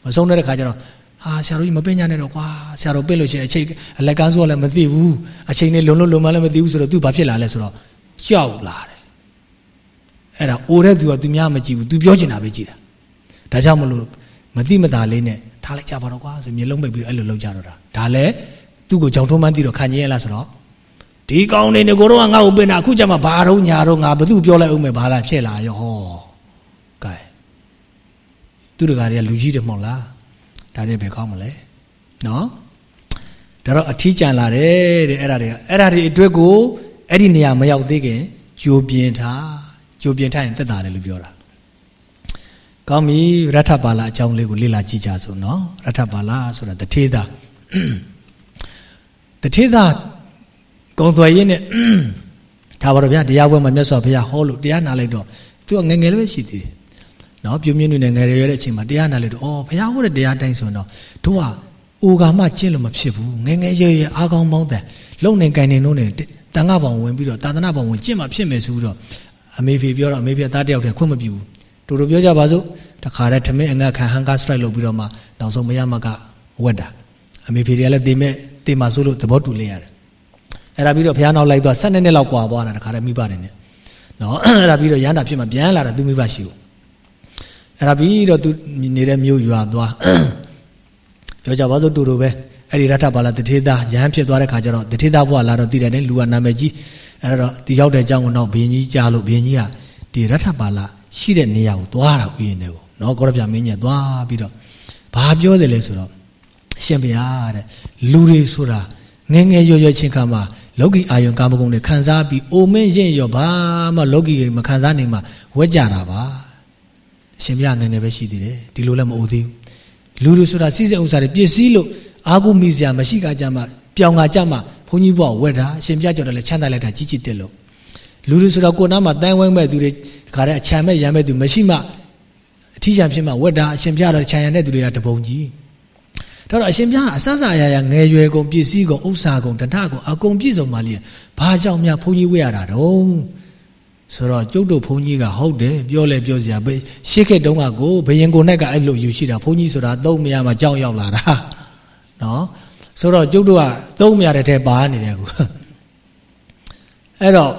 မဆုံးတဲ့ခါကျတော့ဟာဆရာတော်ကြီးမပင်ညာနဲ့တော့ကွာဆရာတော်ပြစ်လို့ရှိရင်အချိန်အလက်ကန်းဆိုးလည်းမသိဘူးအချိန်နဲ့လုံလို့လုံမလည်းမသိဘူးဆိုတော့သူဘာဖြစ်လာလဲဆိုတော့ကြောက်လာတယ်အဲ့ဒါအိုတဲ့သူကသူများမကြည့်ဘူးသူပြောချင်တာပဲကြည့်တာဒါကြောင့်မလို့မသိမသာလေးနဲ့ထားလိုက်ကြပါတော့ကွာဆိုမျိုးလုံးမိတ်ပြီးအဲ့လိုလုပ်ကြတော့တာဒါလည်းသူ့ကိုကြောင်ထုံးမှန်းသိတော့ခံကြီးရလားဆိုတော့ ဒီကောင်းနေနေကိုတော့ငါ့ကိုပင်တာအခုကျမှဘာတော့ညာတော့ငါဘသူပြောလိုက်အောင်မယ်ဘာလားဖြစ်လာရောဟောကဲသူတကာတွေကလူကြီးတယ်မဟုတ်လားဒါတွေပဲကောင်းမလဲနော်ဒါတော့အထီးကျန်လာတယ်တဲ့အဲ့ဒါတွေအဲ့ဒါတွေအတွက်ကိုအဲ့ဒီနေရာမရောက်သေးခင်ကြိုပြင်ထားကြိုပြင်ထားရင်သက်သာတယ်လို့ပြောတာကောင်းပြီရထပါလာအကြောင်းလေးကိုလေ့လာကြည့်ကြစို့နော်ရထပါလာဆိုတာတထေသာတထေသာ ကုံသွယ်ရင်းနဲ့ဒါပါတော့ဗျာတရားပွဲမှာမြတ်စွာဘုရားဟောလို့တရားနာလိုက်တော့သူကငငယ်လေးပဲရှိသေးတယ်နော်ပြုံးမြင့်နေငယ်ရရတဲ့အချိန်မှာတရားနာလိုက်တော့အော်ဘုရားဟောတဲ့တရားတိုင်းဆိုတော့တို့ကအိုကာမကျင့်လို့မဖြစ်ဘူးငငယ်ရရအားကောင်းပေါင်းတယ်လုံနေကင်နေလို့နေတန်ခါပေါင်ဝင်ပြီးတော့တာသနာပေါင်ဝင်ကျင့်မှဖြစ်မယ်ဆိုတော့အမေဖေပြောတော့အမေဖေသားတယောက်တည်းခွင့်မပြုဘူးတို့တို့ပြောကြပါစို့တခါတည်းထမင်းအငတ်ခံဟန်ကာစထရိုက်လုပ်ပြီးတော့မှနောက်ဆုံးမရမကဝက်တာအမေဖေတွေကလည်းတင်မဲ့တင်မှဆိုလို့သဘောတူလဲရတယ် အဲ့ဒါပြီးတော့ဘုရားနောက်လိုက်သွား၁၂နှစ်လောက်ကွာသွားတာတခါတည်းမိဘတွေနဲ့နော်အဲ့ဒါပြီးတော့ရန်တာဖြစ်မှပြန်လာတာသူမိဘရှိဘူးအဲ့ဒါပြီးတော့သူနေတဲ့မြို့ရွာသွားပြောကြပါစို့တူတူပဲအဲ့ဒီရထပါလာတထေသားရဟန်းဖြစ်သွားတဲ့ခါကျတော့တထေသားဘုရားလာတော့တည်တယ်နဲ့လူကနာမည်ကြီးအဲ့တော့ဒီရောက်တဲ့အကြောင်းကိုတော့ဘင်းကြီးကြားလို့ဘင်းကြီးကဒီရထပါလာရှိတဲ့နေရာကိုသွားတာဥယျာဉ်တွေကိုနော်ကောရပြမင်းကြီးသွားပြီးတော့ဘာပြောတယ်လဲဆိုတော့အရှင်ဘုရားတဲ့လူတွေဆိုတာငငယ်ရွရွချင်းခါမှာ လောကီအာယုံကာမဂုဏ်တွေခံစားပြီးအိုမင်းရင့်ရောဘာမှလောကီမခံစားနိုင်မှဝက်ကြတာပါအရှင်ဘုရားငငယ်ပဲရှိသေးတယ်ဒီလိုလည်းမအိုသေးဘူးလူတွေဆိုတာစီးစိမ်ဥစ္စာတွေပစ္စည်းလို့အာဟုမိစရာမရှိကကြမှာပြောင်းကကြမှာဘုန်းကြီးဘုရားဝက်တာအရှင်ဘုရားကြောင့်လည်းချမ်းသာလိုက်တာကြီးကြီးတက်လို့လူတွေဆိုတော့ကိုယ်နာမှာတန်ဝိုင်းမဲ့သူတွေခါတဲ့အချမ်းမဲ့ရမ်းမဲ့သူမရှိမှအထီးချံဖြစ်မှဝက်တာအရှင်ဘုရားတော့ခြံရံတဲ့သူတွေကတပုံကြီး ဒါတော့အရှင်ဘုရားအဆဆအရာရာငယ်ရွယ်ကုန်ပစ္စည်းကုန်ဥစ္စာကုန်တဏှကုန်အကုန်ပြည့်စုံပါလိမ့်ဘာကြောင့်များဘုန်းကြီးဝေရတာတုံးဆိုတော့ကျုပ်တို့ဘုန်းကြီးကဟုတ်တယ်ပြောလဲပြောစရာပဲရှေ့ခေတ်တုန်းကကိုဘယင်ကိုနဲ့ကအဲ့လိုယူရှိတာဘုန်းကြီးဆိုတာသုံးမရမှကြောက်ရောက်လာတာနော်ဆိုတော့ကျုပ်တို့ကသုံးမရတဲ့ထဲပါနေတယ်ကူအဲ့တော့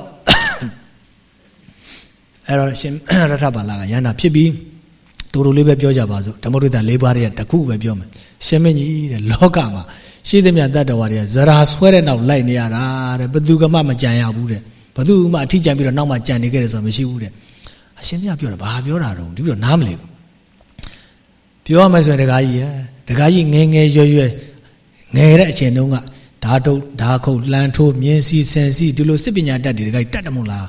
အဲ့တော့ရှင်ရထဘာလာကယန္တာဖြစ်ပြီး တူတူလေးပဲပြောကြပါစို့ဓမ္မရိတ၄ပါးရဲ့တခုပဲပြောမယ်ရှင်မင်းကြီးတဲ့လောကမှာရှိသမျှတတ္တဝါတွေကဇရာဆွဲတဲ့နောက်လိုက်နေရတာတဲ့ဘယ်သူကမှမကြံရဘူးတဲ့ဘယ်သူမှအထီးကျန်ပြီးတော့နောက်မှကြံနေခဲ့တယ်ဆိုတာမရှိဘူးတဲ့အရှင်မြတ်ပြောတာဘာပြောတာတော့ဒီလိုနားမလည်ဘူးပြောရမယ်ဆိုရင်တကားကြီးရဲ့တကားကြီးငယ်ငယ်ရွယ်ရွယ်ငယ်တဲ့အချိန်တုန်းကဓာတုဓာခုတ်လှန်ထိုးမြင်းစီဆန်စီဒီလိုစစ်ပညာတတ်တယ်တကားကြီးတတ်တယ်မို့လား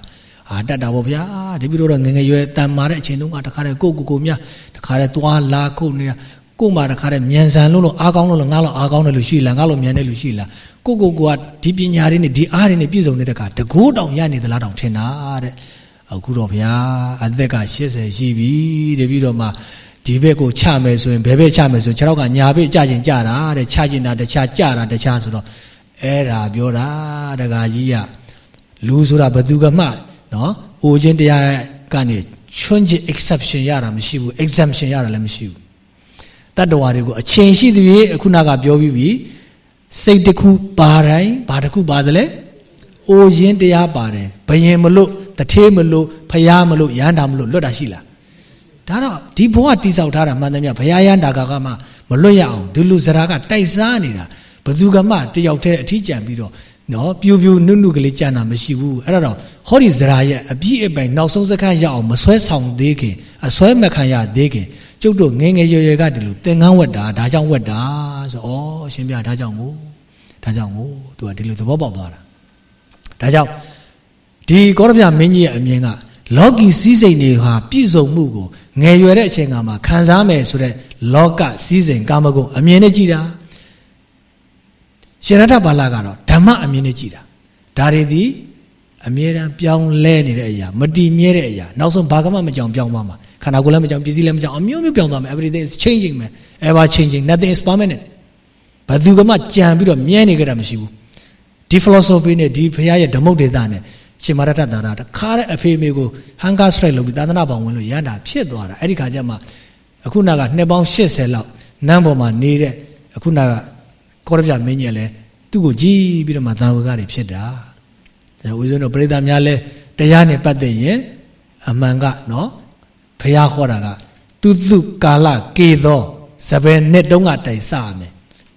အာတတ်တာပေါ့ဗျာဒီပြီးတော့ငငယ်ရွယ်တန်မာတဲ့အချိန်တုန်းကတခါတည်းကိုကိုကိုမြတခါတည်းသွားလာခုတ်နေတာကို့မှာတခါတည်းမြန်ဆန်လို့လို့အားကောင်းလို့လို့ငါလို့အားကောင်းတယ်လို့ရှိလားငါလို့မြန်တယ်လို့ရှိလားကိုကိုကိုကဒီပညာတွေနဲ့ဒီအားတွေနဲ့ပြည့်စုံတဲ့တခါတကိုးတောင်ရနေသလားတောင်ထင်တာတဲ့အခုတော့ဗျာအသက်က80ရှိပြီတပြီးတော့မှဒီဘက်ကိုချမယ်ဆိုရင်ဘယ်ဘက်ချမယ်ဆိုခြေထောက်ကညာဘက်ကြကျင်ကြတာတဲ့ချကျင်တာတခြားကြတာတခြားဆိုတော့အဲ့ဒါပြောတာတခါကြီးကလူဆိုတာဘသူကမှ နော်အိုခြင်းတရားကနေချွန်းခြင်း exception ရတာမရှိဘူး exemption ရတာလည်းမရှိဘူးတတ္တဝါတွေကိုအချိန်ရှိသည်ဖြင့်အခုနကပြောပြီးပြီစိတ်တစ်ခုပါတိုင်းဘာတစ်ခုပါသလဲအိုခြင်းတရားပါတယ်ဘယင်မလို့တထေးမလို့ဖျားမလို့ရဟန္တာမလို့လွတ်တာရှိလားဒါတော့ဒီဘဝတိဆောက်ထားတာမှန်တယ်မြဘုရားရဟန္တာကကမှမလွတ်ရအောင်ဒီလူစရာကတိုက်စားနေတာဘသူကမှတယောက်တည်းအထီးကျန်ပြီးတော့ နော်ပြူပြူနုနုကလေးကြံတာမရှိဘူးအဲ့ဒါတော့ဟောဒီဇရာရဲ့အပြည့်အပိုင်နောက်ဆုံးစခန်းရအောင်မဆွဲဆောင်သေးခင်အဆွဲမခံရသေးခင်ကျုပ်တို့ငငယ်ရွယ်ရွယ်ကဒီလိုသင်္ကန်းဝတ်တာဒါကြောင့်ဝတ်တာဆိုဩအရှင်ပြဒါကြောင့်ကိုဒါကြောင့်ကိုသူကဒီလိုသဘောပေါက်သွားတာဒါကြောင့်ဒီကောရပြမင်းကြီးရဲ့အမြင်ကလောကီစည်းစိမ်တွေဟာပြည့်စုံမှုကိုငယ်ရွယ်တဲ့အချိန်ကမှခံစားမယ်ဆိုတဲ့လောကစည်းစိမ်ကာမဂုဏ်အမြင်နဲ့ကြည်တာ ရှင်ရထဘာလာကတော့ဓမ္မအမြင်နဲ့ကြည်တာဒါတွေသည်အမြဲတမ်းပြောင်းလဲနေတဲ့အရာမတည်မြဲတဲ့အရာနောက်ဆုံးဘာကမှမကြောင်ပြောင်းသွားမှာခန္ဓာကိုယ်လည်းမကြောင်ပစ္စည်းလည်းမကြောင်အမျိုးမျိုးပြောင်းသွားမယ် everything is changing မယ် ever changing nothing is permanent ဘယ်သူကမှကြံပြီးတော့မြဲနေကြတာမရှိဘူးဒီ philosophy နဲ့ဒီဘုရားရဲ့ဓမ္မုတ်ဒေသနဲ့ရှင်မရတ္တသာရတခါတဲ့အဖေမေကို hunger strike လုပ်ပြီးသာသနာ့ဘောင်ဝင်လို့ရန်တာဖြစ်သွားတာအဲ့ဒီခါကျမှအခုနကနှစ်ပေါင်း80လောက်နန်းပေါ်မှာနေတဲ့အခုနက ကောရပြမင်းကြီးလည်းသူ့ကိုကြည်ပြီးတော့မှသာဝကတွေဖြစ်တာဒါဦးဇင်းတို့ပြိဿများလဲတရားနဲ့ပတ်သက်ရင်အမှန်ကနော်ဖះဟောတာကသူသူကာလကေသောစပယ်နှစ်တုံးကတိုင်စရမယ်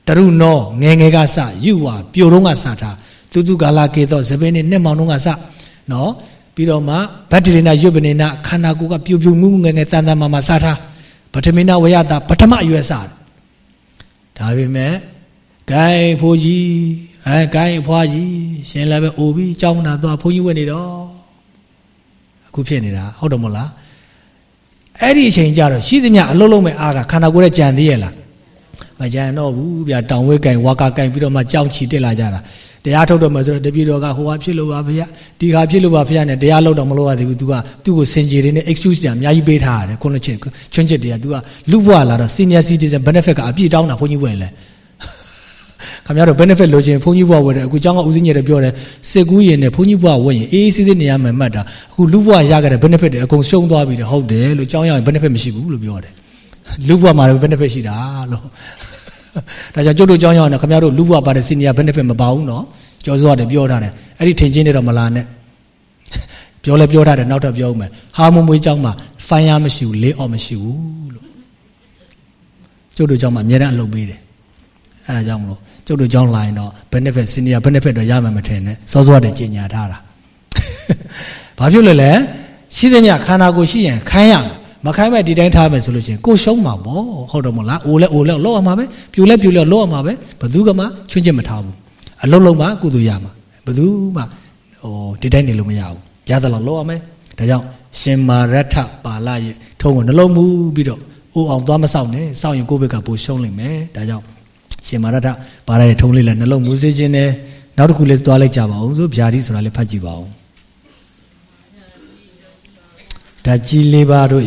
တရုနောငယ်ငယ်ကစယူဝါပြိုတုံးကစထားသူသူကာလကေသောစပယ်နှစ်နှစ်မောင်တုံးကစနော်ပြီးတော့မှဗတ္တိရဏရွတ်ပနေနာခန္ဓာကိုယ်ကပြိုပြိုငူးငူးငယ်ငယ်တန်တန်မာမာစထားပထမိနဝရတာပထမအရွယ်စဒါပေမဲ့ ဂိုင်းဖိုးကြီးအဲဂိုင်းအဖွားကြီးရှင်လည်းပဲအိုပြီးကြောင်းနာသွားဘုန်းကြီးဝင်နေတော့အခုဖြစ်နေတာဟုတ်တယ်မဟုတ်လားအဲ့ဒီအချိန်ကျတော့ရှိသမျှအလုံးလုံးမဲ့အားကခန္ဓာကိုယ်ရဲ့ကြံသေးရဲ့လားမကြံတော့ဘူးဗျာတောင်ဝဲကင်ဝါကာကင်ပြီးတော့မှကြောက်ချီတက်လာကြတာတရားထုတ်တော့မှဆိုတော့တပည့်တော်ကဟိုဟာဖြစ်လို့ပါဗျာဒီဟာဖြစ်လို့ပါဗျာနဲ့တရားလုပ်တော့မလုပ်ရသေးဘူး तू ကသူ့ကိုစင်ကြေတွေနဲ့ excuse တွေအများကြီးပေးထားရတယ်ခုနချင်းချွန်းချက်တွေက तू ကလူဘွားလာတော့ senior citizen benefit ကအပြည့်တောင်းတာဘုန်းကြီးဝင်လဲ ခင်ဗျားတို့ benefit လိုချင်ဘုန်းကြီးဘွားဝယ်တယ်အခုကျောင်းကဦးစင်းကြီးတွေပြောတယ်စစ်ကူးရင်နဲ့ဘုန်းကြီးဘွားဝယ်ရင်အေးအေးဆေးဆေးနေရမယ်မှတ်တာအခုလူဘွားရခဲ့တဲ့ benefit တွေအကုန်ရှုံးသွားပြီတဲ့ဟုတ်တယ်လို့ကျောင်းရောက်ရင် benefit မရှိဘူးလို့ပြောတယ်လူဘွားမှာလည်း benefit ရှိတာလို့ဒါကြောင့်ကျုပ်တို့ကျောင်းရောက်ရင်ခင်ဗျားတို့လူဘွားပါတဲ့ senior benefit မပါဘူးနော်ကျော်စောတယ်ပြောထားတယ်အဲ့ဒီထင်ချင်းတွေတော့မလာနဲ့ပြောလဲပြောထားတယ်နောက်တော့ပြောဦးမယ်ဟာမွန်မွေးကျောင်းမှာဖိုင်ယာမရှိဘူးလေးအော်မရှိဘူးလို့ကျုပ်တို့ကျောင်းမှာအများအားအလုပ်ပေးတယ်အဲ့ဒါကြောင့်မလို့ ကျုပ်တို့ကျောင်းလာရင်တော့ benefit senior benefit တော့ရမှာမထင်နဲ့စောစောတည်းကြီးညာထားတာဘာဖြစ်လို့လဲရှိသမျှခန္ဓာကိုယ်ရှိရင်ခိုင်းရမခိုင်းမဲ့ဒီတိုင်းထားမယ်ဆိုလို့ရှိရင်ကိုရှုံးမှာပေါ့ဟုတ်တယ်မဟုတ်လားအိုလဲအိုလဲလောက်ရမှာပဲပြူလဲပြူလဲလောက်ရမှာပဲဘယ်သူကမှချွင်းချင်မထားဘူးအလုံးလုံးမှကုသိုလ်ရမှာဘယ်သူမှဟိုဒီတိုင်းနေလို့မရဘူးရသလောက်လောက်ရမယ်ဒါကြောင့်ရှင်မာရထပါဠရဲ့ထုံးကိုနှလုံးမူပြီးတော့အိုအောင်သွားမဆောက်နဲ့စောင့်ရင်ကိုယ့်ဘက်ကပိုရှုံးလိမ့်မယ်ဒါကြောင့် ရှင်မာရထပါဠရဲ့ထုံးလေးလည်းနှလုံးမူစေခြင်းနဲ့နောက်တစ်ခုလေးသွားလိုက်ကြပါဦးဆိုဗျာတိဆိုတာလေးဖတ်ကြည့်ပါဦးဓာကြီးလေးပါတို့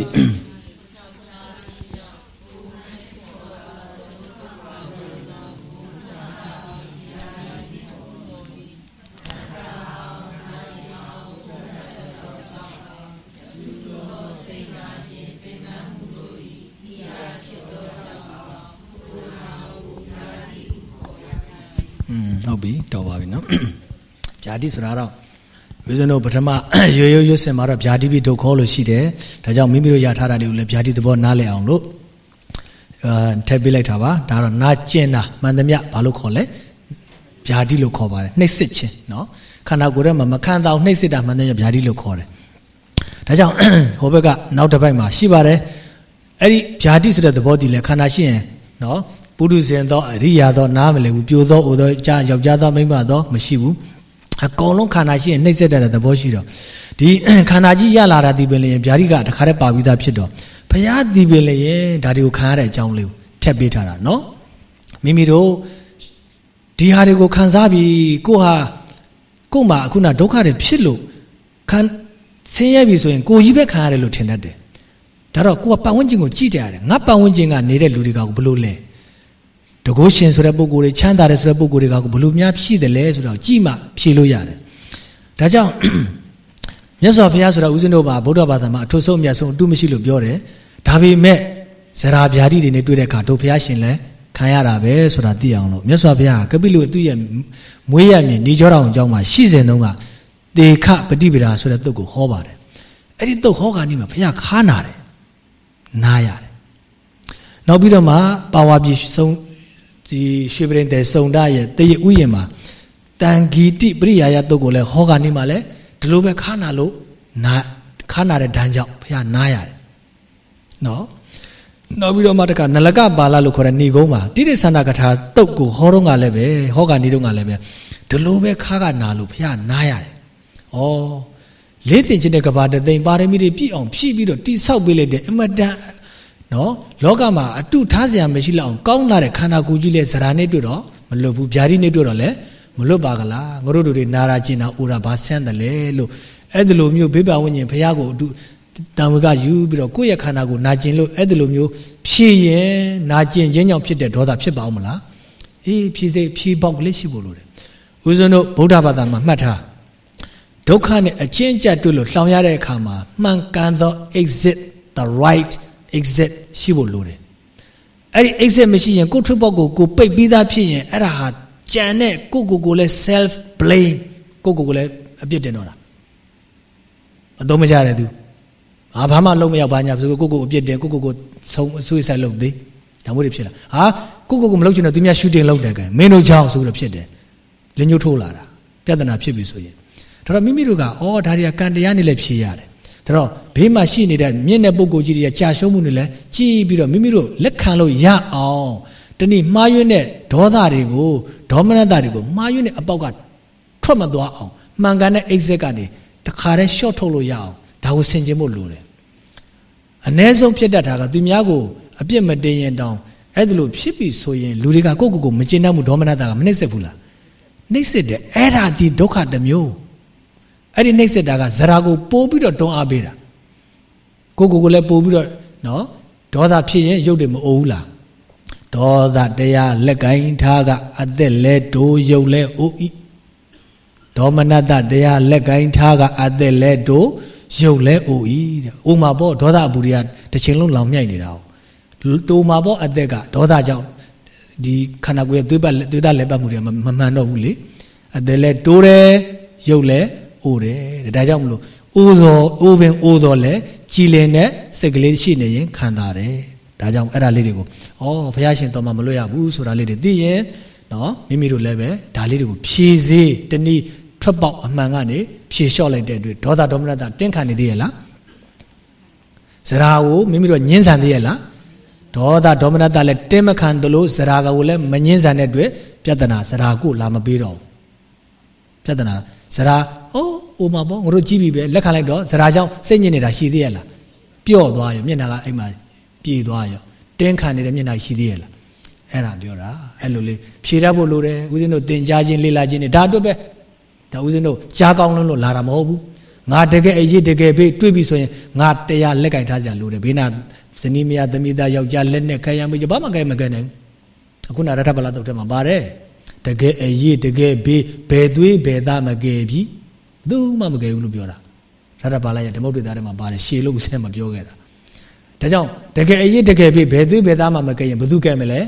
ပြီနော်ဗျာတိဆိုတာတော့ဝိဇ္ဇနောပထမရွရွရွစင်မှာတော့ဗျာတိပိဒုက္ခလို့ရှိတယ်ဒါကြောင့်မိမိတို့ရထားတာတွေကိုလည်းဗျာတိသဘောနားလည်အောင်လို့အာထည့်ပေးလိုက်တာပါဒါတော့နာကျင်တာမှန်သမျှဘာလို့ခေါ်လဲဗျာတိလို့ခေါ်ပါတယ်နှိပ်စစ်ခြင်းနော်ခန္ဓာကိုယ်ထဲမှာမခံတာနှိပ်စစ်တာမှန်သမျှဗျာတိလို့ခေါ်တယ်ဒါကြောင့်ဟိုဘက်ကနောက်တစ်ပိုက်မှာရှိပါတယ်အဲ့ဒီဗျာတိဆိုတဲ့သဘောတည်းလဲခန္ဓာရှိရင်နော် ပုရုဇဉ်သောအရိယာသောနားမလည်ဘူးပြိုသောအိုသောကြာယောက်ျားသောမိန်းမသောမရှိဘူးအကုန်လုံးခန္ဓာရှိရင်နှိမ့်ဆက်တဲ့သဘောရှိတော့ဒီခန္ဓာကြီးရလာတာဒီပင်လည်းဗျာတိကတခါတည်းပါပြီးသားဖြစ်တော့ဘုရားဒီပင်လည်းဒါတွေကိုခံရတဲ့အကြောင်းလေးကိုထည့်ပေးထားတာနော်မိမိတို့ဒီဟာတွေကိုခံစားပြီးကိုဟာကို့မှာအခုနဒုက္ခတွေဖြစ်လို့ခံဆင်းရဲပြီဆိုရင်ကိုကြီးပဲခံရတယ်လို့ထင်တတ်တယ်ဒါတော့ကိုကပတ်ဝန်းကျင်ကိုကြည့်တယ်ရတယ်ငါပတ်ဝန်းကျင်ကနေတဲ့လူတွေကဘလို့လဲ တကုရှင်ဆိုတဲ့ပုံကိုယ်တွေချမ်းသာတယ်ဆိုတဲ့ပုံကိုယ်တွေကဘလို့များဖြည့်တယ်လဲဆိုတော့ကြည့်မှဖြည့်လို့ရတယ်ဒါကြောင့်မြတ်စွာဘုရားဆိုတာဦးဇင်းတို့မှာဗုဒ္ဓဘာသာမှာအထွတ်ဆုံးအမြတ်ဆုံးအတုမရှိလို့ပြောတယ်ဒါပေမဲ့ဇရာဗျာတိတွေနဲ့တွေ့တဲ့အခါတို့ဘုရားရှင်လည်းခံရတာပဲဆိုတာသိအောင်လို့မြတ်စွာဘုရားကပိလုသူ့ရဲ့မွေးရမြင်နေကြောတောင်အကြောင်းမှာရှိစဉ်တုန်းကတေခပฏิပဒါဆိုတဲ့တုတ်ကိုဟောပါတယ်အဲ့ဒီတုတ်ဟောခါနေမှာဘုရားခါနာတယ်နားရတယ်နောက်ပြီးတော့မှပါဝါပြည်ဆုံး ဒီရွှေပရင်တဲ့စုံဒရဲ့တရဥယျာဉ်မှာတန်ဂီတိပရိယာယတုတ်ကိုလည်းဟောခါနေမှာလဲဒီလိုပဲခါနာလို့နာခါနာတဲ့ဒဏ်ကြောင့်ဘုရားနားရတယ်နော်နောက်ပြီးတော့မှတခါနလကပါဠလို့ခေါ်တဲ့ဏီကုန်းမှာတိရိစ္ဆန္ဒကထာတုတ်ကိုဟောတော့ကလည်းပဲဟောကနေတော့ကလည်းပဲဒီလိုပဲခါကနာလို့ဘုရားနားရတယ်ဩလေးတင်ချင်းတဲ့ကဘာတသိမ့်ပါရမီတွေပြည့်အောင်ဖြည့်ပြီးတော့တိဆောက်ပေးလိုက်တဲ့အမတန် နော်လောကမှာအတုထားစရာမရှိလောက်အောင်ကောင်းလာတဲ့ခန္ဓာကိုယ်ကြီးလဲဇရာနဲ့တွေ့တော့မလွတ်ဘူးဗျာတိနဲ့တွေ့တော့လဲမလွတ်ပါကလားငါတို့တို့တွေနာရာကျင်တာအိုတာဘာဆန်းတယ်လဲလို့အဲ့ဒီလိုမျိုးဘေးပါဝိညာဉ်ဘုရားကိုအတုတံဝေကယူပြီးတော့ကိုယ့်ရဲ့ခန္ဓာကိုနာကျင်လို့အဲ့ဒီလိုမျိုးဖြည့်ရင်နာကျင်ခြင်းကြောင့်ဖြစ်တဲ့ဒေါသဖြစ်ပါအောင်မလားအေးဖြည့်စိတ်ဖြည့်ပေါက်ကလေးရှိဖို့လိုတယ်ဦးဇင်းတို့ဗုဒ္ဓဘာသာမှာမှတ်ထားဒုက္ခနဲ့အချင်းကြတွေ့လို့လှောင်ရတဲ့အခါမှာမှန်ကန်သော exit the right exit ရှိဖို့လိုတယ်အဲ့ဒီ exit မရှိရင်ကိုထွက်ပေါက်ကိုကိုပိတ်ပြီးသားဖြစ်ရင်အဲ့ဒါဟာကြံတဲ့ကိုကိုကိုလည်း self blame ကိုကိုကိုလည်းအပြစ်တင်တော့တာအသုံးမကြတဲ့သူအာဘာမှလုံးမရောက်ပါညာဆိုကိုကိုကိုအပြစ်တင်ကိုကိုကိုဆုံးဆွေးဆိုင်လုပ်သေးဒါမျိုးတွေဖြစ်လာဟာကိုကိုကိုမလုပ်ချင်တော့သူများ shooting လုပ်တယ်ကဲမင်းတို့ကြောင့်ဆိုတော့ဖြစ်တယ်လင်းညှိုးထိုးလာတာပြဿနာဖြစ်ပြီဆိုရင်ဒါတော့မိမိတို့ကအော်ဒါတွေကကံတရားနဲ့လည်းဖြေရတယ် ဒါတော့ဘေးမှာရှိနေတဲ့မြင့်တဲ့ပုဂ္ဂိုလ်ကြီးတွေကကြာရှုံးမှုတွေလည်းကြည်ပြီးတော့မိမိတို့လက်ခံလို့ရအောင်တနည်းမှားယွင်းတဲ့ဒေါသတွေကိုဒေါမနတတွေကိုမှားယွင်းတဲ့အပေါက်ကထွက်မသွားအောင်မှန်ကန်တဲ့ exit ကနေတခါတည်း short ထုတ်လို့ရအောင်ဒါကိုဆင်ခြင်ဖို့လိုတယ်အ ਨੇ ဆုံးဖြစ်တတ်တာကသူများကိုအပြစ်မတင်ရင်တောင်အဲ့ဒါလို့ဖြစ်ပြီဆိုရင်လူတွေကကိုယ့်ကိုယ်ကိုမကျင်တတ်မှုဒေါမနတကမနှိမ့်ဆက်ဘူးလားနှိမ့်ဆက်တယ်အဲ့ဒါဒီဒုက္ခတစ်မျိုး အဲ့ဒီနှိမ့်ဆက်တာကဇရာကိုပိုးပြီးတော့တွန်းအားပေးတာကိုကိုကိုလည်းပိုးပြီးတော့နော်ဒေါသဖြစ်ရင်ရုပ်တွေမအိုဘူးလားဒေါသတရားလက်ကင်ထားကအသက်လဲဒိုးရုပ်လဲအိုဤဒေါမနတတရားလက်ကင်ထားကအသက်လဲဒိုးရုပ်လဲအိုဤတဲ့အိုမှာပေါ့ဒေါသအပူတွေကတစ်ချိန်လုံးလောင်မြိုက်နေတာတိုမှာပေါ့အသက်ကဒေါသကြောင့်ဒီခန္ဓာကိုယ်ရဲ့သွေးပတ်သွေးသားလက်ပတ်မှုတွေမမှန်တော့ဘူးလေအသက်လဲတိုးတယ်ရုပ်လဲ အိုတယ်တဲ့ဒါကြောင့်မလို့အိုသောအိုပင်အိုသောလဲကြည်လင်တဲ့စိတ်ကလေးရှိနေရင်ခံတာတယ်ဒါကြောင့်အဲ့ဒါလေးတွေကိုဩဘုရားရှင်တော်မှမလွတ်ရဘူးဆိုတာလေးတွေသိရင်နော်မိမိတို့လည်းပဲဒါလေးတွေကိုဖြည့်စေးတနည်းထွက်ပေါက်အမှန်ကနေဖြည့်လျှော့လိုက်တဲ့အတွက်ဒေါသဒေါမနတတင်းခံနေသေးရဲ့လားဇရာကိုမိမိတို့ညှင်းဆန်သေးရဲ့လားဒေါသဒေါမနတလည်းတင်းမခံသလိုဇရာကိုလည်းမညှင်းဆန်တဲ့အတွက်ပြဿနာဇရာကိုလာမပေးတော့ဘူးပြဿနာဇရာ ဟိုးအိုမှာပေါ့ငါတို့ကြည့်ပြီပဲလက်ခံလိုက်တော့ဇရာကြောင့်စိတ်ညစ်နေတာရှိသေးရဲ့လားပျော့သွားရောမျက်နှာကအဲ့မှာပြေသွားရောတင်းခံနေတဲ့မျက်နှာရှိသေးရဲ့လားအဲ့ဒါပြောတာအဲ့လိုလေးဖြေတတ်ဖို့လိုတယ်ဦးဇင်းတို့တင်ကြားခြင်းလေ့လာခြင်းတွေဒါအတွက်ပဲဒါဦးဇင်းတို့ကြားကောင်းလုံးလို့လာတာမဟုတ်ဘူးငါတကယ်အရေးတကယ်ဘေးတွေ့ပြီဆိုရင်ငါတရားလက်ကင်ထားကြလို့တယ်ဘေးနာဇနီးမယားသမီးသားယောက်ျားလက်နဲ့ခရမ်းမေးကြဘာမှကြိုက်မကြနိုင်ဘူးအခုနရထဗလာတုတ်ထဲမှာပါတယ်တကယ်အရေးတကယ်ဘေးဘယ်သွေးဘယ်သားမကယ်ပြီ သူမှမကယ်ဘူးလို့ပြောတာရထဗလာရဲ့ဓမ္မုဒ္ဒေသားထဲမှာပါတယ်ရှေလို့ဆဲမပြောခဲ့တာဒါကြောင့်တကယ်အရေးတကယ်ဘေးဘယ်သွေးဘယ်သားမှမကယ်ရင်ဘယ်သူကယ်မလဲ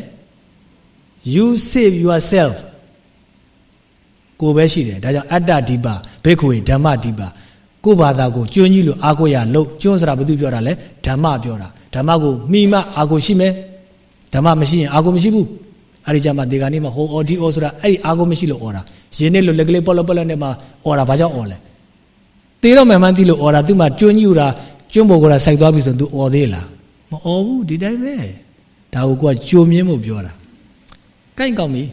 you save yourself ကိုပဲရှိတယ်ဒါကြောင့်အတ္တဒီပါဘိက္ခုဓမ္မဒီပါကိုဘာသာကိုကျွန်းကြီးလို့အာကိုရလို့ကျွန်းဆိုတာဘာသူပြောတာလဲဓမ္မပြောတာဓမ္မကိုမိမအာကိုရှိမယ်ဓမ္မမရှိရင်အာကိုမရှိဘူးအဲ့ဒီကြမှာဒီကနေ့မှာဟိုအော်ဒီအော်ဆိုတာအဲ့ဒီအာကိုမရှိလို့អော်တာ ရင်းနဲ့လိုလက်ကလေးပေါ်လပေါ်လနဲ့မှအော်တာဘာကြောင့်အော်လဲသေးတော့မှန်မှန်းသိလို့အော်တာသူ့မှာကျွန်းညူတာကျွန်းပေါ်ကစိုက်သွားပြီဆိုရင် तू အော်သေးလားမအော်ဘူးဒီတိုင်းပဲဒါကိုကကြိုမြင်မှုပြောတာကိုင့်ကောင်းပြီ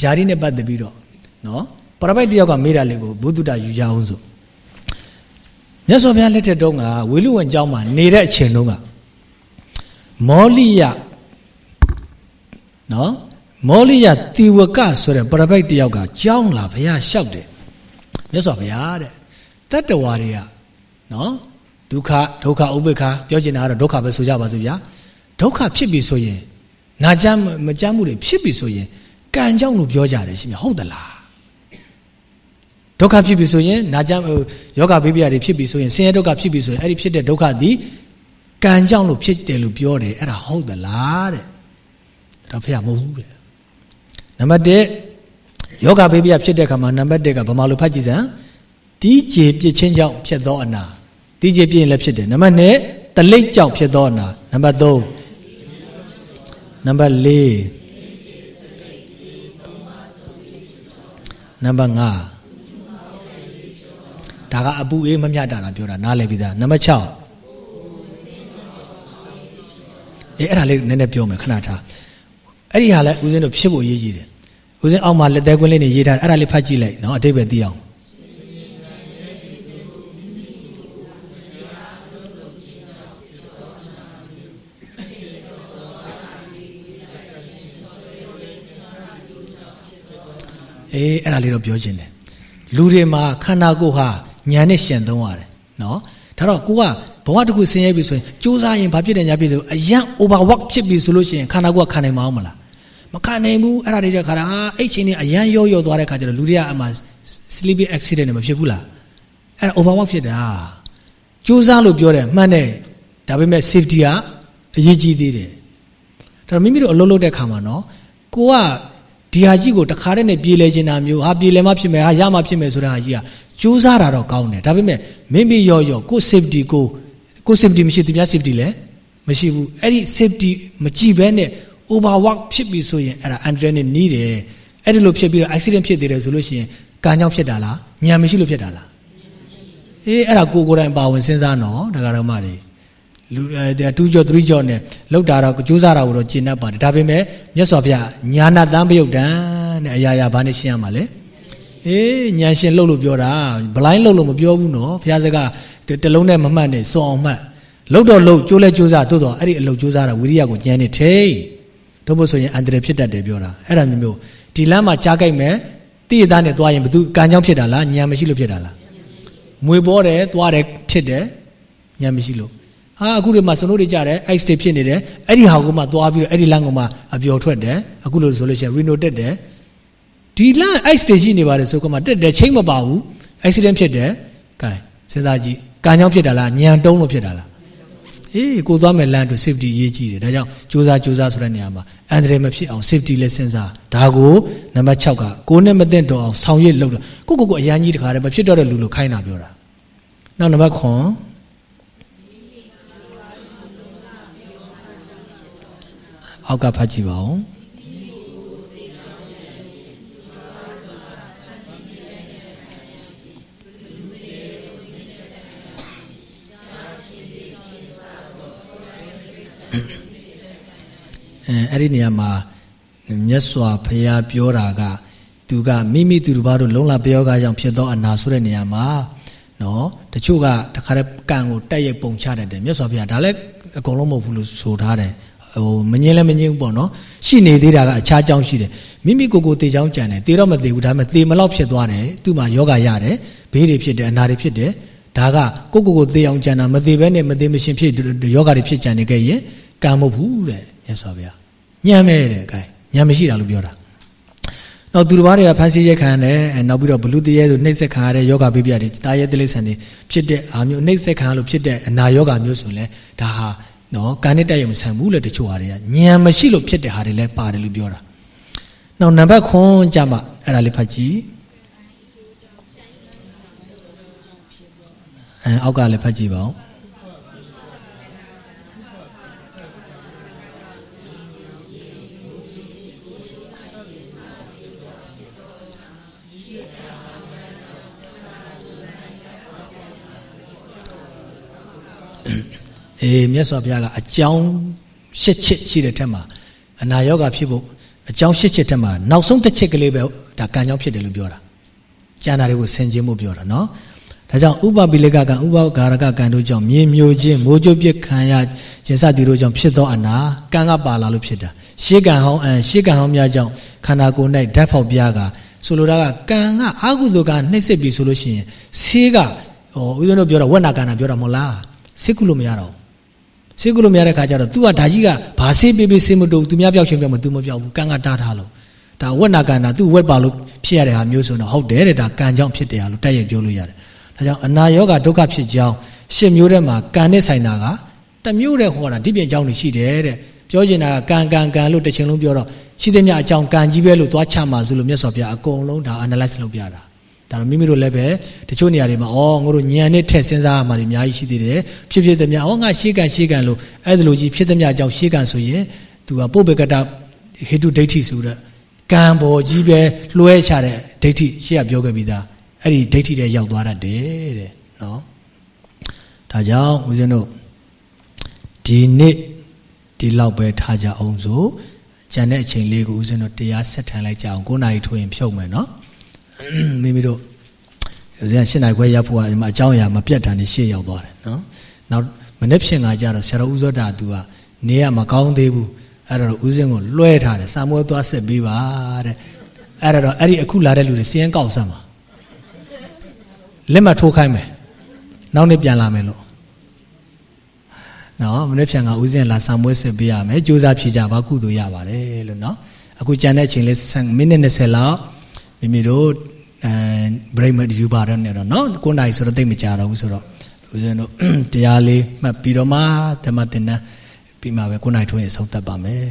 ဗျာဒိနဲ့ပတ်သက်ပြီးတော့နော်ပရပိုက်တယောက်ကမေးတာလေကိုဘုဒ္ဓတာယူကြအောင်ဆိုမြတ်စွာဘုရားလက်ထက်တုန်းကဝေလူဝန်ကျောင်းမှာနေတဲ့အချိန်တုန်းကမောလိယနော် မောလိယတိဝကဆိုတဲ့ပရပိုက်တယောက်ကကြောင်းလာဘုရားလျှောက်တယ်မြတ်စွာဘုရားတဲ့တတ္တဝါတွေကနော်ဒုက္ခဒုက္ခဥပိ္ပခာပြောချင်တာကတော့ဒုက္ခပဲဆိုကြပါစို့ဗျာဒုက္ခဖြစ်ပြီဆိုရင်နာကြမ်းမကြမ်းမှုတွေဖြစ်ပြီဆိုရင်ကံကြောင့်လို့ပြောကြတယ်ရှင်ဟုတ်သလားဒုက္ခဖြစ်ပြီဆိုရင်နာကြမ်းယောဂဘေးပြားတွေဖြစ်ပြီဆိုရင်ဆင်းရဲဒုက္ခဖြစ်ပြီဆိုရင်အဲ့ဒီဖြစ်တဲ့ဒုက္ခသည်ကံကြောင့်လို့ဖြစ်တယ်လို့ပြောတယ်အဲ့ဒါဟုတ်သလားတဲ့တော့ဖះမဟုတ်ဘူးတဲ့ နံပါတ်1ယောဂဘေးပြားဖြစ်တဲ့ခါမှာနံပါတ်1ကဗမာလိုဖတ်ကြည့်စမ်းတီးကျေပြစ်ချင်းကြောင့်ဖြစ်သောအနာတီးကျေပြစ်ရင်လည်းဖြစ်တယ်နံပါတ်2တလိပ်ကြောင့်ဖြစ်သောအနာနံပါတ်3နံပါတ်4နံပါတ်5ဒါကအပူအေးမမြတ်တာလားပြောတာနားလည်ပြီသားနံပါတ်6အေးအဲ့ဒါလေးနည်းနည်းပြောမယ်ခဏထားအဲ့ဒီဟာလဲဦးဇင်းတို့ဖြစ်ဖို့အရေးကြီးတယ် ဦးဇင်းအောက်မှာလက်သေးကွင်းလေးနေရေးထားတယ်အဲ့ဒါလေးဖတ်ကြည့်လိုက်နော်အတိတ်ပဲသိအောင်အေးအဲ့ဒါလေးတော့ပြောခြင်းတယ်လူတွေမှာခန္ဓာကိုယ်ဟာညာနဲ့ရှင်သုံးရတယ်နော်ဒါတော့ကိုကဘဝတစ်ခုဆင်းရဲပြီဆိုရင်စူးစမ်းရင်ဘာဖြစ်တယ်ညာဖြစ်ဆိုအရန် overwork ဖြစ်ပြီဆိုလို့ရှိရင်ခန္ဓာကိုယ်ကခံနိုင်မအောင်မလား မခံနိုင်ဘူးအဲ့ဒါတွေကြခါတာအဲ့ချိန်นี้အရန်ရော့ရော့သွားတဲ့ခါကျတော့လူတွေကအမှ sleepy accident နဲ့မဖြစ်ဘူးလားအဲ့ဒါ overwork ဖြစ်တာစူးစမ်းလို့ပြောတယ်မှန်တယ်ဒါပေမဲ့ safety ကအရေးကြီးသေးတယ်ဒါတော့မိမိတို့အလုပ်လုပ်တဲ့ခါမှာနော်ကိုကဒီဟာကြီးကိုတခါတည်းနဲ့ပြေလဲခြင်းတာမျိုးဟာပြေလဲမှဖြစ်မယ်ဟာရမှဖြစ်မယ်ဆိုတာဟာကြီးကစူးစမ်းတာတော့ကောင်းတယ်ဒါပေမဲ့မိမိရော့ရော့ကို safety ကိုကို safety မရှိသူများ safety လည်းမရှိဘူးအဲ့ဒီ safety မကြည့်ဘဲနဲ့ overwork ဖြစ်ပြီဆိုရင်အဲ့ဒါ under နဲ့နီးတယ်အဲ့ဒီလိုဖြစ်ပြီးတော့ accident ဖြစ်သေးတယ်ဆိုလို့ရှိရင်ကံကြောင့်ဖြစ်တာလားညံမရှိလို့ဖြစ်တာလားအေးအဲ့ဒါကိုကိုယ်တိုင်ပါဝင်စဉ်းစားနော်ဒကာတော်မတွေလူအဲ2ကြော3ကြောနဲ့လောက်တာတော့ကြိုးစားတာကိုတော့ကျင့်တတ်ပါတယ်ဒါပေမဲ့မြတ်စွာဘုရားညာနာတန်ပယုတ်တန်တဲ့အရာရာဘာနဲ့ရှင်းရမှာလဲအေးညာရှင်လှုပ်လို့ပြောတာဘလိုင်းလှုပ်လို့မပြောဘူးနော်ဘုရားစကားတလုံးနဲ့မမှတ်နဲ့စွန်အောင်မှတ်လှုပ်တော့လှုပ်ကြိုးလဲကြိုးစားသို့တော့အဲ့ဒီအလုပ်ကြိုးစားတာဝိရိယကိုကျန်နေထိတို့ မို့ဆိုရင်အန္တရာယ်ဖြစ်တတ်တယ်ပြောတာအဲ့ဒါမျိုးမျိုးဒီလမ်းမှာကြားကြိုက်မယ်တိရသားနဲ့သွားရင်ဘသူကံကြောင့်ဖြစ်တာလားညာမရှိလို့ဖြစ်တာလားမွေပေါ်တယ်သွားတယ်ဖြစ်တယ်ညာမရှိလို့ဟာအခုဒီမှာစနိုးတွေကြတယ် ice တွေဖြစ်နေတယ်အဲ့ဒီဟာကိုမှသွားပြီးတော့အဲ့ဒီလမ်းကမှအပျော်ထွက်တယ်အခုလို့ဆိုလို့ရှိရင် reno တက်တယ်ဒီလမ်း ice တွေရှိနေပါတယ်ဆိုကမှတက်တယ်ချိန်မပါဘူး accident ဖြစ်တယ်ကဲစဉ်းစားကြည့်ကံကြောင့်ဖြစ်တာလားညံတုံးလို့ဖြစ်တာလား အေးကိုသွားမယ်လမ်းအတွက် safety ရေးကြည့်တယ်ဒါကြောင့်စူးစမ်းစူးစမ်းဆိုတဲ့နေရာမှာအန္တရာယ်မဖြစ်အောင် safety လည်းစဉ်းစားဒါကိုနံပါတ်6ကကိုနဲ့မသိတော့အောင်ဆောင်ရွက်လုပ်တော့ကိုကိုကိုအရန်ကြီးတခါတည်းမဖြစ်တော့တဲ့လူလိုခိုင်းတာပြောတာနောက်နံပါတ်9အောက်ကဖတ်ကြည့်ပါဦး အဲအဲ့ဒီနေရာမှာမြတ်စွာဘုရားပြောတာက သူကမိမိသူတို့ဘာတို့လုံလပယောဂကြောင့်ဖြစ်သောအနာဆိုတဲ့နေရာမှာနော်တချို့ကတခါတည်းကံကိုတက်ရိုက်ပုံချတတ်တယ်မြတ်စွာဘုရားဒါလည်းအကုန်လုံးမဟုတ်ဘူးလို့ဆိုထားတယ်ဟိုမငင်းလည်းမငင်းဘူးပေါ့နော်ရှိနေသေးတာကအခြားကြောင်းရှိတယ်မိမိကိုယ်ကိုတေချောင်းကြံတယ်တေတော့မတေဘူးဒါပေမဲ့တေမလောက်ဖြစ်သွားတယ်သူ့မှာယောဂရတယ်ဘေးတွေဖြစ်တယ်အနာတွေဖြစ်တယ်ဒါကကိုကိုကိုသေအောင်ကြံတာမသေးဘဲနဲ့မသေးမရှင်ဖြစ်ယောဂတွေဖြစ်ကြံနေခဲ့ရင် ကံမဟုတ်ဘူးတဲ့မြတ်စွာဘုရားညံမဲ့တဲ့အဲညံမရှိတာလို့ပြောတာနောက်သူတစ်ပါးတွေကဖန်ဆီးရက်ခံတယ်နောက်ပြီးတော့ဘလူတရဲဆိုနှိမ့်ဆက်ခံရတဲ့ယောဂဘေးပြတွေတာရဲတိလိဆန်တွေဖြစ်တဲ့အာမျိုးနှိမ့်ဆက်ခံလို့ဖြစ်တဲ့အနာယောဂမျိုးဆိုလဲဒါဟာနော်ကံနဲ့တက်ရုံဆန်ဘူးလေတချို့ဟာတွေကညံမရှိလို့ဖြစ်တဲ့ဟာတွေလဲပါတယ်လို့ပြောတာနောက်နံပါတ်9ကြမှာအဲ့ဒါလေးဖတ်ကြည့်အဲအောက်ကလည်းဖတ်ကြည့်ပါဦး အေးမြတ်စွာဘုရားကအကြောင်းရှစ်ချက်ရှိတဲ့ထက်မှာအနာရောဂါဖြစ်ဖို့အကြောင်းရှစ်ချက်ထက်မှာနောက်ဆုံးတစ်ချက်ကလေးပဲဒါကံကြောင့်ဖြစ်တယ်လို့ပြောတာကျန်တာတွေကိုဆင်ခြင်မှုပြောတာနော်ဒါကြောင့်ဥပပိလိကကံဥပဂါရကကံတို့ကြောင့်မြေမျိုးချင်းမိုးကြိုးပြစ်ခံရခြင်းစသည်တို့ကြောင့်ဖြစ်သောအနာကံကပါလာလို့ဖြစ်တာရှေးကံဟောင်းအရှေးကံဟောင်းများကြောင့်ခန္ဓာကိုယ်၌ဓာတ်ဖောက်ပြားကဆိုလိုတာကကံကအာဟုသောကနှိမ့်စစ်ပြီဆိုလို့ရှိရင်ဆေးကဟောဦးဇင်းတို့ပြောတာဝက်နာကံတာပြောတာမဟုတ်လား စိတ်ကုလို့မရတော့ဆေးကုလို့မရတဲ့ခါကျတော့ तू ကဒါကြီးကဘာဆေးပေးပေးဆေးမတူသူများပြောက်ချင်းပြောမှ तू မပြောက်ဘူးကံကတားထားလို့ဒါဝက်နာကံတာ तू ဝက်ပါလို့ဖြစ်ရတဲ့ဟာမျိုးဆိုတော့ဟုတ်တယ်တဲ့ဒါကံကြောင့်ဖြစ်တယ်ဟာလို့တိုက်ရိုက်ပြောလို့ရတယ်ဒါကြောင့်အနာယောဂဒုက္ခဖြစ်ကြောင်းရှစ်မျိုးထဲမှာကံနဲ့ဆိုင်တာကတမျိုးတည်းဟောတာဒီပြင်အကြောင်းတွေရှိတယ်တဲ့ပြောချင်တာကကံကံကံလို့တစ်ချိန်လုံးပြောတော့ရှိသမျှအကြောင်းကံကြီးပဲလို့သွားချမှာဆိုလို့မြတ်စွာဘုရားအကုန်လုံးဒါ analyze လုပ်ပြတာ ဒါတော့မိမိတို့လည်းပဲတချို့နေရာတွေမှာဩငါတို့ညံနဲ့ထက်စဉ်းစားရမှာတွေအများကြီးရှိသေးတယ်ဖြစ်ဖြစ်သမျှဩငါရှေးကံရှေးကံလို့အဲ့ဒါလိုကြီးဖြစ်သမျှအကြောင်းရှေးကံဆိုရင်သူကပုပ္ပေကတဟေတုဒိဋ္ဌိဆိုတဲ့ကံပေါ်ကြီးပဲလွှဲချတဲ့ဒိဋ္ဌိရှေ့ကပြောခဲ့ပြီးသားအဲ့ဒီဒိဋ္ဌိတွေရောက်သွားတတ်တယ်တဲ့နော်ဒါကြောင့်ဦးဇင်းတို့ဒီနေ့ဒီလောက်ပဲထားကြအောင်ဆိုကျန်တဲ့အချိန်လေးကိုဦးဇင်းတို့တရားဆက်ထန်လိုက်ကြအောင်9နာရီထိုးရင်ဖြုတ်မယ်နော် မိမိတို့ဦးဇင်း7နာရီခွဲရပ်ဖို့အမအကြောင်းအရာမပြတ်တာနေရှေ့ရောက်သွားတယ်နော်နောက်မနေ့ဖြင့်ကကြတော့ဆရာတော်ဦးဇောတာသူကနေရမကောင်းသေးဘူးအဲ့တော့ဦးဇင်းကိုလွှဲထားတယ်စာမွေးသွားဆက်ပေးပါတဲ့အဲ့တော့အဲ့ဒီအခုလာတဲ့လူတွေစီရင်ကောက်စမ်းပါလက်မှတ်ထိုးခိုင်းမယ်နောက်နေ့ပြန်လာမယ်လို့နော်မနေ့ဖြန်ကဦးဇင်းလာစာမွေးစစ်ပေးရမယ်ကြိုးစားဖြေကြပါကုသိုလ်ရပါတယ်လို့နော်အခုကြံတဲ့အချိန်လေးမိနစ်20လောက်မိမိတို့ အဲ break မယူပါတော့နဲ့တော့နော်9နာရီဆိုတော့သိမကြတော့ဘူးဆိုတော့ဦးဇင်းတို့တရားလေးမှတ်ပြီးတော့မှဓမ္မသင်္นานပြီးမှပဲ9နာရီထိုးရင်ဆုံးသက်ပါမယ်